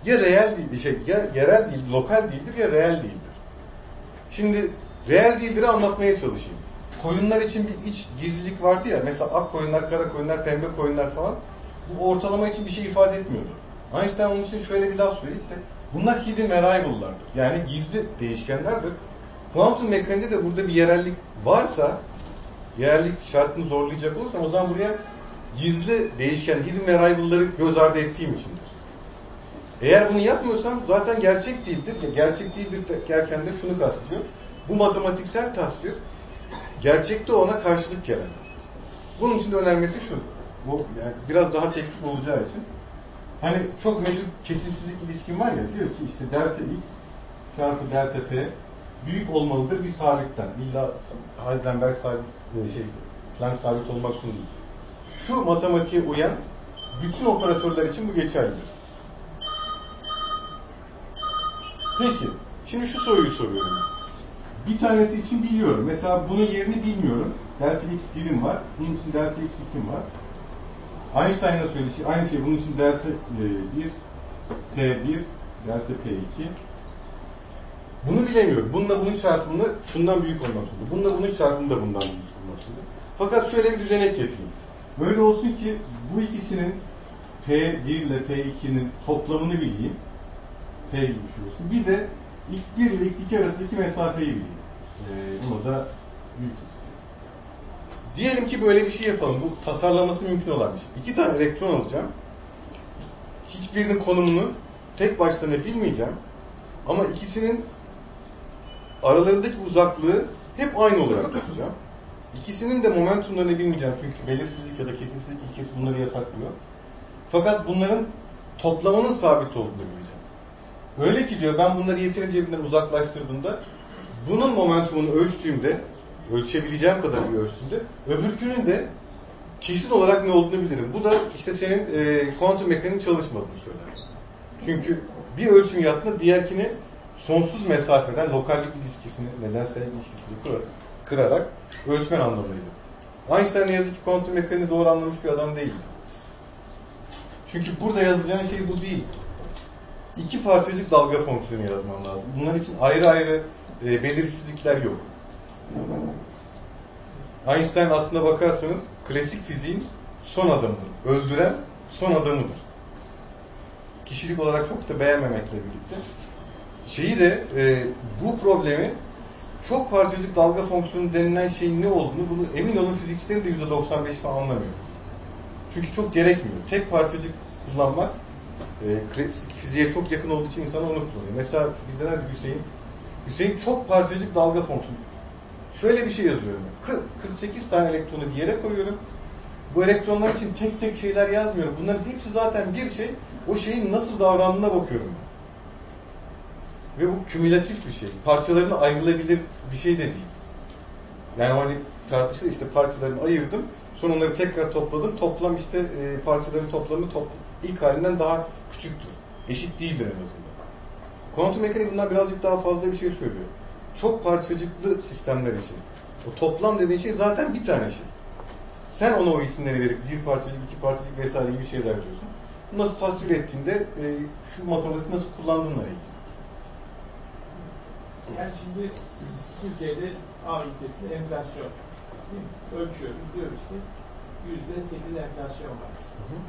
ya reel değil, şey ya yerel değil, lokal değildir ya reel değildir. Şimdi reel değildir'i anlatmaya çalışayım. Koyunlar için bir iç gizlilik vardı ya. Mesela ak koyunlar, kara koyunlar, pembe koyunlar falan. Bu ortalama için bir şey ifade etmiyordu. Einstein onun için şöyle bir laf söyleyip de bunlar hidden variable'lardır. Yani gizli değişkenlerdir. Kuantum mekaniğinde de burada bir yerellik varsa yerellik şartını zorlayacak olursam o zaman buraya gizli değişken hidden variable'ları göz ardı ettiğim içindir. Eğer bunu yapmıyorsam zaten gerçek değildir. Ya gerçek değildir derken de şunu kastediyor. Bu matematiksel tasvir gerçekte ona karşılık gelemez. Bunun için de önermesi şu. Bu yani biraz daha teknik olacağı için. Hani çok meşhur kesinsizlik ilişkin var ya diyor ki işte delta x çarpı delta p büyük olmalıdır bir sabitten. İlla Heisenberg sabit, şey, Planck sabit olmak zorunda. Şu matematiğe uyan bütün operatörler için bu geçerlidir. Peki, şimdi şu soruyu soruyorum. Bir tanesi için biliyorum. Mesela bunun yerini bilmiyorum. Delta x birim var. Bunun için delta x 2'm var. Einstein'ın söylediği şey, aynı şey. Bunun için delta 1, P1, delta P2. Bunu bilemiyorum. Bununla bunun çarpımını şundan büyük olmak zorunda. Bununla bunun çarpımı da bundan büyük olmak zorunda. Fakat şöyle bir düzenek yapayım. Böyle olsun ki bu ikisinin P1 ile P2'nin toplamını bileyim. P gibi olsun. Bir de x1 ile x2 arasındaki mesafeyi bileyim. Ee, bunu da büyük Diyelim ki böyle bir şey yapalım. Bu tasarlaması mümkün olan bir şey. İki tane elektron alacağım. Hiçbirinin konumunu tek başlarına bilmeyeceğim. Ama ikisinin aralarındaki uzaklığı hep aynı olarak tutacağım. İkisinin de momentumlarını bilmeyeceğim çünkü belirsizlik ya da kesinsizlik ilkesi bunları yasaklıyor. Fakat bunların toplamanın sabit olduğunu bileceğim. Öyle ki diyor ben bunları yeterince birbirinden uzaklaştırdığımda bunun momentumunu ölçtüğümde ölçebileceğim kadar bir ölçtüğümde öbürkünün de kesin olarak ne olduğunu bilirim. Bu da işte senin e, kuantum mekaniğinin çalışmadığını söyler. Çünkü bir ölçüm yaptığında diğerkini sonsuz mesafeden lokallik ilişkisini, nedensellik ilişkisini kurarak, kırarak ölçmen anlamıydı. Einstein ne yazık ki kuantum mekaniğini doğru anlamış bir adam değil. Çünkü burada yazacağın şey bu değil. İki parçacık dalga fonksiyonu yazman lazım. Bunların için ayrı ayrı e, belirsizlikler yok. Einstein aslında bakarsanız klasik fiziğin son adamıdır. Öldüren son adamıdır. Kişilik olarak çok da beğenmemekle birlikte. Şeyi de e, bu problemi çok parçacık dalga fonksiyonu denilen şeyin ne olduğunu bunu emin olun fizikçilerin de %95 falan anlamıyor. Çünkü çok gerekmiyor. Tek parçacık kullanmak e, fiziğe çok yakın olduğu için insan onu kullanıyor. Mesela bizde nerede Hüseyin? Hüseyin çok parçacık dalga fonksiyonu. Şöyle bir şey yazıyorum. 40, 48 tane elektronu bir yere koyuyorum. Bu elektronlar için tek tek şeyler yazmıyorum. Bunların hepsi zaten bir şey. O şeyin nasıl davrandığına bakıyorum. Ve bu kümülatif bir şey. Parçalarını ayrılabilir bir şey de değil. Yani hani tartışılır işte parçalarını ayırdım. Sonra onları tekrar topladım. Toplam işte e, parçaların toplamı top, ilk halinden daha küçüktür. Eşit değildir en azından. Kuantum mekaniği bundan birazcık daha fazla bir şey söylüyor. Çok parçacıklı sistemler için. O toplam dediğin şey zaten bir tane şey. Sen ona o isimleri verip bir parçacık, iki parçacık vesaire gibi şeyler diyorsun. Nasıl tasvir ettiğinde e, şu matematiği nasıl kullandığınla ilgili. Yani şimdi Türkiye'de A ülkesinde enflasyon ölçüyoruz. Diyoruz ki yüzde sekiz enflasyon var. Şimdi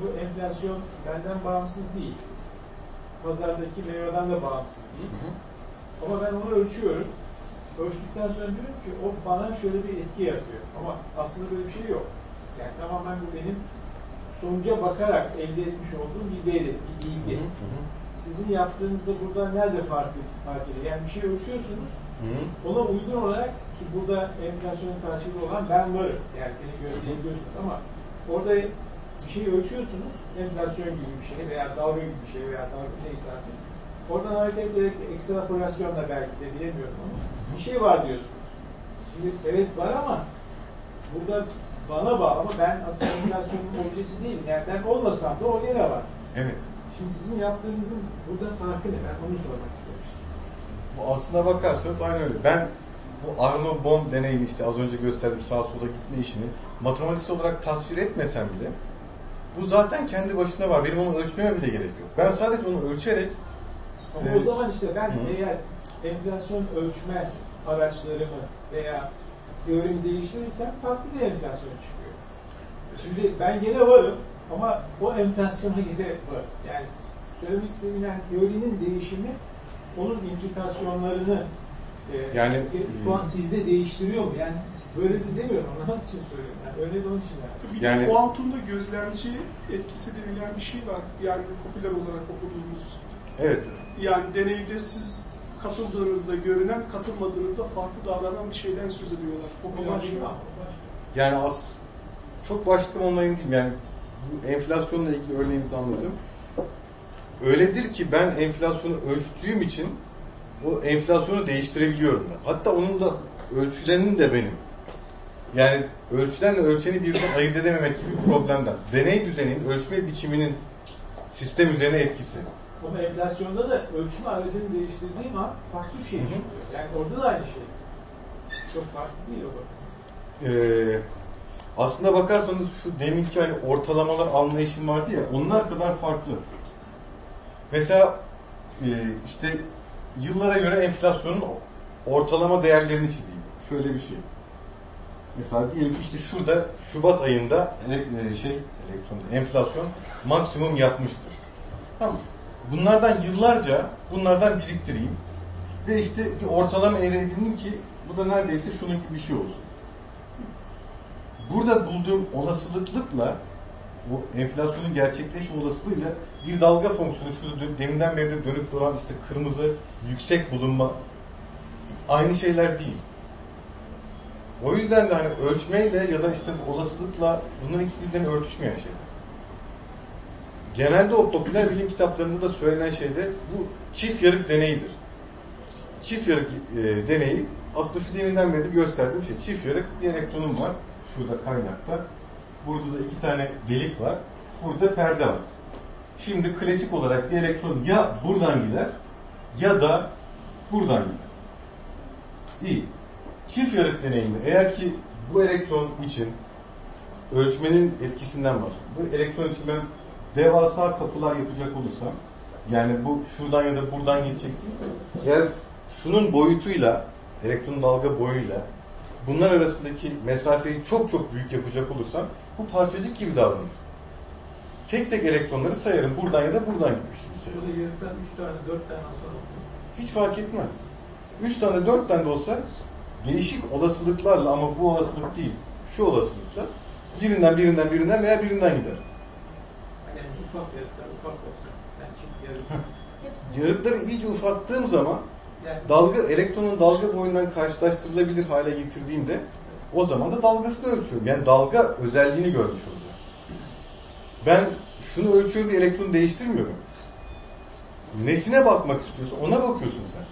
bu enflasyon benden bağımsız değil. Pazardaki meyveden de bağımsız değil. Ama ben onu ölçüyorum. Ölçtükten sonra diyorum ki o bana şöyle bir etki yapıyor. Ama aslında böyle bir şey yok. Yani tamamen bu benim sonuca bakarak elde etmiş olduğum bir veri, bir bilgi. Sizin yaptığınızda burada nerede fark, fark ediyor? Yani bir şey ölçüyorsunuz, ona uygun olarak ki burada enflasyonun karşılığı olan ben varım. Yani beni görebiliyorsunuz ama orada bir şey ölçüyorsunuz, enflasyon gibi bir şey veya dalga gibi bir şey veya dalga neyse artık. Oradan hareket ederek ekstrapolasyonla belki de bilemiyorum ama bir şey var diyorsunuz. Şimdi evet var ama burada bana bağlı ama ben aslında enflasyonun objesi değilim. Yani ben olmasam da o yine var. Evet. Şimdi sizin yaptığınızın burada farkı ne? Ben onu sormak istemiştim. Bu aslına bakarsanız aynı öyle. Ben bu Arno Bohm deneyini işte az önce gösterdim sağa sola gitme işini matematiksel olarak tasvir etmesem bile bu zaten kendi başına var. Benim onu ölçmeme bile gerek yok. Ben sadece onu ölçerek Ama Evet. o zaman işte ben Hı. eğer enflasyon ölçme araçlarımı veya teorimi değiştirirsem farklı bir enflasyon çıkıyor. Şimdi ben gene varım ama o enflasyona göre var. Yani söylemek istediğim yani teorinin değişimi onun implikasyonlarını e, Yani- e, şu an sizde değiştiriyor mu? Yani böyle de demiyorum anlamak için söylüyorum. Yani öyle de onun için yani. Bir Yani- de kuantumda gözlemci etkisi denilen bir şey var. Yani popüler olarak okuduğumuz. evet Yani deneyde siz katıldığınızda görünen, katılmadığınızda farklı davranan bir şeyden söz ediyorlar. Popüler şey. yani az çok başlıklı olmayı değil yani bu enflasyonla ilgili örneğimizi anladım. Öyledir ki ben enflasyonu ölçtüğüm için o enflasyonu değiştirebiliyorum da. Hatta onun da ölçülenin de benim. Yani ölçülenle ölçeni birbirinden ayırt edememek gibi bir problemden. Deney düzeninin ölçme biçiminin sistem üzerine etkisi. Ama enflasyonda da ölçme aracını değiştirdiğim an farklı bir şey çıkıyor. Yani orada da aynı şey. Çok farklı değil o. Ee, aslında bakarsanız şu deminki hani ortalamalar anlayışım vardı ya onlar kadar farklı. Mesela e, işte yıllara göre enflasyonun ortalama değerlerini çizeyim. Şöyle bir şey. Mesela diyelim ki işte şurada Şubat ayında e, şey elektron enflasyon maksimum yapmıştır. Tamam. Bunlardan yıllarca bunlardan biriktireyim. Ve işte bir ortalama elde edindim ki bu da neredeyse şunun gibi bir şey olsun. Burada bulduğum olasılıklıkla bu enflasyonun gerçekleşme olasılığıyla bir dalga fonksiyonu şurada deminden beri de dönüp duran işte kırmızı yüksek bulunma aynı şeyler değil. O yüzden de hani ölçmeyle ya da işte olasılıkla bunların ikisi birbirine örtüşmeyen şeyler. Genelde o popüler bilim kitaplarında da söylenen şey de bu çift yarık deneyidir. Çift yarık e, deneyi aslında şu deminden beri gösterdiğim şey. Çift yarık bir elektronum var. Şurada kaynakta. Burada da iki tane delik var. Burada perde var. Şimdi klasik olarak bir elektron ya buradan gider ya da buradan gider. İyi. Çift yarık deneyimi eğer ki bu elektron için ölçmenin etkisinden bahsediyorum. Bu elektron için ben devasa kapılar yapacak olursam yani bu şuradan ya da buradan geçecek değil. Eğer şunun boyutuyla elektron dalga boyuyla bunlar arasındaki mesafeyi çok çok büyük yapacak olursam bu parçacık gibi davranır. Tek tek elektronları sayarım. Buradan ya da buradan gibi. Şurada yarıktan 3 tane, 4 tane atom Hiç fark etmez. 3 tane 4 tane de olsa değişik olasılıklarla ama bu olasılık değil. Şu olasılıkla birinden birinden birinden veya birinden gider. Yani ufak yarıklar, ufak olsun. Yani çift yarık. Hepsi. Yarıkları iyice ufattığım zaman Yani dalga elektronun dalga boyundan karşılaştırılabilir hale getirdiğimde o zaman da dalgasını ölçüyorum. Yani dalga özelliğini görmüş olacağım. Ben şunu ölçüyorum bir elektronu değiştirmiyorum. Nesine bakmak istiyorsa ona bakıyorsun sen.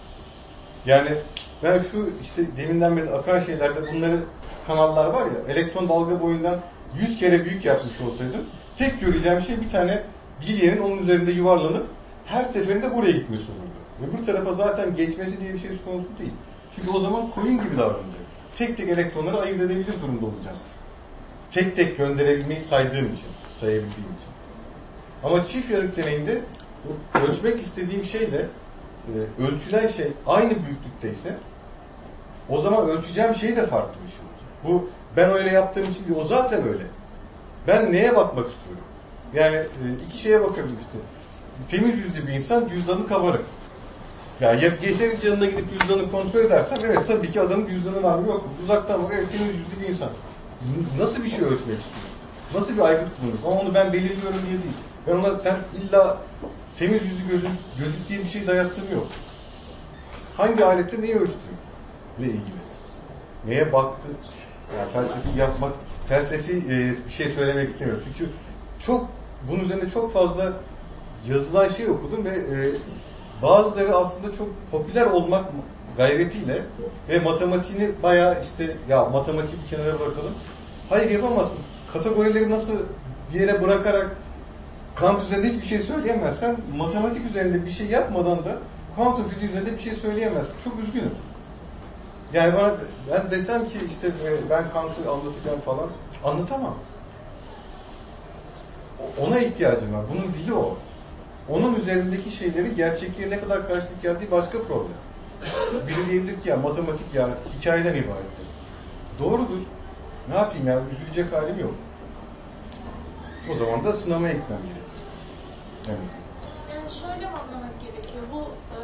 Yani ben şu işte deminden beri akan şeylerde bunları kanallar var ya elektron dalga boyundan 100 kere büyük yapmış olsaydım tek göreceğim şey bir tane bilyenin onun üzerinde yuvarlanıp her seferinde buraya gitmesi olurdu. Öbür tarafa zaten geçmesi diye bir şey söz konusu değil. Çünkü o zaman koyun gibi davranacak. Tek tek elektronları ayırt edebilir durumda olacağız. Tek tek gönderebilmeyi saydığım için, sayabildiğim için. Ama çift yarık deneyinde ölçmek istediğim şeyle e, ölçülen şey aynı büyüklükteyse o zaman ölçeceğim şey de farklı bir şey olacak. Bu ben öyle yaptığım için değil, o zaten öyle. Ben neye bakmak istiyorum? Yani e, iki şeye bakabilirim işte. Temiz yüzlü bir insan cüzdanı kabarık. Ya ya yeterince yanına gidip cüzdanı kontrol edersem evet tabii ki adamın cüzdanı var mı yok mu? Uzaktan bak evet temiz yüzlü bir insan. Nasıl bir şey ölçmek istiyorsun? Nasıl bir aygıt kullanıyorsun? Ama onu ben belirliyorum diye değil. Ben ona sen illa temiz yüzlü gözün, gözlük diye bir şey dayattığım yok. Hangi alette neyi ölçtüğüm ilgili. Neye baktı? Yani felsefi yapmak, felsefi e, bir şey söylemek istemiyorum. Çünkü çok bunun üzerinde çok fazla yazılan şey okudum ve e, bazıları aslında çok popüler olmak gayretiyle ve matematiğini bayağı işte ya matematiği bir kenara bırakalım. Hayır yapamazsın. Kategorileri nasıl bir yere bırakarak Kant üzerinde hiçbir şey söyleyemezsen matematik üzerinde bir şey yapmadan da kuantum fiziği üzerinde bir şey söyleyemezsin. Çok üzgünüm. Yani bana ben desem ki işte e, ben Kant'ı anlatacağım falan anlatamam. Ona ihtiyacım var. Bunun dili o. Onun üzerindeki şeyleri gerçekliğe ne kadar karşılık geldiği başka problem. Biri diyebilir ki ya matematik ya hikayeden ibarettir. Doğrudur. Ne yapayım ya üzülecek halim yok. O zaman da sınavaya gitmem gerekir. Evet. Yani şöyle anlamak gerekiyor? Bu e,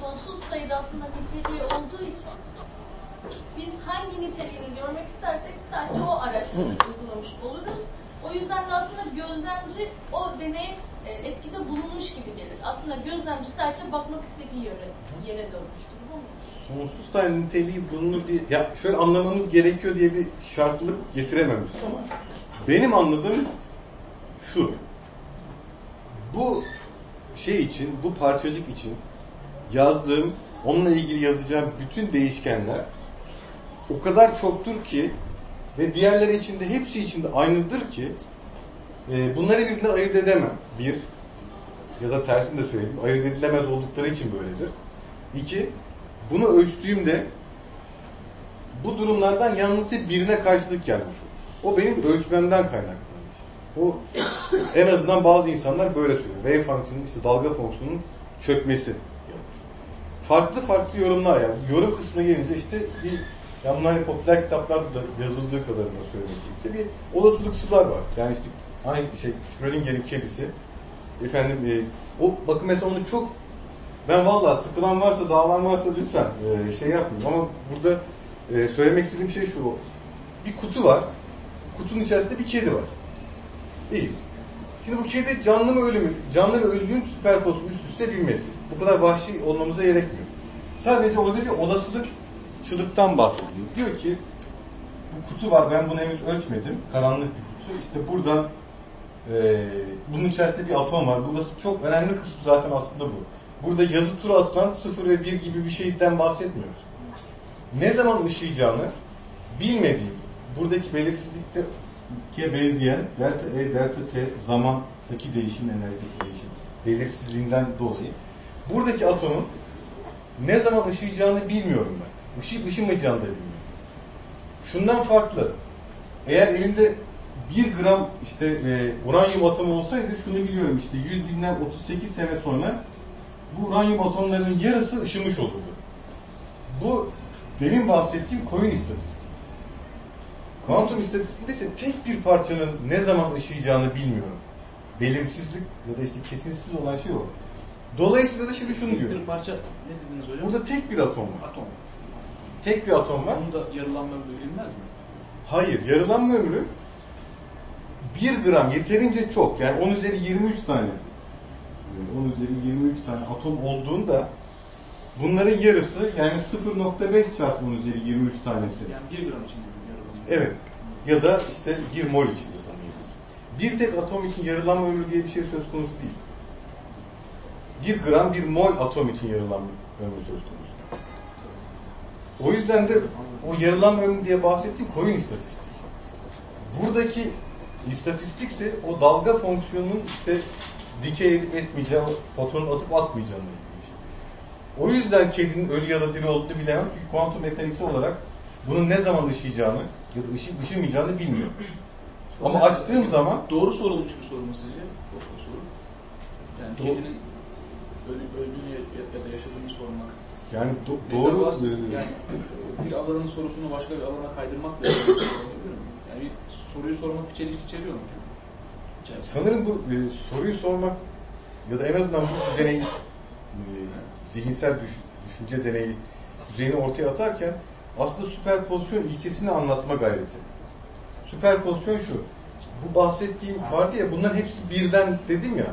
sonsuz sayıda aslında niteliği olduğu için biz hangi niteliğini görmek istersek sadece o araçları uygulamış oluruz. O yüzden de aslında gözlemci o deneye e, etkide bulunmuş gibi gelir. Aslında gözlemci sadece bakmak istediği yere, yere dönmüştür. Bu mu? Sonsuz tane niteliği bulunur diye, ya şöyle anlamamız gerekiyor diye bir şartlılık getiremem üstüne ama benim anladığım şu. Bu şey için, bu parçacık için yazdığım, onunla ilgili yazacağım bütün değişkenler o kadar çoktur ki ve diğerleri içinde, hepsi içinde aynıdır ki e, bunları birbirinden ayırt edemem. Bir, ya da tersini de söyleyeyim, ayırt edilemez oldukları için böyledir. İki, bunu ölçtüğümde bu durumlardan yalnızca birine karşılık gelmiş olur. O benim ölçmemden kaynaklanmış. O en azından bazı insanlar böyle söylüyor. Wave fonksiyonu, işte dalga fonksiyonunun çökmesi. Farklı farklı yorumlar yani. Yorum kısmına gelince işte bir yani bunlar hani popüler kitaplarda da yazıldığı kadarıyla söylemek gerekirse bir olasılıkçılar var. Yani işte bir şey Schrödinger'in kedisi efendim e, o bakın mesela onu çok ben vallahi sıkılan varsa, dağılan varsa lütfen e, şey yapmayın. Ama burada e, söylemek istediğim şey şu. Bir kutu var. Kutunun içerisinde bir kedi var. İyi. Şimdi bu kedi canlı mı ölü mü? Canlı ve ölünün süperpozu üst üste binmesi. Bu kadar vahşi olmamıza gerekmiyor. Sadece orada bir olasılıkçılıktan bahsediyor. Diyor ki bu kutu var. Ben bunu henüz ölçmedim. Karanlık bir kutu. İşte buradan e, bunun içerisinde bir atom var. Burası çok önemli kısmı zaten aslında bu. Burada yazı tura atılan 0 ve 1 gibi bir şeyden bahsetmiyoruz. Ne zaman ışıyacağını bilmediğim, buradaki belirsizlikte ki benzeyen delta E, delta T zamandaki değişim, enerjideki değişim belirsizliğinden dolayı buradaki atomun ne zaman ışıyacağını bilmiyorum ben. Işıyıp ışımayacağını da bilmiyorum. Şundan farklı. Eğer elinde 1 gram işte e, uranyum atomu olsaydı şunu biliyorum işte 100 binden 38 sene sonra bu uranyum atomlarının yarısı ışımış olurdu. Bu demin bahsettiğim koyun istatistiği. Kuantum istatistiğinde ise tek bir parçanın ne zaman ışıyacağını bilmiyorum. Belirsizlik ya da işte kesintisiz olan şey o. Dolayısıyla da şimdi şunu Bir diyorum. parça ne dediniz hocam? Burada tek bir atom var. atom. Tek bir atom var. Onun da yarılanma ömrü bilinmez mi? Hayır, yarılanma ömrü 1 gram yeterince çok. Yani 10 üzeri 23 tane. 10 üzeri 23 tane atom olduğunda bunların yarısı yani 0.5 çarpı 10 üzeri 23 tanesi. Yani 1 gram için yarılanma. Evet. Ya da işte 1 mol için yazılabiliriz. Bir tek atom için yarılanma ömrü diye bir şey söz konusu değil. 1 gram 1 mol atom için yarılanma ömrü söz konusu. O yüzden de o yarılanma ömrü diye bahsettiğim koyun istatistiği. Buradaki istatistikse o dalga fonksiyonunun işte dikey edip etmeyeceği, fotonun atıp atmayacağını şey. O yüzden kedinin ölü ya da diri olduğunu bilemem. Çünkü kuantum mekaniksel olarak bunun ne zaman ışıyacağını ya da ışıp ışımayacağını bilmiyorum. Ama açtığım zaman Doğru sorulmuş bir soru mu sizce? O, soru. Yani Doğru. kedinin ölü, öldüğünü ya da yaşadığını sormak. Yani do- doğru yani bir alanın sorusunu başka bir alana kaydırmak da? Yani bir soruyu sormak bir çelişki içeriyor mu? İçerisinde. Sanırım bu e, soruyu sormak ya da en azından bu düzeneyi e, zihinsel düş- düşünce deneyi düzeyini ortaya atarken aslında süperpozisyon ilkesini anlatma gayreti. Süperpozisyon şu. Bu bahsettiğim vardı ya bunların hepsi birden dedim ya.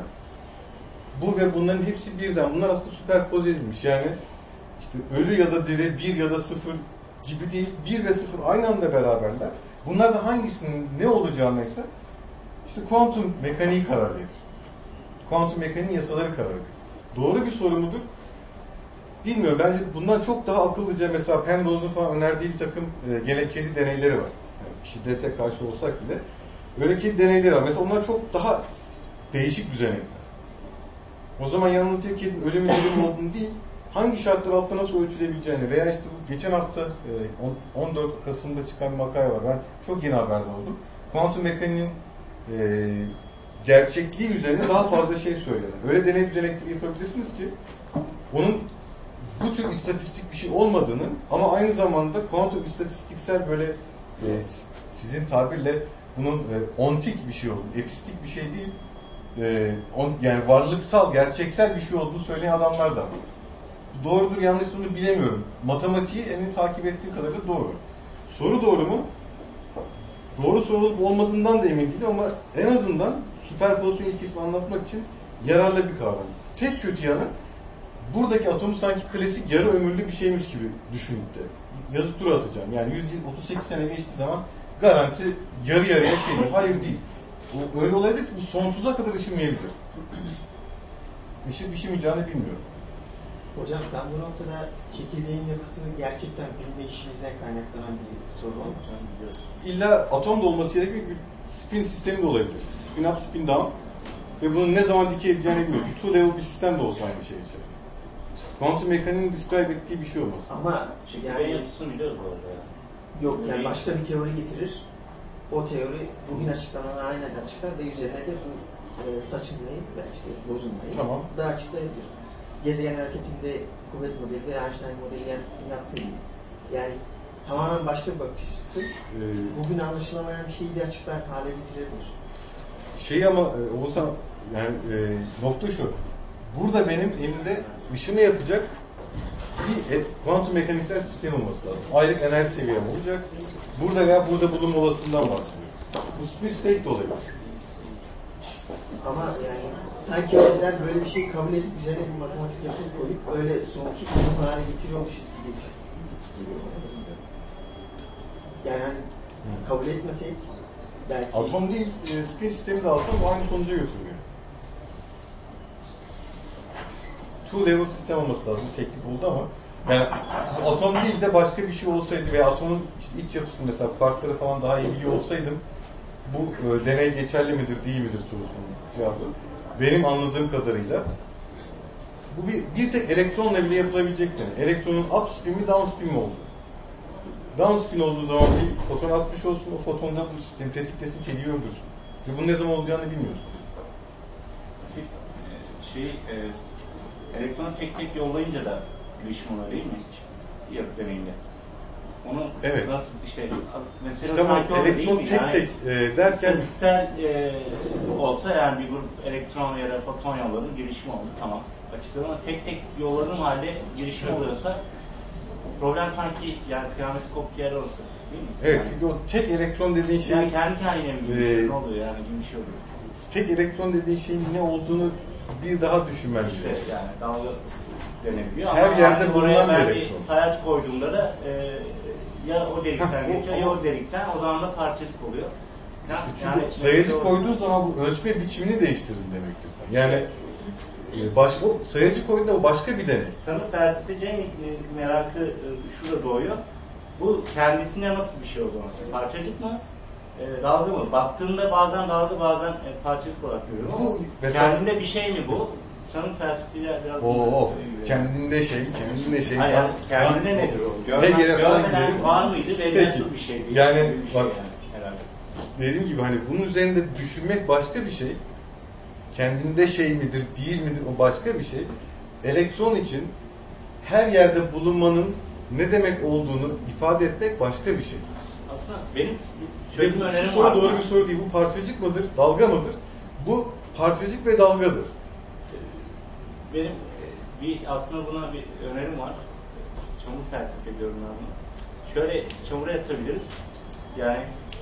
Bu ve bunların hepsi birden. Bunlar aslında süperpoze edilmiş. Yani işte ölü ya da diri, bir ya da sıfır gibi değil. Bir ve sıfır aynı anda beraberler. Bunlardan hangisinin ne olacağına ise işte kuantum mekaniği karar verir. Kuantum mekaniği yasaları karar verir. Doğru bir soru mudur? Bilmiyorum. Bence bundan çok daha akıllıca mesela Penrose'un falan önerdiği bir takım e, gene deneyleri var. Yani şiddete karşı olsak bile. Öyle kedi deneyleri var. Mesela onlar çok daha değişik düzenekler. O zaman yanıltıcı kedinin ölümü ölüm olduğunu değil, hangi şartlar altında nasıl ölçülebileceğini veya işte bu geçen hafta e, on- 14 Kasım'da çıkan bir makale var. Ben çok yeni haberdar oldum. Kuantum mekaniğinin e, gerçekliği üzerine daha fazla şey söylenir. Öyle deney düzenekleri yapabilirsiniz ki onun bu tür istatistik bir şey olmadığını ama aynı zamanda kuantum istatistiksel böyle e, sizin tabirle bunun e, ontik bir şey olduğunu, epistik bir şey değil, e, on, yani varlıksal, gerçeksel bir şey olduğunu söyleyen adamlar da var. Doğrudur, yanlıştır onu bilemiyorum. Matematiği en takip ettiğim kadarıyla doğru. Soru doğru mu? Doğru soru olup olmadığından da emin değilim ama en azından süperpozisyon ilkesini anlatmak için yararlı bir kavram. Tek kötü yanı buradaki atomu sanki klasik yarı ömürlü bir şeymiş gibi düşünüp de yazı tura atacağım. Yani 100 yıl, 38 sene geçtiği zaman garanti yarı yarıya şeydir. Hayır değil. O öyle olabilir ki bu sonsuza kadar ışınmayabilir. Işıp ışımayacağını bilmiyorum. Hocam ben bu noktada çekirdeğin yapısını gerçekten bilme işimizden kaynaklanan bir soru olmuş. İlla atom da olması gerekiyor bir spin sistemi de olabilir. Spin up, spin down. Ve bunun ne zaman dikey edeceğini bilmiyoruz. Two level bir sistem de olsa aynı şey için. Kuantum mekaniğinin describe ettiği bir şey olmaz. Ama Çekirdeğin yani yapısını biliyoruz bu arada ya. yok yani başka bir teori getirir. O teori bugün açıklanan aynen açıklar ve üzerine de bu e, saçınlayı ve işte bozulmayı Tamam. da açıklayabilir. Gezegen hareketinde kuvvet modeli ve Einstein modeli yap- yaptığı gibi. Yani tamamen başka bir bakış açısı. Ee, Bugün anlaşılamayan bir şeyi bir açıklar hale getirebilir. şey ama e, Oğuzhan yani e, nokta şu. Burada benim elimde ışını yapacak bir e, kuantum mekaniksel sistem olması lazım. Aylık enerji seviyem olacak. Burada veya burada bulunma olasılığından bahsediyorum. Bu split state de olabilir. Ama yani sanki önceden böyle bir şey kabul edip üzerine bir matematik yapı koyup öyle sonsuz bir hale getiriyormuşuz gibi. Yani hani kabul etmeseydik belki Atom değil, e, spin sistemi de alsam bu aynı sonuca götürüyor. Two level sistem olması lazım. Teknik oldu ama yani atom değil de başka bir şey olsaydı veya atomun işte iç yapısını mesela farkları falan daha iyi biliyor olsaydım bu e, deney geçerli midir değil midir sorusunun cevabı benim anladığım kadarıyla bu bir, bir tek elektronla bile yapılabilecek deney. Elektronun upspin mi downspin mi oldu? Downspin olduğu zaman bir foton atmış olsun, o fotonda bu sistemi tetiklesin, kediyi öldürsün. Ve bunun ne zaman olacağını bilmiyorsun. E, şey, e, elektron tek tek yollayınca da oluyor değil mi hiç? Yok deneyinde. Onu Evet. nasıl işte mesela İşte ama elektron tek Yani tek e, derken Fiziksel e, olsa yani bir grup elektron ya da foton yolları girişim oldu tamam açıkladım ama tek tek yolladığım halde girişim oluyorsa problem sanki yani kıyamet koptu yer değil mi? evet yani, çünkü o tek elektron dediğin şeyin yani kendi kendine mi girişiyor Ee, ne oluyor yani bir şey oluyor. tek elektron dediğin şeyin ne olduğunu bir daha düşünmen İşte gerekiyor. yani dalga denebiliyor Her ama yerde yani bulunan oraya bir ben bir sayaç koyduğumda da e, ya o delikten geçiyor ya o- delikten o zaman da parçacık oluyor. Ya- İşte çünkü yani- sayacı koyduğun zaman bu ölçme biçimini değiştirin demektir sen. Yani e, baş, o sayacı koyduğunda o başka bir deney. Sana felsefeci en e, merakı e, şurada doğuyor. Bu kendisine nasıl bir şey o zaman? Parçacık mı? E, dalga mı? Baktığında bazen dalga bazen e, parçacık olarak görüyorum ama Bu mesela- kendinde bir şey mi bu? Sanırım felsefeciler biraz Oo, kendinde şey, kendinde şey. Hayır, yani kendine nedir o? Görmen, Hegel'e falan görmeden var mıydı ve nasıl bir şeydi? Yani Gibi bir şey bak, yani, herhalde. dediğim gibi hani bunun üzerinde düşünmek başka bir şey. Kendinde şey midir, değil midir o başka bir şey. Elektron için her yerde bulunmanın ne demek olduğunu ifade etmek başka bir şey. Aslında benim söylediğim bu, önerim soru var. doğru bir soru değil. Bu parçacık mıdır, dalga mıdır? Bu parçacık ve dalgadır. Benim e, bir aslında buna bir önerim var. Çamur felsefe diyorum ben buna. Şöyle çamura yatırabiliriz. Yani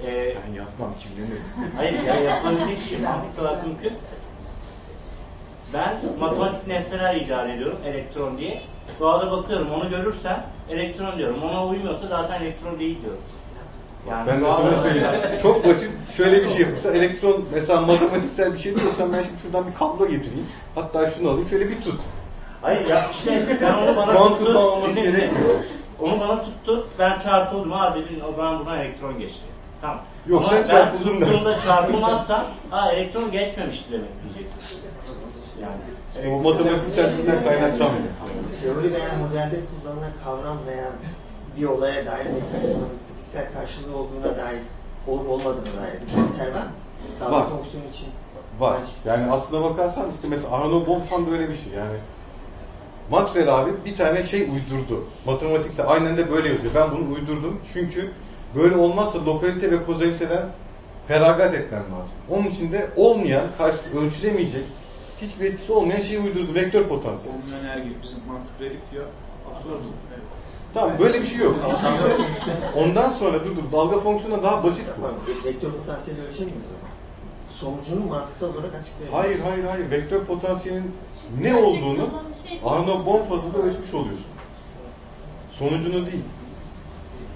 e, Ben yapmam, kirlenirim. hayır ya yapılabilecek bir şey. Mantıksal olarak mümkün. Ben matematik nesneler icat ediyorum elektron diye. Doğada bakıyorum onu görürsem elektron diyorum. Ona uymuyorsa zaten elektron değil diyorum. Yani Ben de sana söyleyeyim. Çok basit şöyle bir şey yapmışlar. Elektron mesela matematiksel bir şey diyorsan ben şimdi şuradan bir kablo getireyim. Hatta şunu alayım şöyle bir tut. Hayır ya işte sen onu bana tuttun. olması gerekmiyor. Onu bana tuttu. Ben çarpıldım. Ha dedin o zaman buna elektron geçti. Tamam. Yok, Ama sen ben çarpıldın tuttuğumda dersin. çarpılmazsam ha elektron geçmemişti demek diyeceksin. Yani. O matematiksel bizden kaynaklanmıyor. teori veya modelde kullanılan kavram veya bir olaya dair mekanizmanın fiziksel karşılığı olduğuna dair olup olmadığına dair bir kriter var mı? Dalga Var. fonksiyonu için Var. Yani aslına bakarsan işte mesela Arno Bohm tam böyle bir şey. Yani Maxwell abi bir tane şey uydurdu. Matematiksel aynen de böyle yazıyor. Ben bunu uydurdum çünkü böyle olmazsa lokalite ve kozaliteden feragat etmem lazım. Onun için de olmayan, karşı ölçülemeyecek, hiçbir etkisi olmayan şeyi uydurdu. Vektör potansiyeli. Olmayan enerji bizim mantık dedik ya. Absürdüm. Tamam böyle bir şey yok. Hiç kimse- Ondan sonra dur dur dalga fonksiyonu daha basit bu. Vektör potansiyeli ölçemiyoruz ama. Sonucunu mantıksal olarak açıklayamıyoruz. Hayır hayır hayır. Vektör potansiyelin ne olduğunu şey. Arno Bohm fazında ölçmüş oluyorsun. Sonucunu değil.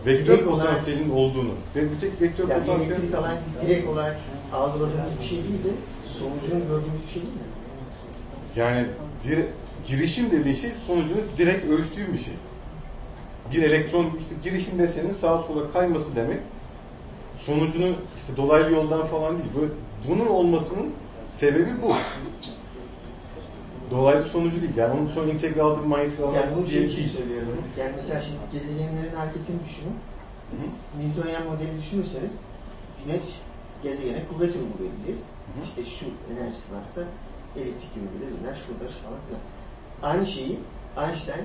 Vektör Direkt olarak- potansiyelin olduğunu. Ve bir tek vektör Yani potansiyeli elektrik alan direkt olarak algıladığımız bir şey değil de sonucunu gördüğümüz bir şey değil mi? yani dire- girişim dediği şey sonucunu direkt ölçtüğün bir şey. Bir elektron işte girişim desenin sağa sola kayması demek. Sonucunu işte dolaylı yoldan falan değil. Böyle, bunun olmasının sebebi bu. Dolaylı sonucu değil. Yani onun sonra integraldir, manyetik alan Yani diye şey değil. söylüyorum. Yani mesela şimdi gezegenlerin hareketini düşünün. Hı. Newtonian modeli düşünürseniz Güneş gezegene kuvvet uygulayabiliriz. hı. İşte şu enerjisi varsa eliptik yörüngeler döner, şurada şu falan filan. Aynı şeyi Einstein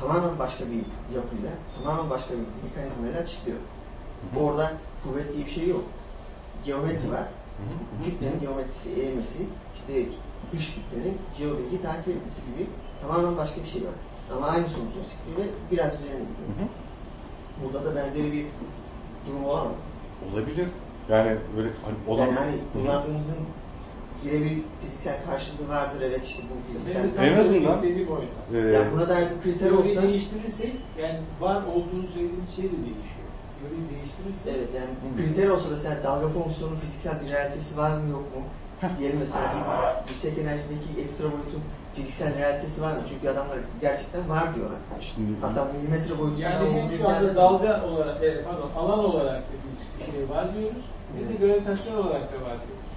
tamamen başka bir yapıyla, tamamen başka bir mekanizmayla açıklıyor. hı. Orada kuvvet diye bir şey yok. Geometri var. Hı. Kütlenin geometrisi, eğmesi, işte dış kütlenin geodezi takip etmesi gibi tamamen başka bir şey var. Ama aynı sonucu açıklıyor ve biraz üzerine gidiyor. Burada da benzeri bir durum olamaz. Olabilir. Yani böyle hani olan... Yani hani Hı hı. kullandığımızın birebir fiziksel karşılığı vardır evet işte bu fiziksel. En azından- oydu aslında. Ee, Yani buna dair bir kriter Teoriyi olsa değiştirirsek yani var olduğunu söylediğimiz şey de değişiyor. teoriyi değiştirirse Evet yani kriter olsa mesela dalga fonksiyonunun fiziksel bir realitesi var mı yok mu? Diyelim mesela bir yüksek enerjideki ekstra boyutun fiziksel realitesi var mı? Çünkü adamlar gerçekten var diyorlar. Şimdi Hatta milimetre boyutunda yani hem şu anda dalga olarak, e, pardon alan olarak da biz bir şey var diyoruz. Bir de gravitasyon olarak da var diyoruz.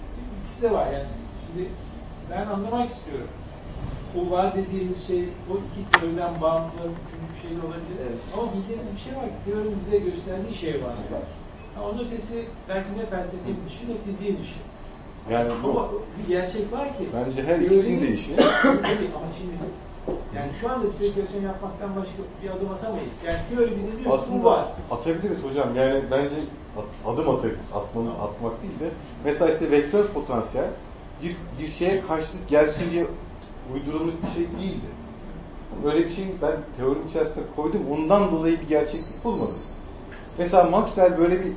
İkisi de var yani. Şimdi ben anlamak istiyorum. O var dediğimiz şey o iki teoriden bağımlı üçüncü bir şey olabilir. Evet. Ama bildiğimiz bir şey var ki teorinin bize gösterdiği şey var. Ha, onun ötesi belki ne felsefenin dışı ne fiziğin dışı. yani Ama bu bir gerçek var ki. bence her ikisinin de işi. Tabii ama şimdi yani şu anda spekülasyon yapmaktan başka bir adım atamayız. Yani teori bize diyor ki bu Aslında var. atabiliriz hocam. Yani bence at- adım atabiliriz. Atmanı, atmak değil de. Mesela işte vektör potansiyel bir, bir şeye karşılık gelsin diye uydurulmuş bir şey değildi. Böyle bir şey ben teorinin içerisine koydum. Ondan dolayı bir gerçeklik bulmadım. Mesela Maxwell böyle bir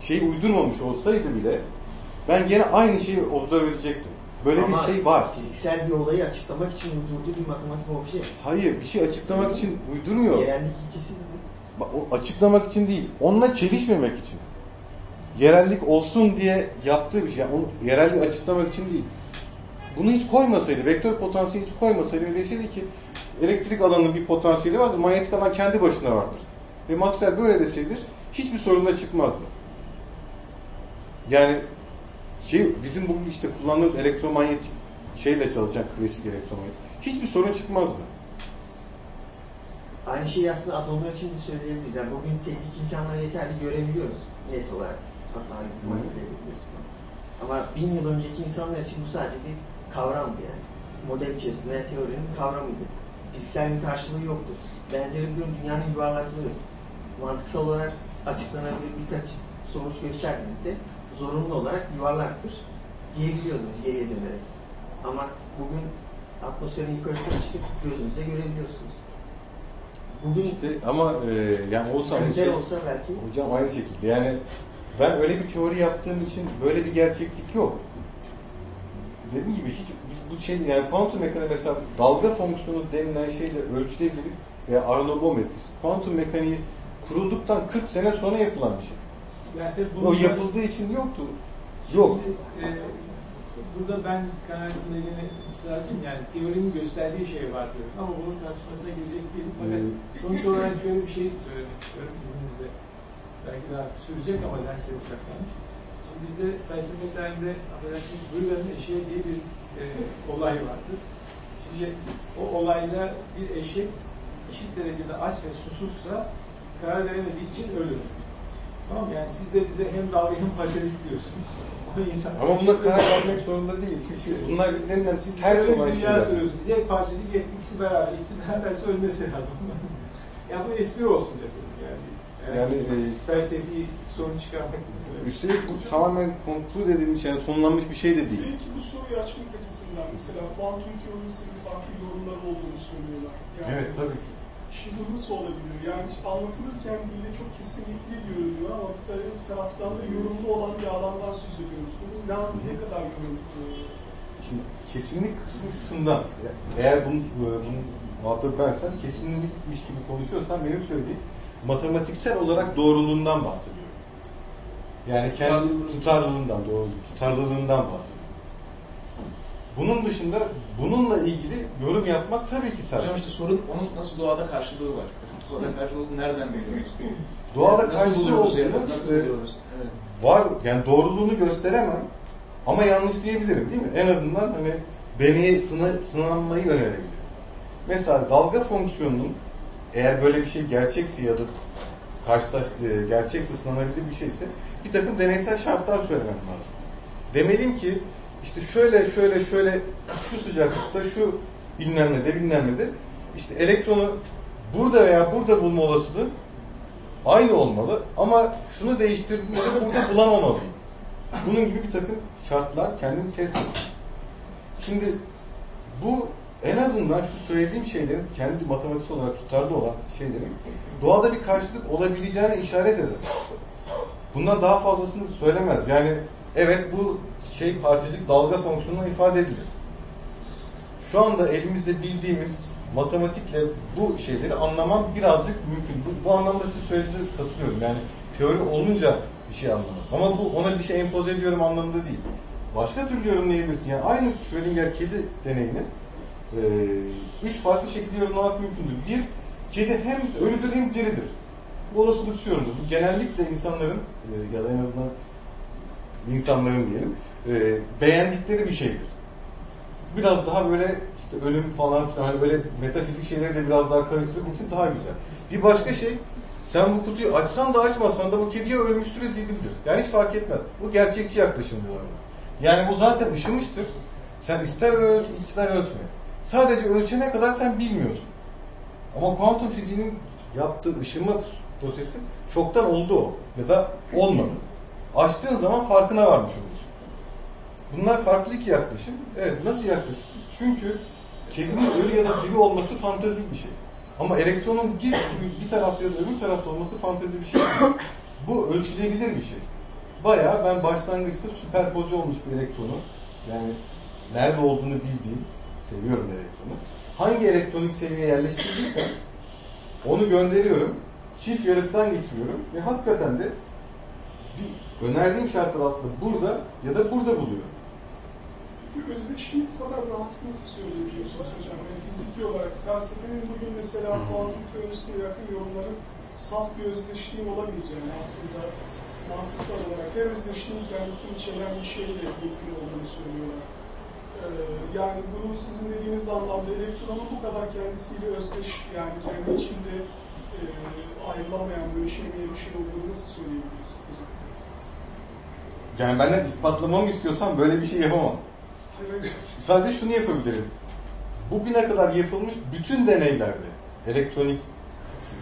şey uydurmamış olsaydı bile ben gene aynı şeyi observe edecektim. Böyle Ama bir şey var. Fiziksel bir olayı açıklamak için uydurduğu bir matematik obje. Hayır, bir şey açıklamak için uydurmuyor. Yerellik ilkesi Bak, o açıklamak için değil, onunla çelişmemek için. Yerellik olsun diye yaptığı bir şey. Yani onu yerelliği açıklamak için değil. Bunu hiç koymasaydı, vektör potansiyeli hiç koymasaydı ve deseydi ki elektrik alanının bir potansiyeli vardır, manyetik alan kendi başına vardır. Ve Maxwell böyle deseydi hiçbir sorun da çıkmazdı. Yani şey bizim bugün işte kullandığımız elektromanyetik şeyle çalışan klasik elektromanyetik hiçbir sorun çıkmazdı. Aynı şeyi aslında atomlar için de söyleyebiliriz. Yani bugün teknik imkanları yeterli görebiliyoruz net olarak. Manipüle falan. Ama bin yıl önceki insanlar için bu sadece bir kavramdı yani. Model içerisinde teorinin kavramıydı. Fiziksel bir karşılığı yoktu. Benzeri bir dünyanın yuvarlaklığı. Mantıksal olarak açıklanabilir birkaç sonuç gösterdiğinizde zorunlu olarak yuvarlaktır diyebiliyordunuz geriye dönerek. Ama bugün atmosferin yukarısına çıkıp gözünüze görebiliyorsunuz. Bugün İşte ama e, yani olsa şey- olsa belki Hocam aynı şekilde yani ben öyle bir teori yaptığım için böyle bir gerçeklik yok. Dediğim gibi hiç bu şey yani kuantum mekaniği mesela dalga fonksiyonu denilen şeyle ölçülebilir veya Arno Bohm etkisi. Kuantum mekaniği kurulduktan 40 sene sonra yapılan bir şey. Yani O yapıldığı için yoktu. Yok. Şimdi, e, burada ben kanaatimle yine ısrarcıyım. Yani teorinin gösterdiği şey var diyorum. Ama bunun tartışmasına girecek değilim. Fakat sonuç olarak şöyle bir şey söylemek istiyorum izninizle. Belki daha sürecek ama derse uçaklanmış. Şimdi bizde felsefe tarihinde affedersiniz Brügger'in eşeği diye bir e, olay vardır. Şimdi o olayda bir eşek eşit derecede aç ve susuzsa karar veremediği için ölür. Tamam yani siz de bize hem dalga hem parçalık diyorsunuz. Ama buna karar vermek zorunda değil. Çünkü bunlar birbirlerinden siz olan bir dünya söylüyorsunuz. Ya parçacık ya ikisi beraber. İkisi beraberse ölmesi lazım. ya bu espri olsun diye yani. Yani, e, felsefi sorun çıkarmak için. Üstelik bu tamamen conclude edilmiş yani sonlanmış bir şey de değil. Belki bu soruyu açmak açısından mesela kuantum teorisinin farklı yorumları olduğunu söylüyorlar. Yani Evet tabii ki. Şimdi nasıl olabilir? Yani anlatılırken bile çok kesinlikli görünüyor ama bir tar- bir taraftan da yorumlu olan bir adamdan söz ediyoruz. Bunun ne, ne kadar yorumlu? Şimdi kesinlik kısmı şundan. Eğer bunu, bunu muhatabı bensem kesinlikmiş gibi konuşuyorsam benim söylediğim matematiksel olarak doğruluğundan bahsediyorum. Yani kendi tutarlılığından, doğru, tutarlılığından bahsediyorum. Bunun dışında bununla ilgili yorum yapmak tabii ki serbest. Hocam işte sorun onun nasıl doğada karşılığı var. Doğada karşılığı nereden biliyoruz? Doğada karşılığı olduğunu, nasıl e, buluyoruz? Evet. var yani doğruluğunu gösteremem ama yanlış diyebilirim değil mi? En azından hani deneye sına, sınanmayı önerebilirim. Mesela dalga fonksiyonunun eğer böyle bir şey gerçekse ya da karşılaş, e, gerçekse sınanabilir bir şeyse bir takım deneysel şartlar söylemem lazım. Demeliyim ki işte şöyle şöyle şöyle şu sıcaklıkta şu bilmem ne de bilmem ne de işte elektronu burada veya burada bulma olasılığı aynı olmalı ama şunu değiştirdiğimde de burada bulamamalıyım. Bunun gibi bir takım şartlar kendini test etsin. Şimdi bu en azından şu söylediğim şeylerin kendi matematiksel olarak tutarlı olan şeylerin doğada bir karşılık olabileceğine işaret eder. Bundan daha fazlasını söylemez. Yani evet bu şey parçacık dalga fonksiyonuna ifade edilir. Şu anda elimizde bildiğimiz matematikle bu şeyleri anlamam birazcık mümkün. Bu, bu anlamda size söylediğinize katılıyorum. Yani teori olunca bir şey anlamam. Ama bu ona bir şey empoze ediyorum anlamında değil. Başka türlü yorumlayabilirsin. Yani aynı Schrödinger kedi deneyini e, üç farklı şekilde yorumlamak mümkündür. Bir, kedi hem ölüdür hem diridir. Bu olasılıkçı yorumdur. Bu genellikle insanların e, ya da en azından insanların diyelim e, beğendikleri bir şeydir. Biraz daha böyle işte ölüm falan filan hani böyle metafizik şeyleri de biraz daha karıştırdığı için daha güzel. Bir başka şey sen bu kutuyu açsan da açmasan da bu kediye ölmüştür edilebilir. Yani hiç fark etmez. Bu gerçekçi yaklaşım arada. Yani bu zaten ışımıştır. Sen ister ölç, ister ölçme. Sadece ölçene kadar sen bilmiyorsun. Ama kuantum fiziğinin yaptığı ışıma prosesi çoktan oldu. Ya da olmadı. Açtığın zaman farkına varmış oluyorsun. Bunlar farklı iki yaklaşım. Evet nasıl yaklaşım? Çünkü kedinin ölü ya da diri olması fantezik bir şey. Ama elektronun bir, bir tarafta ya da öbür tarafta olması fantezi bir şey. Bu ölçülebilir bir şey. Bayağı ben başlangıçta süperpoze olmuş bir elektronu yani nerede olduğunu bildiğim, seviyorum elektronu. Hangi elektronik seviyeye yerleştirdiysem onu gönderiyorum, çift yarıktan geçiriyorum ve hakikaten de bir önerdiğim şartlar altında burada ya da burada buluyorum. Bu özdeşliği bu kadar rahat nasıl söyleyebiliyorsunuz hocam? Yani fiziki olarak felsefenin bugün mesela kuantum teorisine yakın yorumların saf bir özdeşliğin olamayacağını aslında mantıksal olarak her özdeşliğin kendisini içeren bir şeyle mümkün olduğunu söylüyorlar. Ee, yani bunu sizin dediğiniz anlamda elektronu bu kadar kendisiyle özdeş yani kendi içinde e, ayrılamayan, bölüşemeyen bir şey olduğunu nasıl söyleyebiliriz? Yani benden ispatlamamı istiyorsan böyle bir şey yapamam. Evet. Sadece şunu yapabilirim. Bugüne kadar yapılmış bütün deneylerde elektronik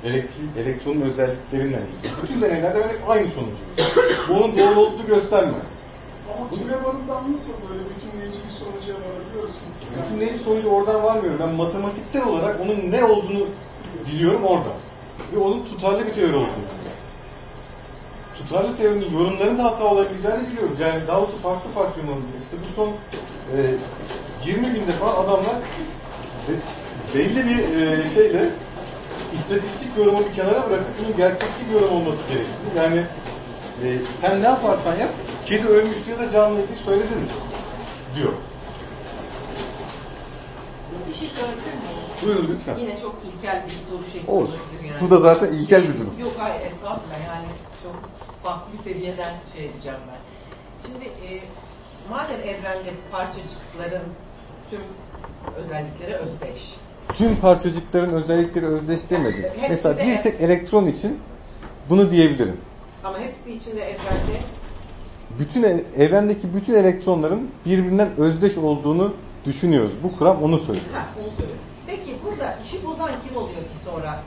elektrik, elektronun özelliklerinden ilgili. Bütün deneylerde ben hep aynı sonucu veriyorum. Bu onun doğru olduğunu göstermiyor. Ama türev barından nasıl böyle bütünleyici bir sonuca varabiliyoruz ki? Bütünleyici sonucu oradan varmıyorum. Ben matematiksel olarak onun ne olduğunu biliyorum orada. Ve onun tutarlı bir teori olduğunu. Tutarlı teorinin yorumlarının da hata olabileceğini biliyoruz. Yani daha doğrusu farklı farklı yorumlanıyor. İşte bu son e, 20 günde falan adamlar be- belli bir e, şeyle istatistik yorumu bir kenara bırakıp bunun gerçekçi bir yorum olması gerekiyor. Yani e, sen ne yaparsan yap, kedi ölmüştü ya da canlıydı söyledin mi? diyor. Bir şey söyleyebilir miyim? Buyurun lütfen. Yine çok ilkel bir soru şekli Olur. olabilir yani. Bu da zaten ilkel bir durum. Yok hayır estağfurullah yani çok farklı bir seviyeden şey edeceğim ben. Şimdi e, madem evrende parçacıkların tüm özellikleri özdeş. Tüm parçacıkların özellikleri özdeş demedim. Hepsi Mesela de- bir tek elektron için bunu diyebilirim. Ama hepsi içinde evrende Bütün e- evrendeki bütün elektronların birbirinden özdeş olduğunu düşünüyoruz. Bu kuram onu söylüyor. ha, onu söylüyorum. Peki burada işi bozan kim oluyor ki sonra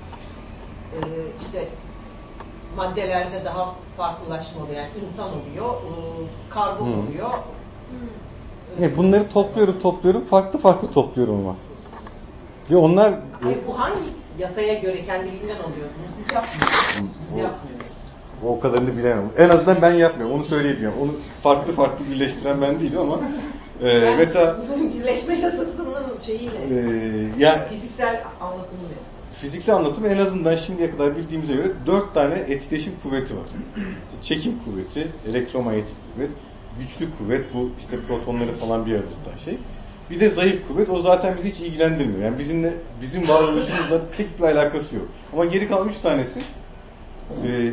e, işte maddelerde daha farklılaşma oluyor. Yani insan oluyor, e, karbon Hı. oluyor. Ne bunları topluyorum topluyorum farklı farklı topluyorum ama. Ve onlar Hayır, bu hangi yasaya göre kendiliğinden oluyor? Bunu siz yapmıyorsunuz. Biz Bu- yapmıyoruz. O kadarını bilemem. En azından ben yapmıyorum. Onu söyleyebiliyorum. Onu farklı farklı birleştiren ben değilim ama e, Ben mesela bunun birleşme yasasının şeyiyle, e, yani fiziksel anlatımı fiziksel anlatımı en azından şimdiye kadar bildiğimize göre dört tane etkileşim kuvveti var. İşte çekim kuvveti, elektromanyetik kuvvet, güçlü kuvvet bu işte protonları falan bir arada tutan şey. Bir de zayıf kuvvet o zaten bizi hiç ilgilendirmiyor. Yani bizimle bizim varoluşumuzla pek bir alakası yok. Ama geri kalan üç tanesi e,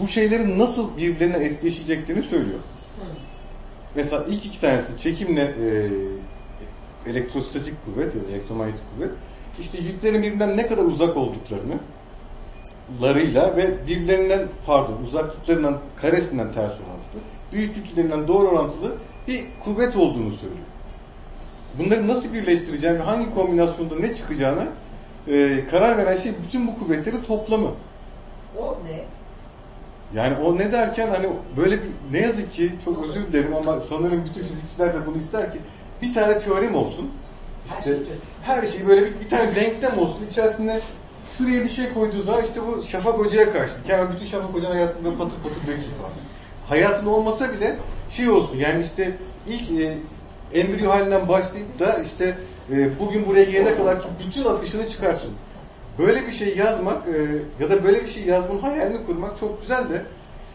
bu şeylerin nasıl birbirlerinden etkileşeceklerini söylüyor. Hı. Mesela ilk iki tanesi çekimle e, elektrostatik kuvvet ya da elektromanyetik kuvvet işte yüklerin birbirinden ne kadar uzak olduklarını larıyla ve birbirlerinden pardon uzaklıklarından karesinden ters orantılı büyüklüklerinden doğru orantılı bir kuvvet olduğunu söylüyor. Bunları nasıl birleştireceğim ve hangi kombinasyonda ne çıkacağına e, karar veren şey bütün bu kuvvetlerin toplamı. O ne? Yani o ne derken hani böyle bir ne yazık ki çok özür dilerim ama sanırım bütün fizikçiler de bunu ister ki bir tane teorem olsun. Her İşte şeyi çöz. her şey böyle bir, bir tane denklem olsun. içerisinde şuraya bir şey koyduğu zaman işte bu Şafak Hoca'ya karşılık. Hemen bütün Şafak Hoca'nın hayatını böyle patır patır döküyor falan. Hayatın olmasa bile şey olsun yani işte ilk e, embriyo halinden başlayıp da işte e, bugün buraya gelene kadar ki bütün akışını çıkarsın. Böyle bir şey yazmak e, ya da böyle bir şey yazmanın hayalini kurmak çok güzel de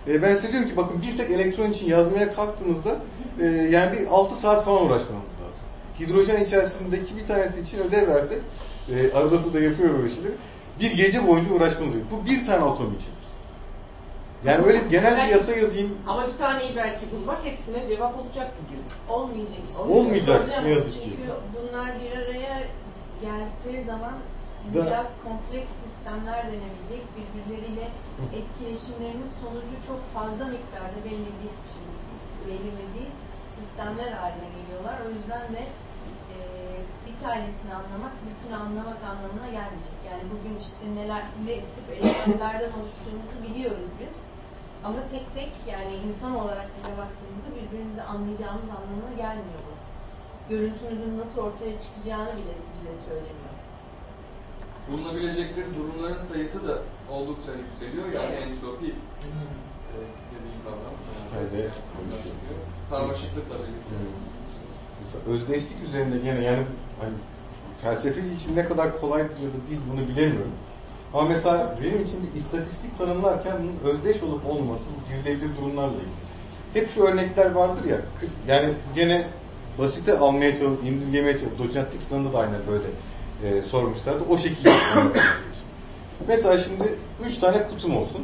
e, ben size diyorum ki bakın bir tek elektron için yazmaya kalktığınızda e, yani bir 6 saat falan uğraşmanız lazım. Hidrojen içerisindeki bir tanesi için ödev versek e, arada da yapıyor böyle şeyleri. Bir gece boyunca uğraşmanız gerekiyor. Bu bir tane atom için. Yani öyle genel bir yasa yazayım Ama bir taneyi belki bulmak hepsine cevap olacak bugün. Olmayacak işte. Olmayacak, Hocam, ne yazık ki. Çünkü bunlar bir araya geldikleri zaman Da- biraz kompleks sistemler denebilecek, birbirleriyle etkileşimlerinin sonucu çok fazla miktarda şimdi belirlediği sistemler haline geliyorlar. O yüzden de e, bir tanesini anlamak, bütün anlamak anlamına gelmeyecek. Yani bugün işte neler, ne tip elementlerden oluştuğumuzu biliyoruz biz. Ama tek tek yani insan olarak bile baktığımızda birbirimizi anlayacağımız anlamına gelmiyor bu. Görüntümüzün nasıl ortaya çıkacağını bile bize söylemiyor. Bulunabilecekleri durumların sayısı da oldukça yükseliyor. Yani entropi e, dediğim kavram. Şeyde Karmaşıklıkla birlikte. Mesela özdeşlik üzerinde gene yani hani felsefeci için ne kadar kolaydır ya da değil bunu bilemiyorum. Ama mesela benim için bir istatistik tanımlarken bunun özdeş olup olmaması bu girilebilir durumlarla ilgili. Hep şu örnekler vardır ya, yani gene basite almaya çalış, indirgemeye çalış. Doçentlik sınavında da aynen böyle e, sormuşlardı. O şekilde. Mesela şimdi üç tane kutum olsun.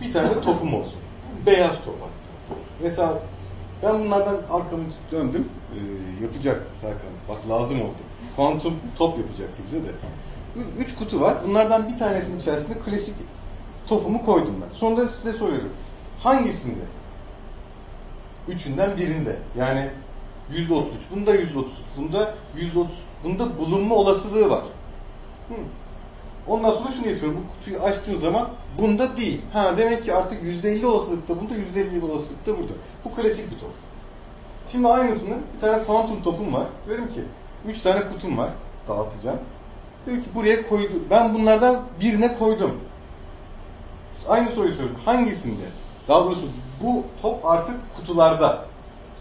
Bir tane de topum olsun. Beyaz top. Mesela ben bunlardan arkamı döndüm. Ee, yapacaktı Serkan. Bak lazım oldu. Kuantum top yapacaktı bile de. Üç kutu var. Bunlardan bir tanesinin içerisinde klasik topumu koydum ben. Sonra size soruyorum. Hangisinde? Üçünden birinde. Yani yüzde otuz üç. Bunda yüzde otuz üç. Bunda yüzde otuz. Bunda bulunma olasılığı var. Hı. Ondan sonra şunu yapıyorum. Bu kutuyu açtığın zaman bunda değil. Ha demek ki artık %50 olasılıkta bunda, %50 olasılıkta burada. Bu klasik bir top. Şimdi aynısını bir tane kuantum topum var. Diyorum ki 3 tane kutum var. Dağıtacağım. Diyorum ki buraya koydu. Ben bunlardan birine koydum. Aynı soruyu soruyorum. Hangisinde? Daha doğrusu bu top artık kutularda.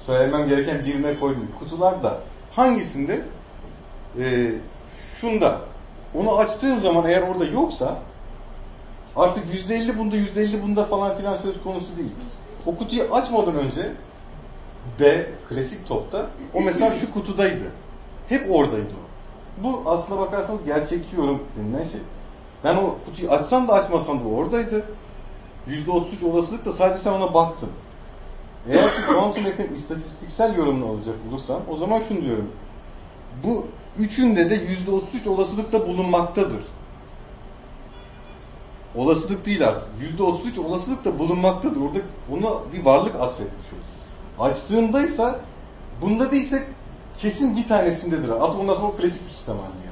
Söylemem gereken birine koydum. Kutularda. Hangisinde? Ee, şunda. Onu açtığın zaman eğer orada yoksa artık %50 bunda %50 bunda falan filan söz konusu değil. O kutuyu açmadan önce B klasik topta o mesela şu kutudaydı. Hep oradaydı o. Bu aslına bakarsanız gerçekçi yorum denilen şey. Ben o kutuyu açsam da açmasam da oradaydı. %33 olasılıkla sadece sen ona baktın. Eğer ki kuantum istatistiksel yorumunu alacak olursam o zaman şunu diyorum. Bu üçünde de %33 olasılıkta bulunmaktadır. Olasılık değil artık. %33 olasılıkta bulunmaktadır. Orada ona bir varlık atfetmiş olur. Açtığındaysa bunda değilse kesin bir tanesindedir. Artık ondan sonra klasik bir sistem haline.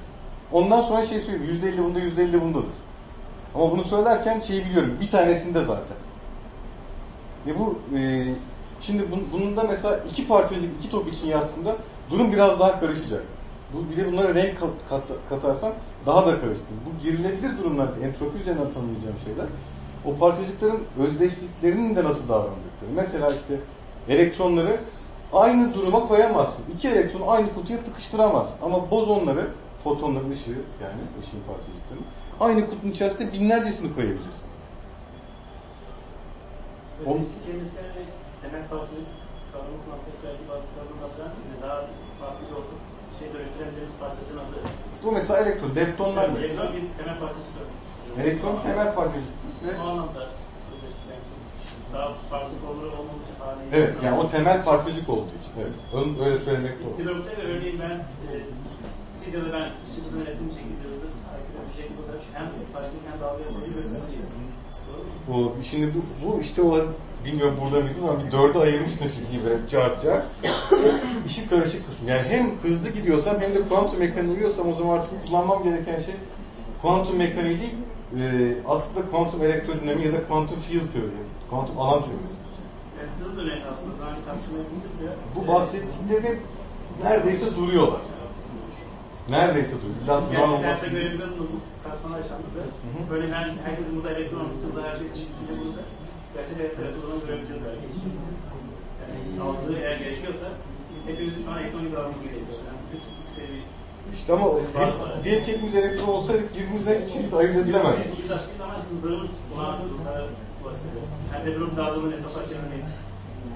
Ondan sonra şey söylüyorum. %50 bunda %50 bundadır. Ama bunu söylerken şeyi biliyorum. Bir tanesinde zaten. Ve bu e, şimdi bun- bunun da mesela iki parçacık iki top için yaptığımda durum biraz daha karışacak. Bu bir de bunlara renk kat, kat- katarsan daha da karıştı. Bu girilebilir durumlar, entropi üzerinden tanımlayacağım şeyler. O parçacıkların özdeşliklerinin de nasıl davrandıkları. Mesela işte elektronları aynı duruma koyamazsın. İki elektronu aynı kutuya tıkıştıramazsın. Ama bozonları, fotonların ışığı yani ışığın parçacıklarını aynı kutunun içerisinde binlercesini koyabilirsin. Ötesi kendisine temel parçacık kavramı belki bazı kavramlardan daha farklı bir ortam şey dönüştürebiliriz parçacığın adı. Bu mesela elektron, leptonlar mesela. Elektron bir temel parçacık. Elektron temel parçacık. O anlamda yani daha farklı konuları olmadığı için. Evet, yani o temel parçacık olduğu için. Evet, ön- öyle söylemek doğru. Hidroksit örneğin ben e, siz ya da ben şekilde hızlı hareket eden bir şekilde olarak hem parçacık hem dalga yapabiliyoruz. Bu şimdi bu, bu işte o bilmiyorum burada mıydı ama bir dörde ayırmıştım fiziği böyle cart cart. İşi karışık kısmı. Yani hem hızlı gidiyorsam hem de kuantum mekaniği biliyorsam o zaman artık kullanmam gereken şey kuantum mekaniği değil e, aslında kuantum elektrodinamiği ya da kuantum field teorisi. Kuantum alan teorisi. Aslında. Bu bahsettiklerim neredeyse duruyorlar. Neredeyse duruyor. İlla duran olmak yaşandı. Böyle ben herkesin burada elektron olmasında her şey eşitliğinde bulursa gerçek hayatta elektronları görebileceğiz belki. Yani algılı eğer gerekiyorsa hepimizin şu an gerekiyor. Yani bütün şey İşte ama ki hepimiz elektron olsaydık birbirimizden şekilde ayırt edilemez. Ulaştığı zaman hızlarımız buna bunlara bahsediyor. Hem de durum dağılımın esas açının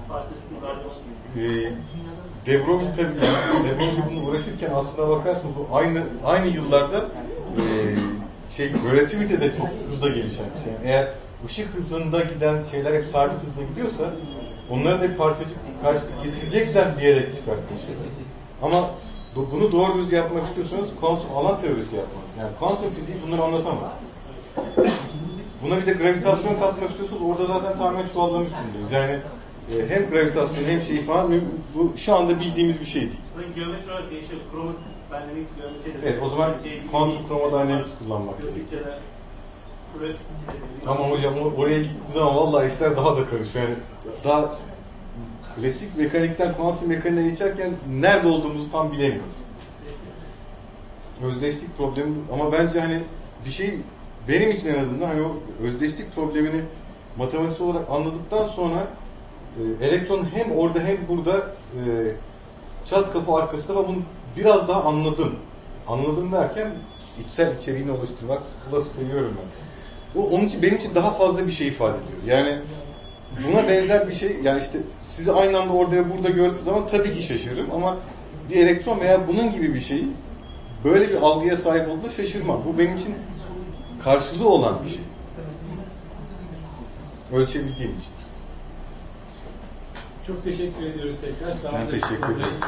parçası dağılımı. Ee, tabii yani De Broglie bunu uğraşırken aslına bakarsan bu aynı aynı yıllarda e, şey relativite de çok hızla gelişen bir şey. Yani eğer ışık hızında giden şeyler hep sabit hızda gidiyorsa onlara da parçacık karşılık getireceksen diyerek çıkarttığın şeyler. Ama bunu doğru düz yapmak istiyorsanız kuantum alan teorisi yapmak. Yani kuantum fiziği bunları anlatamaz. Buna bir de gravitasyon katmak istiyorsanız orada zaten tamamen çuvallamış durumdayız. Yani e, hem gravitasyon hem şey falan bu şu anda bildiğimiz bir şey değil. Geometri olarak geometri. Evet o zaman Şey, kuantum chromodynamics kullanmak gerekiyor. Ama hocam oraya gittiği zaman vallahi işler daha da karışıyor. Yani daha klasik mekanikten kuantum mekaniğe geçerken nerede olduğumuzu tam bilemiyoruz. Özdeşlik problemi ama bence hani bir şey benim için en azından hani o özdeşlik problemini matematiksel olarak anladıktan sonra e, elektron hem orada hem burada e, çat kapı arkasında ve bunu biraz daha anladım. Anladım derken içsel içeriğini oluşturmak lafı seviyorum ben. O onun için benim için daha fazla bir şey ifade ediyor. Yani buna benzer bir şey yani işte sizi aynı anda orada ve burada gördüğüm zaman tabii ki şaşırırım ama bir elektron veya bunun gibi bir şeyi böyle bir algıya sahip olduğunda şaşırmam. Bu benim için karşılığı olan bir şey. Ölçebildiğim için. Çok teşekkür ediyoruz tekrar. Sağ Ben olun. teşekkür ederim.